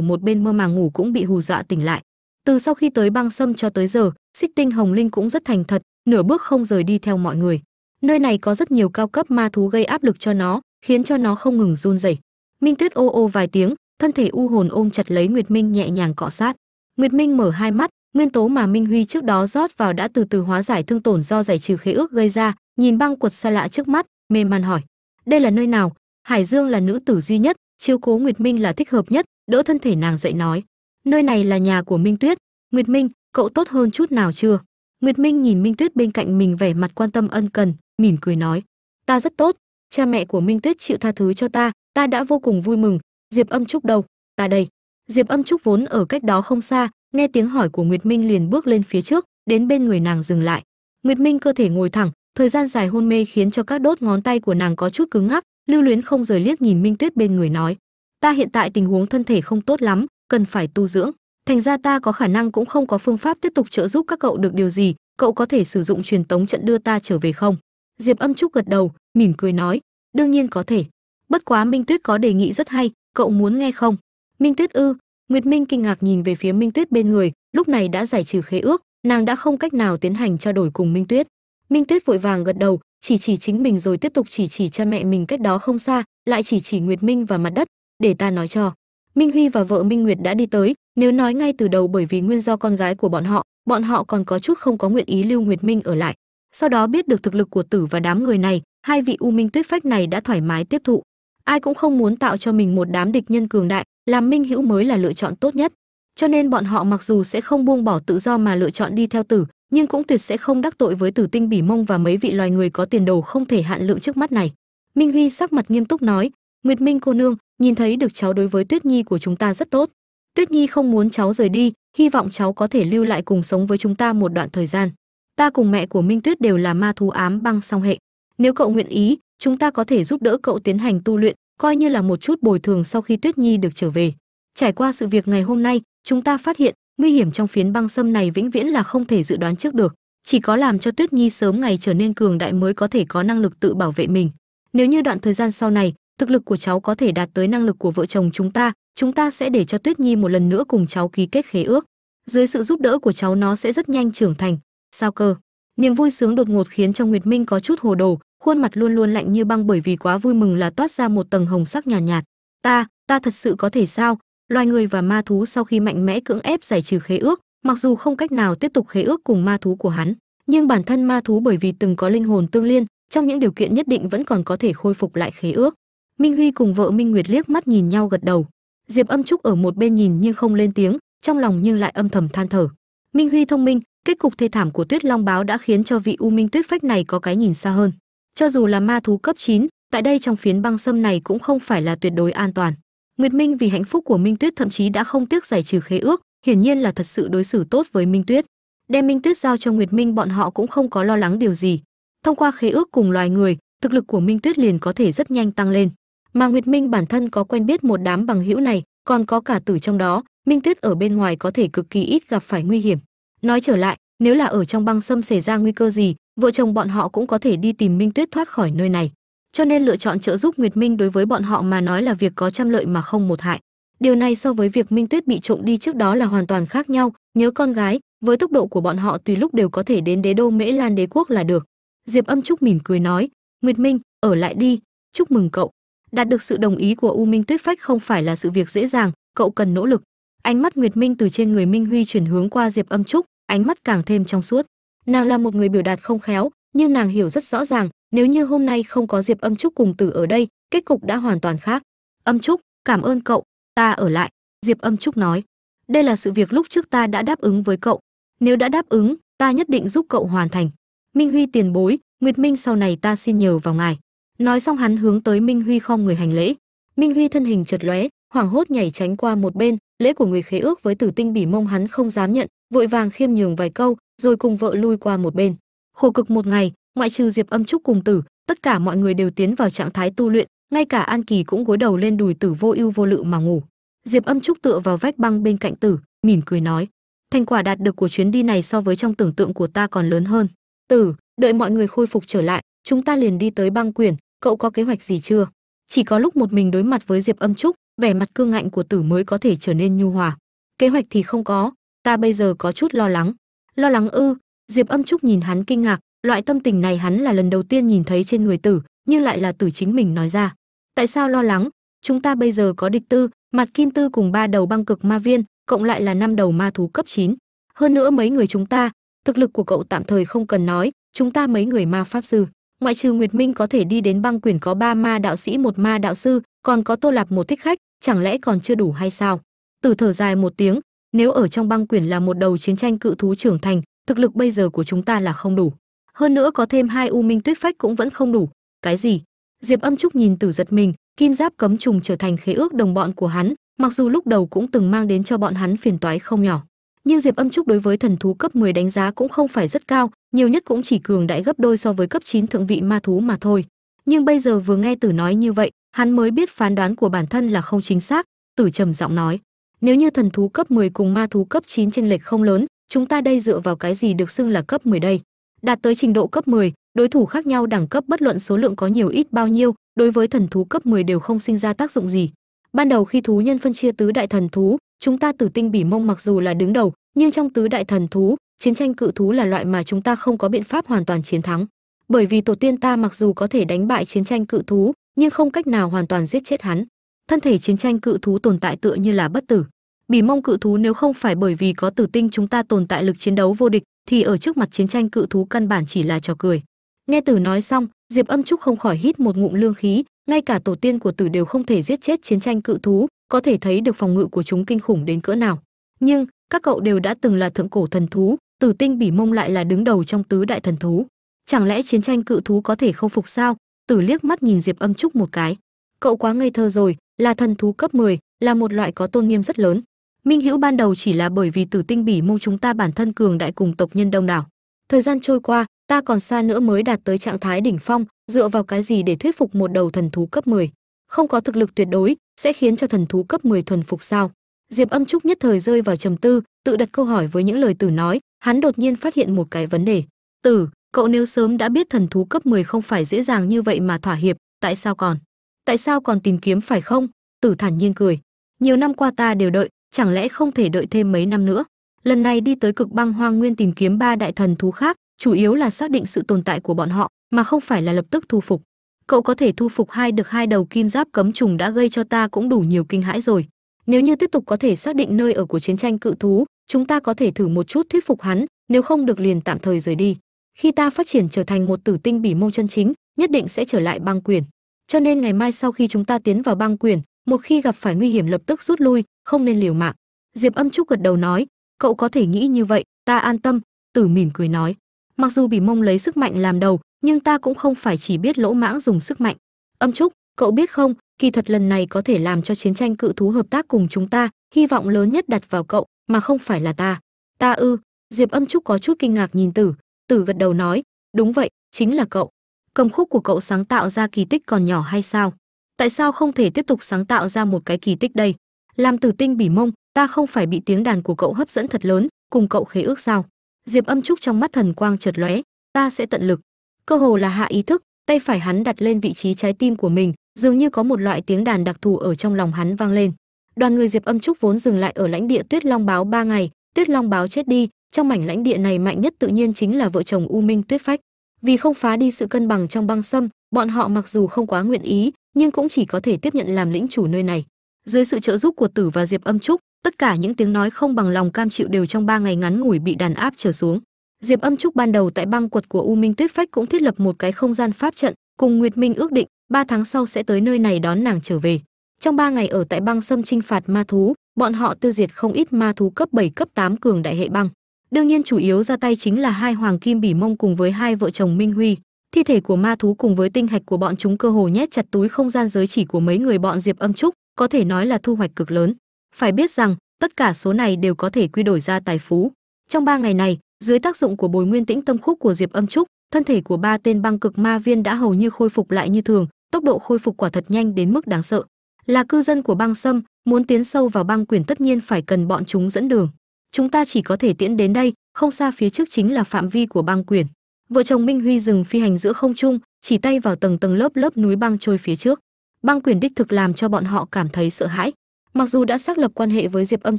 một bên mơ màng ngủ cũng bị hù dọa tỉnh lại. Từ sau khi tới băng sâm cho tới giờ xích tinh hồng linh cũng rất thành thật nửa bước không rời đi theo mọi người. Nơi này có rất nhiều cao cấp ma thú gây áp lực cho nó khiến cho nó không ngừng run rẩy. Minh tuyết ô ô vài tiếng thân thể u hồn ôm chặt lấy nguyệt minh nhẹ nhàng cọ sát nguyệt minh mở hai mắt, nguyên tố mà minh huy trước đó rót vào đã từ từ hóa giải thương tổn do giải trừ khế ước gây ra, nhìn băng quật xa lạ trước mắt mê man hỏi, đây là nơi nào? Hải dương là nữ tử duy nhất, chiếu cố nguyệt minh là thích hợp nhất. Đỡ thân thể nàng dậy nói, nơi này là nhà của minh tuyết. Nguyệt minh, cậu tốt hơn chút nào chưa? Nguyệt minh nhìn minh tuyết bên cạnh mình vẻ mặt quan tâm ân cần, mỉm cười nói, ta rất tốt, cha mẹ của minh tuyết chịu tha thứ cho ta ta đã vô cùng vui mừng. Diệp âm chúc đầu: ta đây diệp âm trúc vốn ở cách đó không xa, nghe tiếng hỏi của nguyệt minh liền bước lên phía trước, đến bên người nàng dừng lại. Nguyệt minh cơ thể ngồi thẳng, thời gian dài hôn mê khiến cho các đốt ngón tay của nàng có chút cứng ngắc, lưu luyến không rời liếc nhìn minh tuyết bên người nói, ta hiện tại tình huống thân thể không tốt lắm, cần phải tu dưỡng. Thành ra ta có khả năng cũng không có phương pháp tiếp tục trợ giúp các cậu được điều gì, cậu có thể sử dụng truyền tống trận đưa ta trở về không? Diệp âm trúc gật đầu, mỉm cười nói, đương nhiên có thể. Bất quá minh tuyết có đề nghị rất hay, cậu muốn nghe không? Minh tuyết ư? Nguyệt minh kinh ngạc nhìn về phía minh tuyết bên người, lúc này đã giải trừ khế ước, nàng đã không cách nào tiến hành trao đổi cùng minh tuyết. Minh tuyết vội vàng gật đầu, chỉ chỉ chính mình rồi tiếp tục chỉ chỉ cha mẹ mình cách đó không xa, lại chỉ chỉ nguyệt minh và mặt đất, để ta nói cho. Minh huy và vợ minh nguyệt đã đi tới, nếu nói ngay từ đầu bởi vì nguyên do con gái của bọn họ bọn họ còn có chút không có nguyện ý lưu nguyệt minh ở lại. Sau đó biết được thực lực của tử và đám người này, hai vị u minh tuyết phách này đã thoải mái tiếp thụ. Ai cũng không muốn tạo cho mình một đám địch nhân cường đại làm minh hữu mới là lựa chọn tốt nhất. Cho nên bọn họ mặc dù sẽ không buông bỏ tự do mà lựa chọn đi theo tử, nhưng cũng tuyệt sẽ không đắc tội với tử tinh bỉ mông và mấy vị loài người có tiền đồ không thể hạn lượng trước mắt này. Minh huy sắc mặt nghiêm túc nói, nguyệt minh cô nương, nhìn thấy được cháu đối với tuyết nhi của chúng ta rất tốt. Tuyết nhi không muốn cháu rời đi, hy vọng cháu có thể lưu lại cùng sống với chúng ta một đoạn thời gian. Ta cùng mẹ của minh tuyết đều là ma thú ám băng song hệ. Nếu cậu nguyện ý, chúng ta có thể giúp đỡ cậu tiến hành tu luyện coi như là một chút bồi thường sau khi tuyết nhi được trở về. Trải qua sự việc ngày hôm nay, chúng ta phát hiện, nguy hiểm trong phiến băng sâm này vĩnh viễn là không thể dự đoán trước được. Chỉ có làm cho tuyết nhi sớm ngày trở nên cường đại mới có thể có năng lực tự bảo vệ mình. Nếu như đoạn thời gian sau này, thực lực của cháu có thể đạt tới năng lực của vợ chồng chúng ta chúng ta sẽ để cho tuyết nhi một lần nữa cùng cháu ký kết khế ước. Dưới sự giúp đỡ của cháu nó sẽ rất nhanh trưởng thành. Sao cơ? Niềm vui sướng đột ngột khiến cho nguyệt minh có chút hồ đồ khuôn mặt luôn luôn lạnh như băng bởi vì quá vui mừng là toát ra một tầng hồng sắc nhàn nhạt, nhạt ta ta thật sự có thể sao? Loài người và ma thú sau khi mạnh mẽ cưỡng ép giải trừ khế ước mặc dù không cách nào tiếp tục khế ước cùng ma thú của hắn nhưng bản thân ma thú bởi vì từng có linh hồn tương liên trong những điều kiện nhất định vẫn còn có thể khôi phục lại khế ước. Minh huy cùng vợ minh nguyệt liếc mắt nhìn nhau gật đầu. Diệp âm trúc ở một bên nhìn nhưng không lên tiếng trong lòng nhưng lại âm thầm than thở. Minh huy thông minh kết cục thê thảm của tuyết long báo đã khiến cho vị u minh tuyết phách này có cái nhìn xa hơn cho dù là ma thú cấp 9, tại đây trong phiến băng sâm này cũng không phải là tuyệt đối an toàn. Nguyệt minh vì hạnh phúc của minh tuyết thậm chí đã không tiếc giải trừ khế ước hiển nhiên là thật sự đối xử tốt với minh tuyết. Đem minh tuyết giao cho nguyệt minh bọn họ cũng không có lo lắng điều gì. Thông qua khế ước cùng loài người thực lực của minh tuyết liền có thể rất nhanh tăng lên. Mà nguyệt minh bản thân có quen biết một đám bằng hữu này còn có cả tử trong đó minh tuyết ở bên ngoài có thể cực kỳ ít gặp phải nguy hiểm. Nói trở lại nếu là ở trong băng sâm xảy ra nguy cơ gì vợ chồng bọn họ cũng có thể đi tìm minh tuyết thoát khỏi nơi này. Cho nên lựa chọn trợ giúp nguyệt minh đối với bọn họ mà nói là việc có trăm lợi mà không một hại. Điều này so với việc minh tuyết bị trộm đi trước đó là hoàn toàn khác nhau. Nhớ con gái, với tốc độ của bọn họ tùy lúc đều có thể đến đế đô mễ lan đế quốc là được. Diệp âm trúc mỉm cười nói, nguyệt minh, ở lại đi. Chúc mừng cậu. Đạt được sự đồng ý của u minh tuyết phách không phải là sự việc dễ dàng, cậu cần nỗ lực. Ánh mắt nguyệt minh từ trên người minh huy chuyển hướng qua diệp âm trúc, ánh mắt càng thêm trong suốt nàng là một người biểu đạt không khéo, nhưng nàng hiểu rất rõ ràng, nếu như hôm nay không có diệp âm trúc cùng tử ở đây, kết cục đã hoàn toàn khác. Âm trúc, cảm ơn cậu, ta ở lại, diệp âm trúc nói. Đây là sự việc lúc trước ta đã đáp ứng với cậu. Nếu đã đáp ứng, ta nhất định giúp cậu hoàn thành. Minh huy tiền bối, nguyệt minh sau này ta xin nhờ vào ngài. Nói xong hắn hướng tới minh huy khom người hành lễ. Minh huy thân hình chật lóe, hoảng hốt nhảy tránh qua một bên, lễ của người khế ước với tử tinh bỉ mông hắn không dám nhận, vội vàng khiêm nhường vài câu rồi cùng vợ lui qua một bên. Khổ cực một ngày, ngoại trừ diệp âm trúc cùng tử, tất cả mọi người đều tiến vào trạng thái tu luyện, ngay cả an kỳ cũng gối đầu lên đùi tử vô ưu vô lự mà ngủ. Diệp âm trúc tựa vào vách băng bên cạnh tử, mỉm cười nói, thành quả đạt được của chuyến đi này so với trong tưởng tượng của ta còn lớn hơn. Tử, đợi mọi người khôi phục trở lại, chúng ta liền đi tới băng quyển, cậu có kế hoạch gì chưa? Chỉ có lúc một mình đối mặt với diệp âm trúc, vẻ mặt cương ngạnh của tử mới có thể trở nên nhu hòa. Kế hoạch thì không có, ta bây giờ có chút lo lắng lo lắng ư? Diệp âm trúc nhìn hắn kinh ngạc, loại tâm tình này hắn là lần đầu tiên nhìn thấy trên người tử, nhưng lại là tử chính mình nói ra. Tại sao lo lắng? Chúng ta bây giờ có địch tư, mặt kim tư cùng ba đầu băng cực ma viên, cộng lại là năm đầu ma thú cấp 9. hơn nữa mấy người chúng ta, thực lực của cậu tạm thời không cần nói, chúng ta mấy người ma pháp sư. Ngoại trừ nguyệt minh có thể đi đến băng quyển có ba ma đạo sĩ, một ma đạo sư, còn có tô lạp một thích khách, chẳng lẽ còn chưa đủ hay sao? Tử thở dài một tiếng nếu ở trong băng quyển là một đầu chiến tranh cự thú trưởng thành, thực lực bây giờ của chúng ta là không đủ. Hơn nữa có thêm hai u minh tuyết phách cũng vẫn không đủ. Cái gì? Diệp âm trúc nhìn tử giật mình, kim giáp cấm trùng trở thành khế ước đồng bọn của hắn, mặc dù lúc đầu cũng từng mang đến cho bọn hắn phiền toái không nhỏ. Nhưng diệp âm trúc đối với thần thú cấp 10 đánh giá cũng không phải rất cao, nhiều nhất cũng chỉ cường đại gấp đôi so với cấp 9 thượng vị ma thú mà thôi. Nhưng bây giờ vừa nghe tử nói như vậy, hắn mới biết phán đoán của bản thân là không chính xác, tử trầm giọng nói nếu như thần thú cấp 10 cùng ma thú cấp 9 chênh lệch không lớn chúng ta đây dựa vào cái gì được xưng là cấp 10 đây? Đạt tới trình độ cấp 10, đối thủ khác nhau đẳng cấp bất luận số lượng có nhiều ít bao nhiêu đối với thần thú cấp 10 đều không sinh ra tác dụng gì. Ban đầu khi thú nhân phân chia tứ đại thần thú chúng ta tử tinh bỉ mông mặc dù là đứng đầu nhưng trong tứ đại thần thú chiến tranh cự thú là loại mà chúng ta không có biện pháp hoàn toàn chiến thắng. Bởi vì tổ tiên ta mặc dù có thể đánh bại chiến tranh cự thú nhưng không cách nào hoàn toàn giết chết hắn. Thân thể chiến tranh cự thú tồn tại tựa như là bất tử bỉ mông cự thú nếu không phải bởi vì có tử tinh chúng ta tồn tại lực chiến đấu vô địch thì ở trước mặt chiến tranh cự thú căn bản chỉ là trò cười. Nghe tử nói xong diệp âm trúc không khỏi hít một ngụm lương khí ngay cả tổ tiên của tử đều không thể giết chết chiến tranh cự thú có thể thấy được phòng ngự của chúng kinh khủng đến cỡ nào. Nhưng các cậu đều đã từng là thượng cổ thần thú tử tinh bỉ mông lại là đứng đầu trong tứ đại thần thú. Chẳng lẽ chiến tranh cự thú có thể không phục sao? Tử liếc mắt nhìn diệp âm trúc một cái. Cậu quá ngây thơ rồi là thần thú cấp 10, là một loại có tôn nghiêm rất lớn minh hữu ban đầu chỉ là bởi vì tử tinh bỉ mông chúng ta bản thân cường đại cùng tộc nhân đông đảo. Thời gian trôi qua, ta còn xa nữa mới đạt tới trạng thái đỉnh phong, dựa vào cái gì để thuyết phục một đầu thần thú cấp 10? không có thực lực tuyệt đối, sẽ khiến cho thần thú cấp 10 thuần phục sao? Diệp âm trúc nhất thời rơi vào trầm tư, tự đặt câu hỏi với những lời tử nói, hắn đột nhiên phát hiện một cái vấn đề. Tử, cậu nếu sớm đã biết thần thú cấp 10 không phải dễ dàng như vậy mà thỏa hiệp, tại sao còn? Tại sao còn tìm kiếm phải không? Tử thản nhiên cười. Nhiều năm qua ta đều đợi chẳng lẽ không thể đợi thêm mấy năm nữa? Lần này đi tới cực băng hoang nguyên tìm kiếm ba đại thần thú khác, chủ yếu là xác định sự tồn tại của bọn họ, mà không phải là lập tức thu phục. Cậu có thể thu phục hai được hai đầu kim giáp cấm trùng đã gây cho ta cũng đủ nhiều kinh hãi rồi. Nếu như tiếp tục có thể xác định nơi ở của chiến tranh cự thú, chúng ta có thể thử một chút thuyết phục hắn, nếu không được liền tạm thời rời đi. Khi ta phát triển trở thành một tử tinh bỉ mông chân chính, nhất định sẽ trở lại băng quyền. Cho nên ngày mai sau khi chúng ta tiến vào băng quyền một khi gặp phải nguy hiểm lập tức rút lui, không nên liều mạng. Diệp âm trúc gật đầu nói, cậu có thể nghĩ như vậy, ta an tâm. Tử mỉm cười nói, mặc dù bỉ mông lấy sức mạnh làm đầu, nhưng ta cũng không phải chỉ biết lỗ mãng dùng sức mạnh. Âm trúc, cậu biết không, kỳ thật lần này có thể làm cho chiến tranh cự thú hợp tác cùng chúng ta, hy vọng lớn nhất đặt vào cậu, mà không phải là ta. Ta ư? Diệp âm trúc có chút kinh ngạc nhìn tử. Tử gật đầu nói, đúng vậy, chính là cậu. Cầm khúc của cậu sáng tạo ra kỳ tích còn nhỏ hay sao? Tại sao không thể tiếp tục sáng tạo ra một cái kỳ tích đây? Làm tử tinh bỉ mông, ta không phải bị tiếng đàn của cậu hấp dẫn thật lớn, cùng cậu khế ước sao? Diệp âm trúc trong mắt thần quang chợt lóe, ta sẽ tận lực. Cơ hồ là hạ ý thức, tay phải hắn đặt lên vị trí trái tim của mình, dường như có một loại tiếng đàn đặc thù ở trong lòng hắn vang lên. Đoàn người diệp âm trúc vốn dừng lại ở lãnh địa tuyết long báo ba ngày, tuyết long báo chết đi, trong mảnh lãnh địa này mạnh nhất tự nhiên chính là vợ chồng u minh tuyết phách. Vì không phá đi sự cân bằng trong băng sâm bọn họ mặc dù không quá nguyện ý nhưng cũng chỉ có thể tiếp nhận làm lĩnh chủ nơi này. Dưới sự trợ giúp của tử và diệp âm trúc, tất cả những tiếng nói không bằng lòng cam chịu đều trong ba ngày ngắn ngủi bị đàn áp trở xuống. Diệp âm trúc ban đầu tại băng quật của u minh tuyết phách cũng thiết lập một cái không gian pháp trận, cùng nguyệt minh ước định, ba tháng sau sẽ tới nơi này đón nàng trở về. Trong ba ngày ở tại băng sâm chinh phạt ma thú, bọn họ tiêu diệt không ít ma thú cấp 7 cấp 8 cường đại hệ băng. Đương nhiên chủ yếu ra tay chính là hai hoàng kim bỉ mông cùng với hai vợ chồng minh huy thi thể của ma thú cùng với tinh hạch của bọn chúng cơ hồ nhét chặt túi không gian giới chỉ của mấy người bọn diệp âm trúc, có thể nói là thu hoạch cực lớn. Phải biết rằng, tất cả số này đều có thể quy đổi ra tài phú. Trong ba ngày này, dưới tác dụng của bồi nguyên tĩnh tâm khúc của diệp âm trúc, thân thể của ba tên băng cực ma viên đã hầu như khôi phục lại như thường, tốc độ khôi phục quả thật nhanh đến mức đáng sợ. Là cư dân của băng sâm, muốn tiến sâu vào băng quyền tất nhiên phải cần bọn chúng dẫn đường. Chúng ta chỉ có thể tiễn đến đây, không xa phía trước chính là phạm vi của băng quyền vợ chồng minh huy dừng phi hành giữa không trung, chỉ tay vào tầng tầng lớp lớp núi băng trôi phía trước. Băng quyền đích thực làm cho bọn họ cảm thấy sợ hãi. Mặc dù đã xác lập quan hệ với diệp âm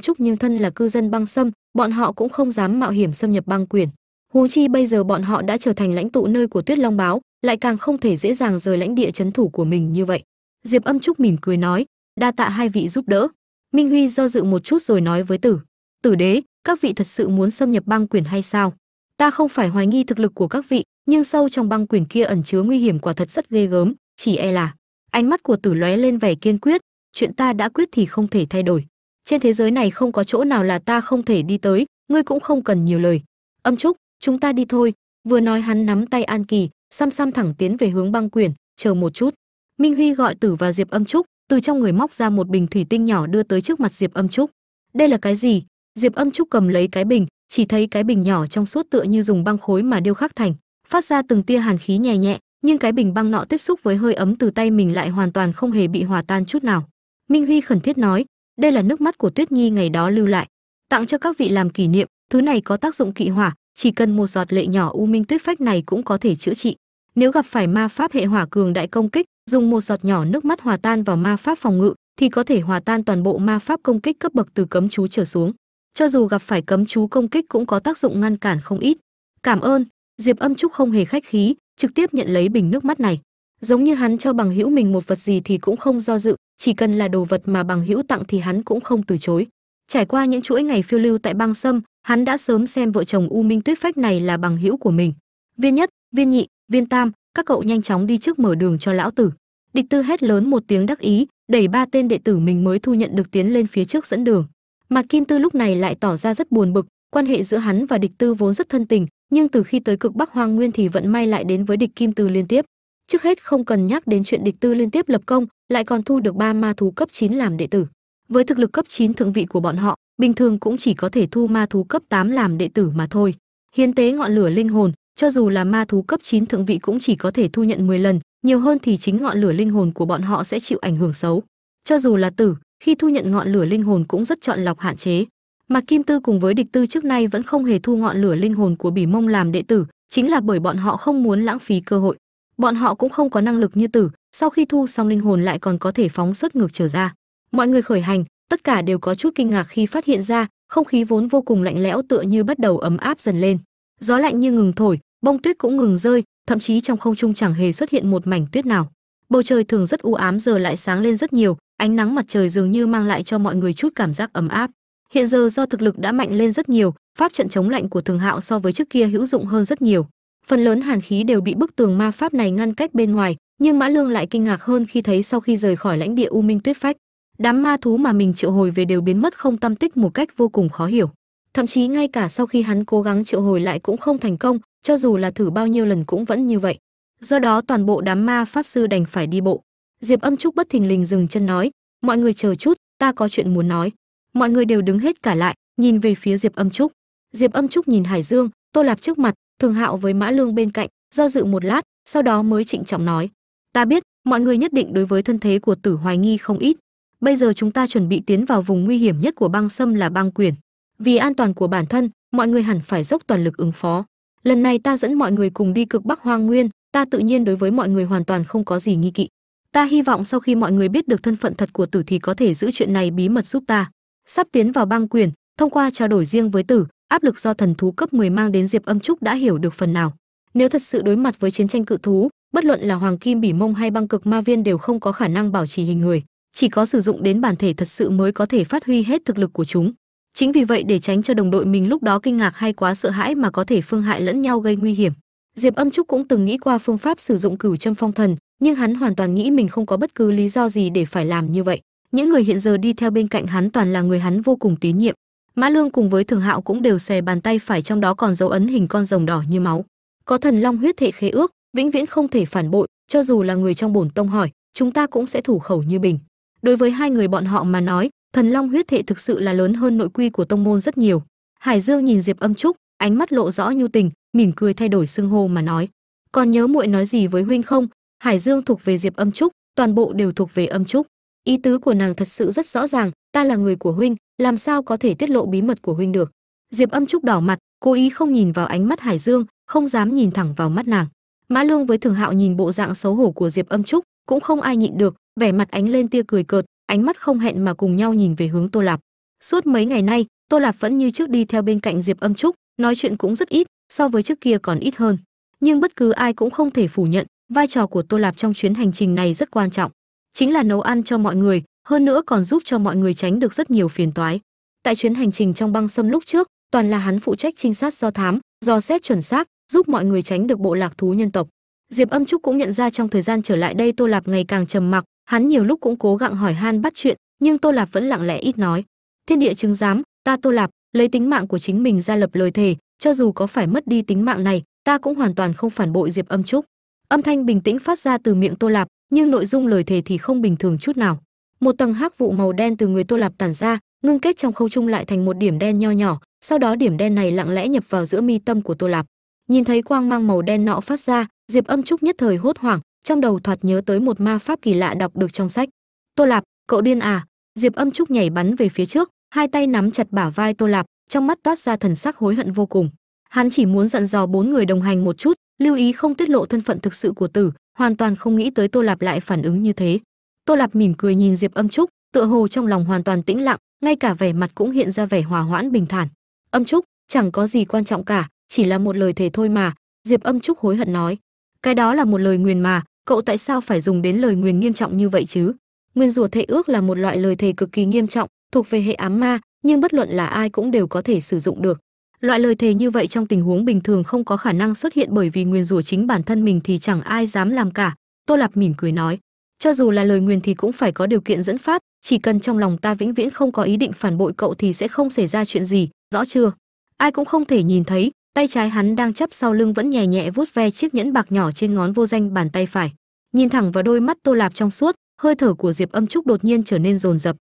trúc nhưng thân là cư dân băng sâm, bọn họ cũng không dám mạo hiểm xâm nhập băng quyền huống chi bây giờ bọn họ đã trở thành lãnh tụ nơi của tuyết long báo, lại càng không thể dễ dàng rời lãnh địa chấn thủ của mình như vậy. Diệp âm trúc mỉm cười nói, đa tạ hai vị giúp đỡ. Minh huy do dự một chút rồi nói với tử tử đế, các vị thật sự muốn xâm nhập băng quyền hay sao? Ta không phải hoài nghi thực lực của các vị, nhưng sâu trong băng quyền kia ẩn chứa nguy hiểm quả thật rất ghê gớm, chỉ e là ánh mắt của tử lóe lên vẻ kiên quyết, chuyện ta đã quyết thì không thể thay đổi. Trên thế giới này không có chỗ nào là ta không thể đi tới, ngươi cũng không cần nhiều lời. Âm trúc, chúng ta đi thôi, vừa nói hắn nắm tay an kỳ, xăm xăm thẳng tiến về hướng băng quyền, chờ một chút. Minh huy gọi tử và diệp âm trúc, từ trong người móc ra một bình thủy tinh nhỏ đưa tới trước mặt diệp âm trúc. Đây là cái gì? Diệp âm trúc cầm lấy cái bình chỉ thấy cái bình nhỏ trong suốt tựa như dùng băng khối mà điêu khắc thành, phát ra từng tia hàn khí nhẹ nhẹ, nhưng cái bình băng nọ tiếp xúc với hơi ấm từ tay mình lại hoàn toàn không hề bị hòa tan chút nào. Minh huy khẩn thiết nói, đây là nước mắt của tuyết nhi ngày đó lưu lại, tặng cho các vị làm kỷ niệm, thứ này có tác dụng kỵ hỏa, chỉ cần một giọt lệ nhỏ u minh tuyết phách này cũng có thể chữa trị. Nếu gặp phải ma pháp hệ hỏa cường đại công kích, dùng một giọt nhỏ nước mắt hòa tan vào ma pháp phòng ngự, thì có thể hòa tan toàn bộ ma pháp công kích cấp bậc từ cấm chú trở xuống cho dù gặp phải cấm chú công kích cũng có tác dụng ngăn cản không ít. Cảm ơn, diệp âm trúc không hề khách khí, trực tiếp nhận lấy bình nước mắt này. Giống như hắn cho bằng hữu mình một vật gì thì cũng không do dự, chỉ cần là đồ vật mà bằng hữu tặng thì hắn cũng không từ chối. Trải qua những chuỗi ngày phiêu lưu tại băng sâm, hắn đã sớm xem vợ chồng u minh tuyết phách này là bằng hữu của mình. Viên nhất, viên nhị, viên tam, các cậu nhanh chóng đi trước mở đường cho lão tử. Địch tư hét lớn một tiếng đắc ý, đẩy ba tên đệ tử mình mới thu nhận được tiến lên phía trước dẫn đường mà kim tư lúc này lại tỏ ra rất buồn bực, quan hệ giữa hắn và địch tư vốn rất thân tình, nhưng từ khi tới cực bắc hoang nguyên thì vận may lại đến với địch kim tư liên tiếp. Trước hết không cần nhắc đến chuyện địch tư liên tiếp lập công, lại còn thu được ba ma thú cấp 9 làm đệ tử. Với thực lực cấp 9 thượng vị của bọn họ, bình thường cũng chỉ có thể thu ma thú cấp 8 làm đệ tử mà thôi. Hiến tế ngọn lửa linh hồn, cho dù là ma thú cấp 9 thượng vị cũng chỉ có thể thu nhận 10 lần, nhiều hơn thì chính ngọn lửa linh hồn của bọn họ sẽ chịu ảnh hưởng xấu. Cho dù là tử khi thu nhận ngọn lửa linh hồn cũng rất chọn lọc hạn chế. Mà kim tư cùng với địch tư trước nay vẫn không hề thu ngọn lửa linh hồn của bỉ mông làm đệ tử, chính là bởi bọn họ không muốn lãng phí cơ hội. Bọn họ cũng không có năng lực như tử, sau khi thu xong linh hồn lại còn có thể phóng xuất ngược trở ra. Mọi người khởi hành, tất cả đều có chút kinh ngạc khi phát hiện ra, không khí vốn vô cùng lạnh lẽo tựa như bắt đầu ấm áp dần lên. Gió lạnh như ngừng thổi, bông tuyết cũng ngừng rơi, thậm chí trong không trung chẳng hề xuất hiện một mảnh tuyết nào. Bầu trời thường rất u ám giờ lại sáng lên rất nhiều ánh nắng mặt trời dường như mang lại cho mọi người chút cảm giác ấm áp. Hiện giờ do thực lực đã mạnh lên rất nhiều, pháp trận chống lạnh của thường hạo so với trước kia hữu dụng hơn rất nhiều. Phần lớn hàn khí đều bị bức tường ma pháp này ngăn cách bên ngoài, nhưng mã lương lại kinh ngạc hơn khi thấy sau khi rời khỏi lãnh địa u minh tuyết phách, đám ma thú mà mình triệu hồi về đều biến mất không tâm tích một cách vô cùng khó hiểu. Thậm chí ngay cả sau khi hắn cố gắng triệu hồi lại cũng không thành công, cho dù là thử bao nhiêu lần cũng vẫn như vậy. Do đó toàn bộ đám ma pháp sư đành phải đi bộ diệp âm trúc bất thình lình dừng chân nói, mọi người chờ chút, ta có chuyện muốn nói. Mọi người đều đứng hết cả lại, nhìn về phía diệp âm trúc. Diệp âm trúc nhìn hải dương, tô lạp trước mặt, thường hạo với mã lương bên cạnh, do dự một lát, sau đó mới trịnh trọng nói, ta biết, mọi người nhất định đối với thân thế của tử hoài nghi không ít. Bây giờ chúng ta chuẩn bị tiến vào vùng nguy hiểm nhất của băng sâm là băng quyền. Vì an toàn của bản thân, mọi người hẳn phải dốc toàn lực ứng phó. Lần này ta dẫn mọi người cùng đi cực bắc hoang nguyên, ta tự nhiên đối với mọi người hoàn toàn không có gì nghi kỵ ta hy vọng sau khi mọi người biết được thân phận thật của tử thì có thể giữ chuyện này bí mật giúp ta. Sắp tiến vào băng quyền, thông qua trao đổi riêng với tử, áp lực do thần thú cấp 10 mang đến diệp âm trúc đã hiểu được phần nào. Nếu thật sự đối mặt với chiến tranh cự thú, bất luận là hoàng kim, bỉ mông hay băng cực ma viên đều không có khả năng bảo trì hình người, chỉ có sử dụng đến bản thể thật sự mới có thể phát huy hết thực lực của chúng. Chính vì vậy, để tránh cho đồng đội mình lúc đó kinh ngạc hay quá sợ hãi mà có thể phương hại lẫn nhau gây nguy hiểm diệp âm trúc cũng từng nghĩ qua phương pháp sử dụng cửu châm phong thần, nhưng hắn hoàn toàn nghĩ mình không có bất cứ lý do gì để phải làm như vậy. Những người hiện giờ đi theo bên cạnh hắn toàn là người hắn vô cùng tín nhiệm. Mã lương cùng với thường hạo cũng đều xòe bàn tay phải trong đó còn dấu ấn hình con rồng đỏ như máu. Có thần long huyết thệ khế ước, vĩnh viễn không thể phản bội, cho dù là người trong bổn tông hỏi, chúng ta cũng sẽ thủ khẩu như bình. Đối với hai người bọn họ mà nói, thần long huyết thệ thực sự là lớn hơn nội quy của tông môn rất nhiều. Hải dương nhìn diệp âm trúc, ánh mắt lộ rõ nhu tình mỉm cười thay đổi xưng hô mà nói, còn nhớ muội nói gì với huynh không? Hải dương thuộc về diệp âm trúc, toàn bộ đều thuộc về âm trúc. Ý tứ của nàng thật sự rất rõ ràng, ta là người của huynh, làm sao có thể tiết lộ bí mật của huynh được? Diệp âm trúc đỏ mặt, cố ý không nhìn vào ánh mắt hải dương, không dám nhìn thẳng vào mắt nàng. Mã lương với thường hạo nhìn bộ dạng xấu hổ của diệp âm trúc, cũng không ai nhịn được, vẻ mặt ánh lên tia cười cợt, ánh mắt không hẹn mà cùng nhau nhìn về hướng tô lạp. Suốt mấy ngày nay, tô lạp vẫn như trước đi theo bên cạnh diệp âm trúc, nói chuyện cũng rất ít so với trước kia còn ít hơn. Nhưng bất cứ ai cũng không thể phủ nhận, vai trò của tô lạp trong chuyến hành trình này rất quan trọng. Chính là nấu ăn cho mọi người, hơn nữa còn giúp cho mọi người tránh được rất nhiều phiền toái. Tại chuyến hành trình trong băng sâm lúc trước, toàn là hắn phụ trách trinh sát do thám, do xét chuẩn xác, giúp mọi người tránh được bộ lạc thú nhân tộc. Diệp âm trúc cũng nhận ra trong thời gian trở lại đây tô lạp ngày càng trầm mặc, hắn nhiều lúc cũng cố gắng hỏi han bắt chuyện, nhưng tô lạp vẫn lặng lẽ ít nói. Thiên địa chứng giám, ta tô lạp, lấy tính mạng của chính mình ra lập lời thề cho dù có phải mất đi tính mạng này, ta cũng hoàn toàn không phản bội diệp âm trúc. Âm thanh bình tĩnh phát ra từ miệng tô lạp, nhưng nội dung lời thề thì không bình thường chút nào. Một tầng hắc vụ màu đen từ người tô lạp tản ra, ngưng kết trong khâu trung lại thành một điểm đen nho nhỏ, sau đó điểm đen này lặng lẽ nhập vào giữa mi tâm của tô lạp. Nhìn thấy quang mang màu đen nọ phát ra, diệp âm trúc nhất thời hốt hoảng, trong đầu thoạt nhớ tới một ma pháp kỳ lạ đọc được trong sách. Tô lạp, cậu điên à? Diệp âm trúc nhảy bắn về phía trước, hai tay nắm chặt bả vai tô lạp trong mắt toát ra thần sắc hối hận vô cùng. Hắn chỉ muốn dặn dò bốn người đồng hành một chút, lưu ý không tiết lộ thân phận thực sự của tử, hoàn toàn không nghĩ tới tô lạp lại phản ứng như thế. Tô lạp mỉm cười nhìn diệp âm trúc, tựa hồ trong lòng hoàn toàn tĩnh lặng, ngay cả vẻ mặt cũng hiện ra vẻ hòa hoãn bình thản. Âm trúc, chẳng có gì quan trọng cả, chỉ là một lời thề thôi mà, diệp âm trúc hối hận nói. Cái đó là một lời nguyền mà, cậu tại sao phải dùng đến lời nguyền nghiêm trọng như vậy chứ? Nguyên rủa thệ ước là một loại lời thề cực kỳ nghiêm trọng, thuộc về hệ ám ma nhưng bất luận là ai cũng đều có thể sử dụng được. Loại lời thề như vậy trong tình huống bình thường không có khả năng xuất hiện bởi vì nguyền rủa chính bản thân mình thì chẳng ai dám làm cả, tô lạp mỉm cười nói. Cho dù là lời nguyền thì cũng phải có điều kiện dẫn phát, chỉ cần trong lòng ta vĩnh viễn không có ý định phản bội cậu thì sẽ không xảy ra chuyện gì, rõ chưa? Ai cũng không thể nhìn thấy, tay trái hắn đang chắp sau lưng vẫn nhẹ nhẹ vuốt ve chiếc nhẫn bạc nhỏ trên ngón vô danh bàn tay phải. Nhìn thẳng vào đôi mắt tô lạp trong suốt, hơi thở của diệp âm trúc đột nhiên trở nên rồn rập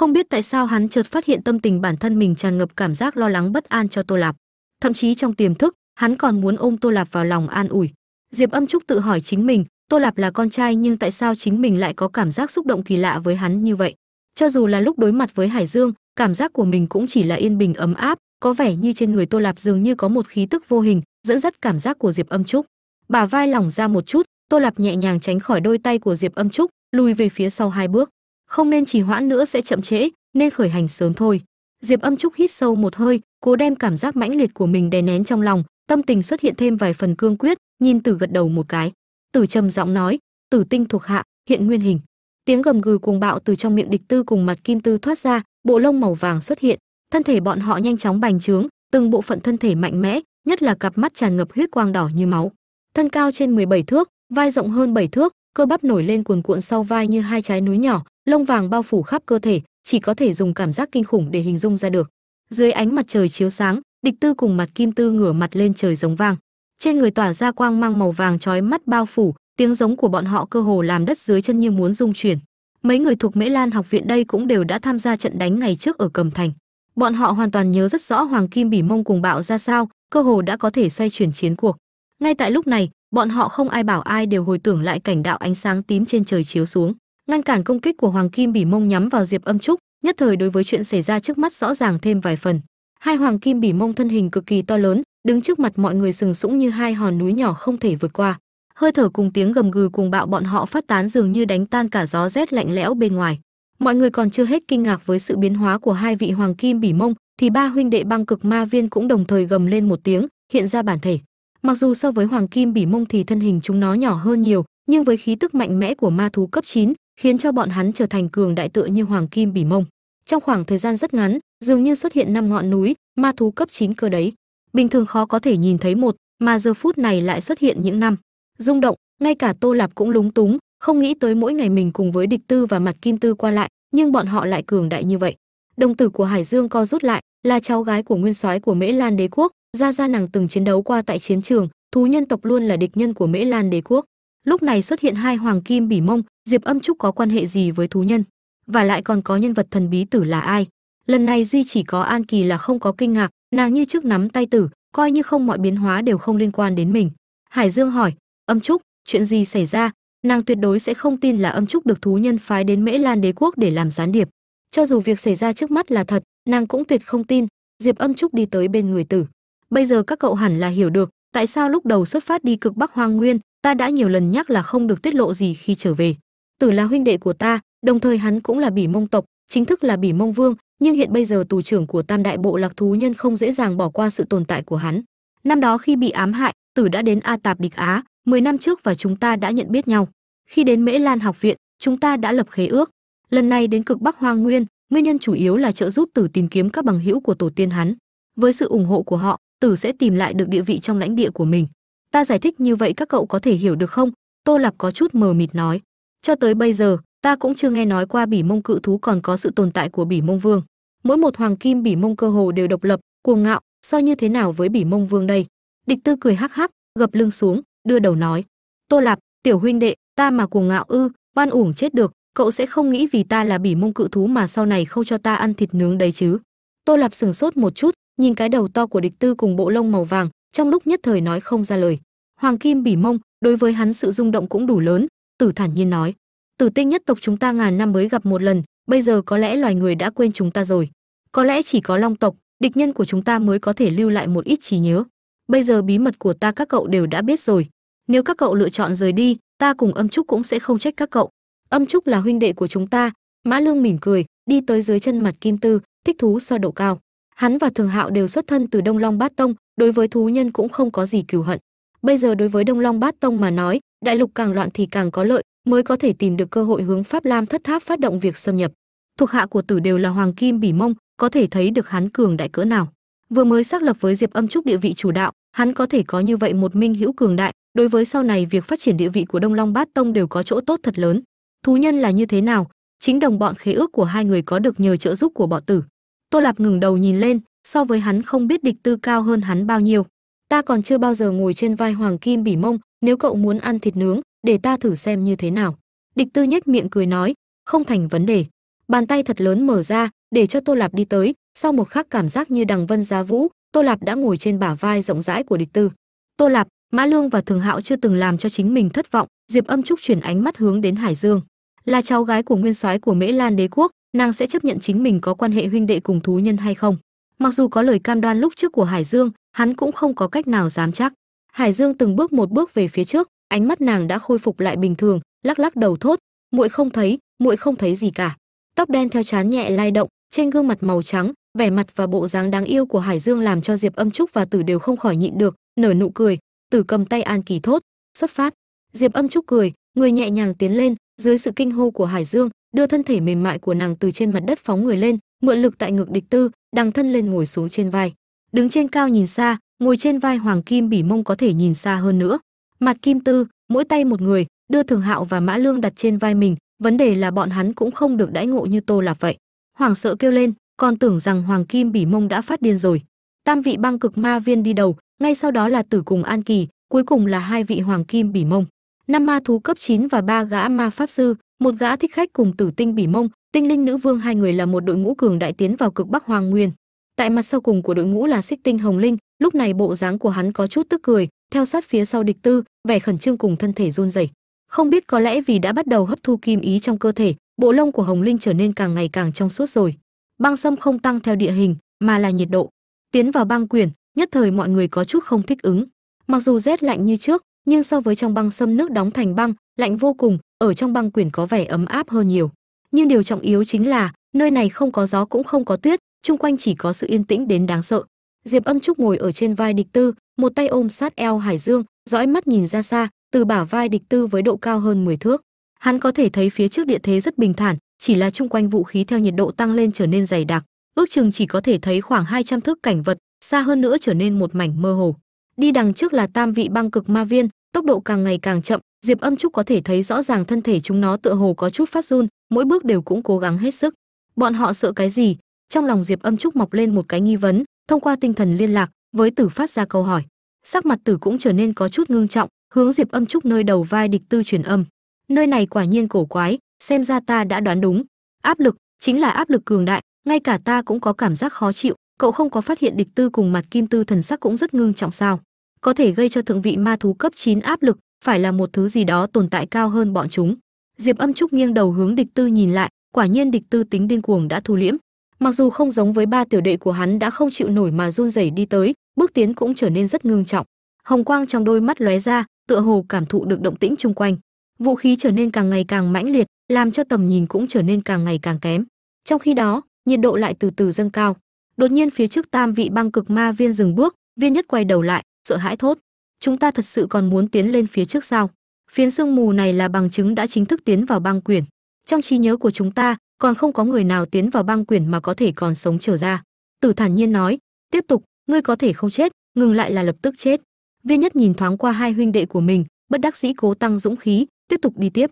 không biết tại sao hắn chợt phát hiện tâm tình bản thân mình tràn ngập cảm giác lo lắng bất an cho tô lạp. Thậm chí trong tiềm thức, hắn còn muốn ôm tô lạp vào lòng an ủi. Diệp âm trúc tự hỏi chính mình, tô lạp là con trai nhưng tại sao chính mình lại có cảm giác xúc động kỳ lạ với hắn như vậy? Cho dù là lúc đối mặt với hải dương, cảm giác của mình cũng chỉ là yên bình ấm áp, có vẻ như trên người tô lạp dường như có một khí tức vô hình, dẫn dắt cảm giác của diệp âm trúc. Bà vai lỏng ra một chút, tô lạp nhẹ nhàng tránh khỏi đôi tay của diệp âm trúc, lùi về phía sau hai bước không nên trì hoãn nữa sẽ chậm trễ, nên khởi hành sớm thôi. Diệp âm trúc hít sâu một hơi, cố đem cảm giác mãnh liệt của mình đè nén trong lòng, tâm tình xuất hiện thêm vài phần cương quyết, nhìn tử gật đầu một cái. Tử trầm giọng nói, tử tinh thuộc hạ, hiện nguyên hình. Tiếng gầm gừ cuồng bạo từ trong miệng địch tư cùng mặt kim tư thoát ra, bộ lông màu vàng xuất hiện. Thân thể bọn họ nhanh chóng bành trướng, từng bộ phận thân thể mạnh mẽ, nhất là cặp mắt tràn ngập huyết quang đỏ như máu. Thân cao trên 17 thước, vai rộng hơn 7 thước, cơ bắp nổi lên cuồn cuộn sau vai như hai trái núi nhỏ lông vàng bao phủ khắp cơ thể, chỉ có thể dùng cảm giác kinh khủng để hình dung ra được. Dưới ánh mặt trời chiếu sáng, địch tư cùng mặt kim tư ngửa mặt lên trời giống vang trên người tỏa ra quang mang màu vàng chói mắt bao phủ, tiếng giống của bọn họ cơ hồ làm đất dưới chân như muốn rung chuyển. Mấy người thuộc mễ lan học viện đây cũng đều đã tham gia trận đánh ngày trước ở cầm thành. Bọn họ hoàn toàn nhớ rất rõ hoàng kim bỉ mông cùng bạo ra sao, cơ hồ đã có thể xoay chuyển chiến cuộc. Ngay tại lúc này, bọn họ không ai bảo ai đều hồi tưởng lại cảnh đạo ánh sáng tím trên trời chiếu xuống ngăn cản công kích của hoàng kim bỉ mông nhắm vào diệp âm trúc nhất thời đối với chuyện xảy ra trước mắt rõ ràng thêm vài phần. Hai hoàng kim bỉ mông thân hình cực kỳ to lớn đứng trước mặt mọi người sừng sững như hai hòn núi nhỏ không thể vượt qua. Hơi thở cùng tiếng gầm gừ cùng bạo bọn họ phát tán dường như đánh tan cả gió rét lạnh lẽo bên ngoài. Mọi người còn chưa hết kinh ngạc với sự biến hóa của hai vị hoàng kim bỉ mông thì ba huynh đệ băng cực ma viên cũng đồng thời gầm lên một tiếng hiện ra bản thể. Mặc dù so với hoàng kim bỉ mông thì thân hình chúng nó nhỏ hơn nhiều nhưng với khí tức mạnh mẽ của ma thú cấp 9, khiến cho bọn hắn trở thành cường đại tựa như hoàng kim bỉ mông. Trong khoảng thời gian rất ngắn, dường như xuất hiện năm ngọn núi, ma thú cấp 9 cơ đấy. Bình thường khó có thể nhìn thấy một, mà giờ phút này lại xuất hiện những năm. Rung động, ngay cả tô lạp cũng lúng túng, không nghĩ tới mỗi ngày mình cùng với địch tư và mặt kim tư qua lại, nhưng bọn họ lại cường đại như vậy. Đồng tử của hải dương co rút lại, là cháu gái của nguyên soái của mễ lan đế quốc, ra ra nàng từng chiến đấu qua tại chiến trường, thú nhân tộc luôn là địch nhân của mễ lan đế quốc. Lúc này xuất hiện hai hoàng kim bỉ mông diệp âm trúc có quan hệ gì với thú nhân? Và lại còn có nhân vật thần bí tử là ai? Lần này duy chỉ có an kỳ là không có kinh ngạc, nàng như trước nắm tay tử, coi như không mọi biến hóa đều không liên quan đến mình. Hải dương hỏi, âm trúc, chuyện gì xảy ra? Nàng tuyệt đối sẽ không tin là âm trúc được thú nhân phái đến mễ lan đế quốc để làm gián điệp. Cho dù việc xảy ra trước mắt là thật, nàng cũng tuyệt không tin. Diệp âm trúc đi tới bên người tử. Bây giờ các cậu hẳn là hiểu được, tại sao lúc đầu xuất phát đi cực bắc hoang nguyên, ta đã nhiều lần nhắc là không được tiết lộ gì khi trở về tử là huynh đệ của ta, đồng thời hắn cũng là bỉ mông tộc, chính thức là bỉ mông vương, nhưng hiện bây giờ tù trưởng của tam đại bộ lạc thú nhân không dễ dàng bỏ qua sự tồn tại của hắn. Năm đó khi bị ám hại, tử đã đến a tạp địch á 10 năm trước và chúng ta đã nhận biết nhau. Khi đến mễ lan học viện, chúng ta đã lập khế ước. Lần này đến cực bắc hoang nguyên nguyên nhân chủ yếu là trợ giúp tử tìm kiếm các bằng hữu của tổ tiên hắn. Với sự ủng hộ của họ, tử sẽ tìm lại được địa vị trong lãnh địa của mình. Ta giải thích như vậy các cậu có thể hiểu được không? Tô lạp có chút mờ mịt nói cho tới bây giờ, ta cũng chưa nghe nói qua bỉ mông cự thú còn có sự tồn tại của bỉ mông vương. Mỗi một hoàng kim bỉ mông cơ hồ đều độc lập, cuồng ngạo, so như thế nào với bỉ mông vương đây? Địch tư cười hắc hắc, gập lưng xuống, đưa đầu nói. Tô lạp, tiểu huynh đệ, ta mà cuồng ngạo ư, oan uổng chết được, cậu sẽ không nghĩ vì ta là bỉ mông cự thú mà sau này không cho ta ăn thịt nướng đấy chứ? Tô lạp sừng sốt một chút, nhìn cái đầu to của địch tư cùng bộ lông màu vàng, trong lúc nhất thời nói không ra lời. Hoàng kim bỉ mông, đối với hắn sự rung động cũng đủ lớn tử thản nhiên nói, tử tinh nhất tộc chúng ta ngàn năm mới gặp một lần, bây giờ có lẽ loài người đã quên chúng ta rồi. Có lẽ chỉ có long tộc, địch nhân của chúng ta mới có thể lưu lại một ít trí nhớ. Bây giờ bí mật của ta các cậu đều đã biết rồi. Nếu các cậu lựa chọn rời đi, ta cùng âm trúc cũng sẽ không trách các cậu. Âm trúc là huynh đệ của chúng ta. Mã lương mỉm cười, đi tới dưới chân mặt kim tư, thích thú so độ cao. Hắn và thường hạo đều xuất thân từ đông long bát tông, đối với thú nhân cũng không có gì cừu hận. Bây giờ đối với đông long bát tông mà nói đại lục càng loạn thì càng có lợi, mới có thể tìm được cơ hội hướng pháp lam thất tháp phát động việc xâm nhập. Thuộc hạ của tử đều là hoàng kim bỉ mông, có thể thấy được hắn cường đại cỡ nào. Vừa mới xác lập với diệp âm trúc địa vị chủ đạo, hắn có thể có như vậy một minh hữu cường đại, đối với sau này việc phát triển địa vị của đông long bát tông đều có chỗ tốt thật lớn. Thú nhân là như thế nào? Chính đồng bọn khế ước của hai người có được nhờ trợ giúp của bọn tử. Tô lạp ngừng đầu nhìn lên, so với hắn không biết địch tư cao hơn hắn bao nhiêu. Ta còn chưa bao giờ ngồi trên vai hoàng kim bỉ mông nếu cậu muốn ăn thịt nướng, để ta thử xem như thế nào. Địch tư nhếch miệng cười nói, không thành vấn đề. Bàn tay thật lớn mở ra, để cho tô lạp đi tới. Sau một khắc cảm giác như đằng vân giá vũ, tô lạp đã ngồi trên bả vai rộng rãi của địch tư. Tô lạp, mã lương và thường hạo chưa từng làm cho chính mình thất vọng. Diệp âm trúc chuyển ánh mắt hướng đến hải dương. Là cháu gái của nguyên soái của mễ lan đế quốc, nàng sẽ chấp nhận chính mình có quan hệ huynh đệ cùng thú nhân hay không? Mặc dù có lời cam đoan lúc trước của hải dương, hắn cũng không có cách nào dám chắc hải dương từng bước một bước về phía trước, ánh mắt nàng đã khôi phục lại bình thường, lắc lắc đầu thốt, muội không thấy, muội không thấy gì cả. Tóc đen theo chán nhẹ lay động, trên gương mặt màu trắng, vẻ mặt và bộ dáng đáng yêu của hải dương làm cho diệp âm trúc và tử đều không khỏi nhịn được, nở nụ cười. Tử cầm tay an kỳ thốt, xuất phát. Diệp âm trúc cười, người nhẹ nhàng tiến lên, dưới sự kinh hô của hải dương, đưa thân thể mềm mại của nàng từ trên mặt đất phóng người lên, mượn lực tại ngực địch tư, đằng thân lên ngồi xuống trên vai. Đứng trên cao nhìn xa ngồi trên vai hoàng kim bỉ mông có thể nhìn xa hơn nữa. Mặt kim tư, mỗi tay một người, đưa thường hạo và mã lương đặt trên vai mình, vấn đề là bọn hắn cũng không được đãi ngộ như tô lạp vậy. Hoàng sợ kêu lên, còn tưởng rằng hoàng kim bỉ mông đã phát điên rồi. Tam vị băng cực ma viên đi đầu, ngay sau đó là tử cùng an kỳ, cuối cùng là hai vị hoàng kim bỉ mông. Năm ma thú cấp 9 và ba gã ma pháp sư, một gã thích khách cùng tử tinh bỉ mông, tinh linh nữ vương hai người là một đội ngũ cường đại tiến vào cực bắc hoàng nguyên. Tại mặt sau cùng của đội ngũ là xích tinh hồng linh lúc này bộ dáng của hắn có chút tức cười, theo sát phía sau địch tư, vẻ khẩn trương cùng thân thể run rẩy. Không biết có lẽ vì đã bắt đầu hấp thu kim ý trong cơ thể, bộ lông của hồng linh trở nên càng ngày càng trong suốt rồi. Băng sâm không tăng theo địa hình, mà là nhiệt độ. Tiến vào băng quyển, nhất thời mọi người có chút không thích ứng. Mặc dù rét lạnh như trước, nhưng so với trong băng sâm nước đóng thành băng, lạnh vô cùng, ở trong băng quyển có vẻ ấm áp hơn nhiều. Nhưng điều trọng yếu chính là, nơi này không có gió cũng không có tuyết chung quanh chỉ có sự yên tĩnh đến đáng sợ diệp âm trúc ngồi ở trên vai địch tư, một tay ôm sát eo hải dương, dõi mắt nhìn ra xa, từ bả vai địch tư với độ cao hơn 10 thước. Hắn có thể thấy phía trước địa thế rất bình thản, chỉ là chung quanh vũ khí theo nhiệt độ tăng lên trở nên dày đặc, ước chừng chỉ có thể thấy khoảng 200 thước cảnh vật, xa hơn nữa trở nên một mảnh mơ hồ. Đi đằng trước là tam vị băng cực ma viên, tốc độ càng ngày càng chậm, diệp âm trúc có thể thấy rõ ràng thân thể chúng nó tựa hồ có chút phát run, mỗi bước đều cũng cố gắng hết sức. Bọn họ sợ cái gì? Trong lòng diệp âm trúc mọc lên một cái nghi vấn thông qua tinh thần liên lạc, với tử phát ra câu hỏi, sắc mặt tử cũng trở nên có chút ngưng trọng, hướng diệp âm trúc nơi đầu vai địch tư truyền âm. Nơi này quả nhiên cổ quái, xem ra ta đã đoán đúng. Áp lực, chính là áp lực cường đại, ngay cả ta cũng có cảm giác khó chịu, cậu không có phát hiện địch tư cùng mặt kim tư thần sắc cũng rất ngưng trọng sao? Có thể gây cho thượng vị ma thú cấp 9 áp lực, phải là một thứ gì đó tồn tại cao hơn bọn chúng. Diệp âm trúc nghiêng đầu hướng địch tư nhìn lại, quả nhiên địch tư tính điên cuồng đã thu liễm mặc dù không giống với ba tiểu đệ của hắn đã không chịu nổi mà run rẩy đi tới, bước tiến cũng trở nên rất ngưng trọng. Hồng quang trong đôi mắt lóe ra, tựa hồ cảm thụ được động tĩnh chung quanh. Vũ khí trở nên càng ngày càng mãnh liệt, làm cho tầm nhìn cũng trở nên càng ngày càng kém. Trong khi đó, nhiệt độ lại từ từ dâng cao. Đột nhiên phía trước tam vị băng cực ma viên dừng bước, viên nhất quay đầu lại, sợ hãi thốt, chúng ta thật sự còn muốn tiến lên phía trước sao? Phiến sương mù này là bằng chứng đã chính thức tiến vào băng quyển. Trong trí nhớ của chúng ta còn không có người nào tiến vào băng quyển mà có thể còn sống trở ra. Tử thản nhiên nói, tiếp tục, ngươi có thể không chết, ngừng lại là lập tức chết. Viên nhất nhìn thoáng qua hai huynh đệ của mình, bất đắc dĩ cố tăng dũng khí, tiếp tục đi tiếp.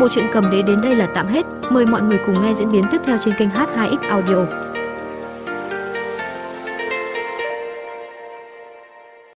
Bộ truyện cầm đế đến đây là tạm hết. Mời mọi người cùng nghe diễn biến tiếp theo trên kênh h2x audio.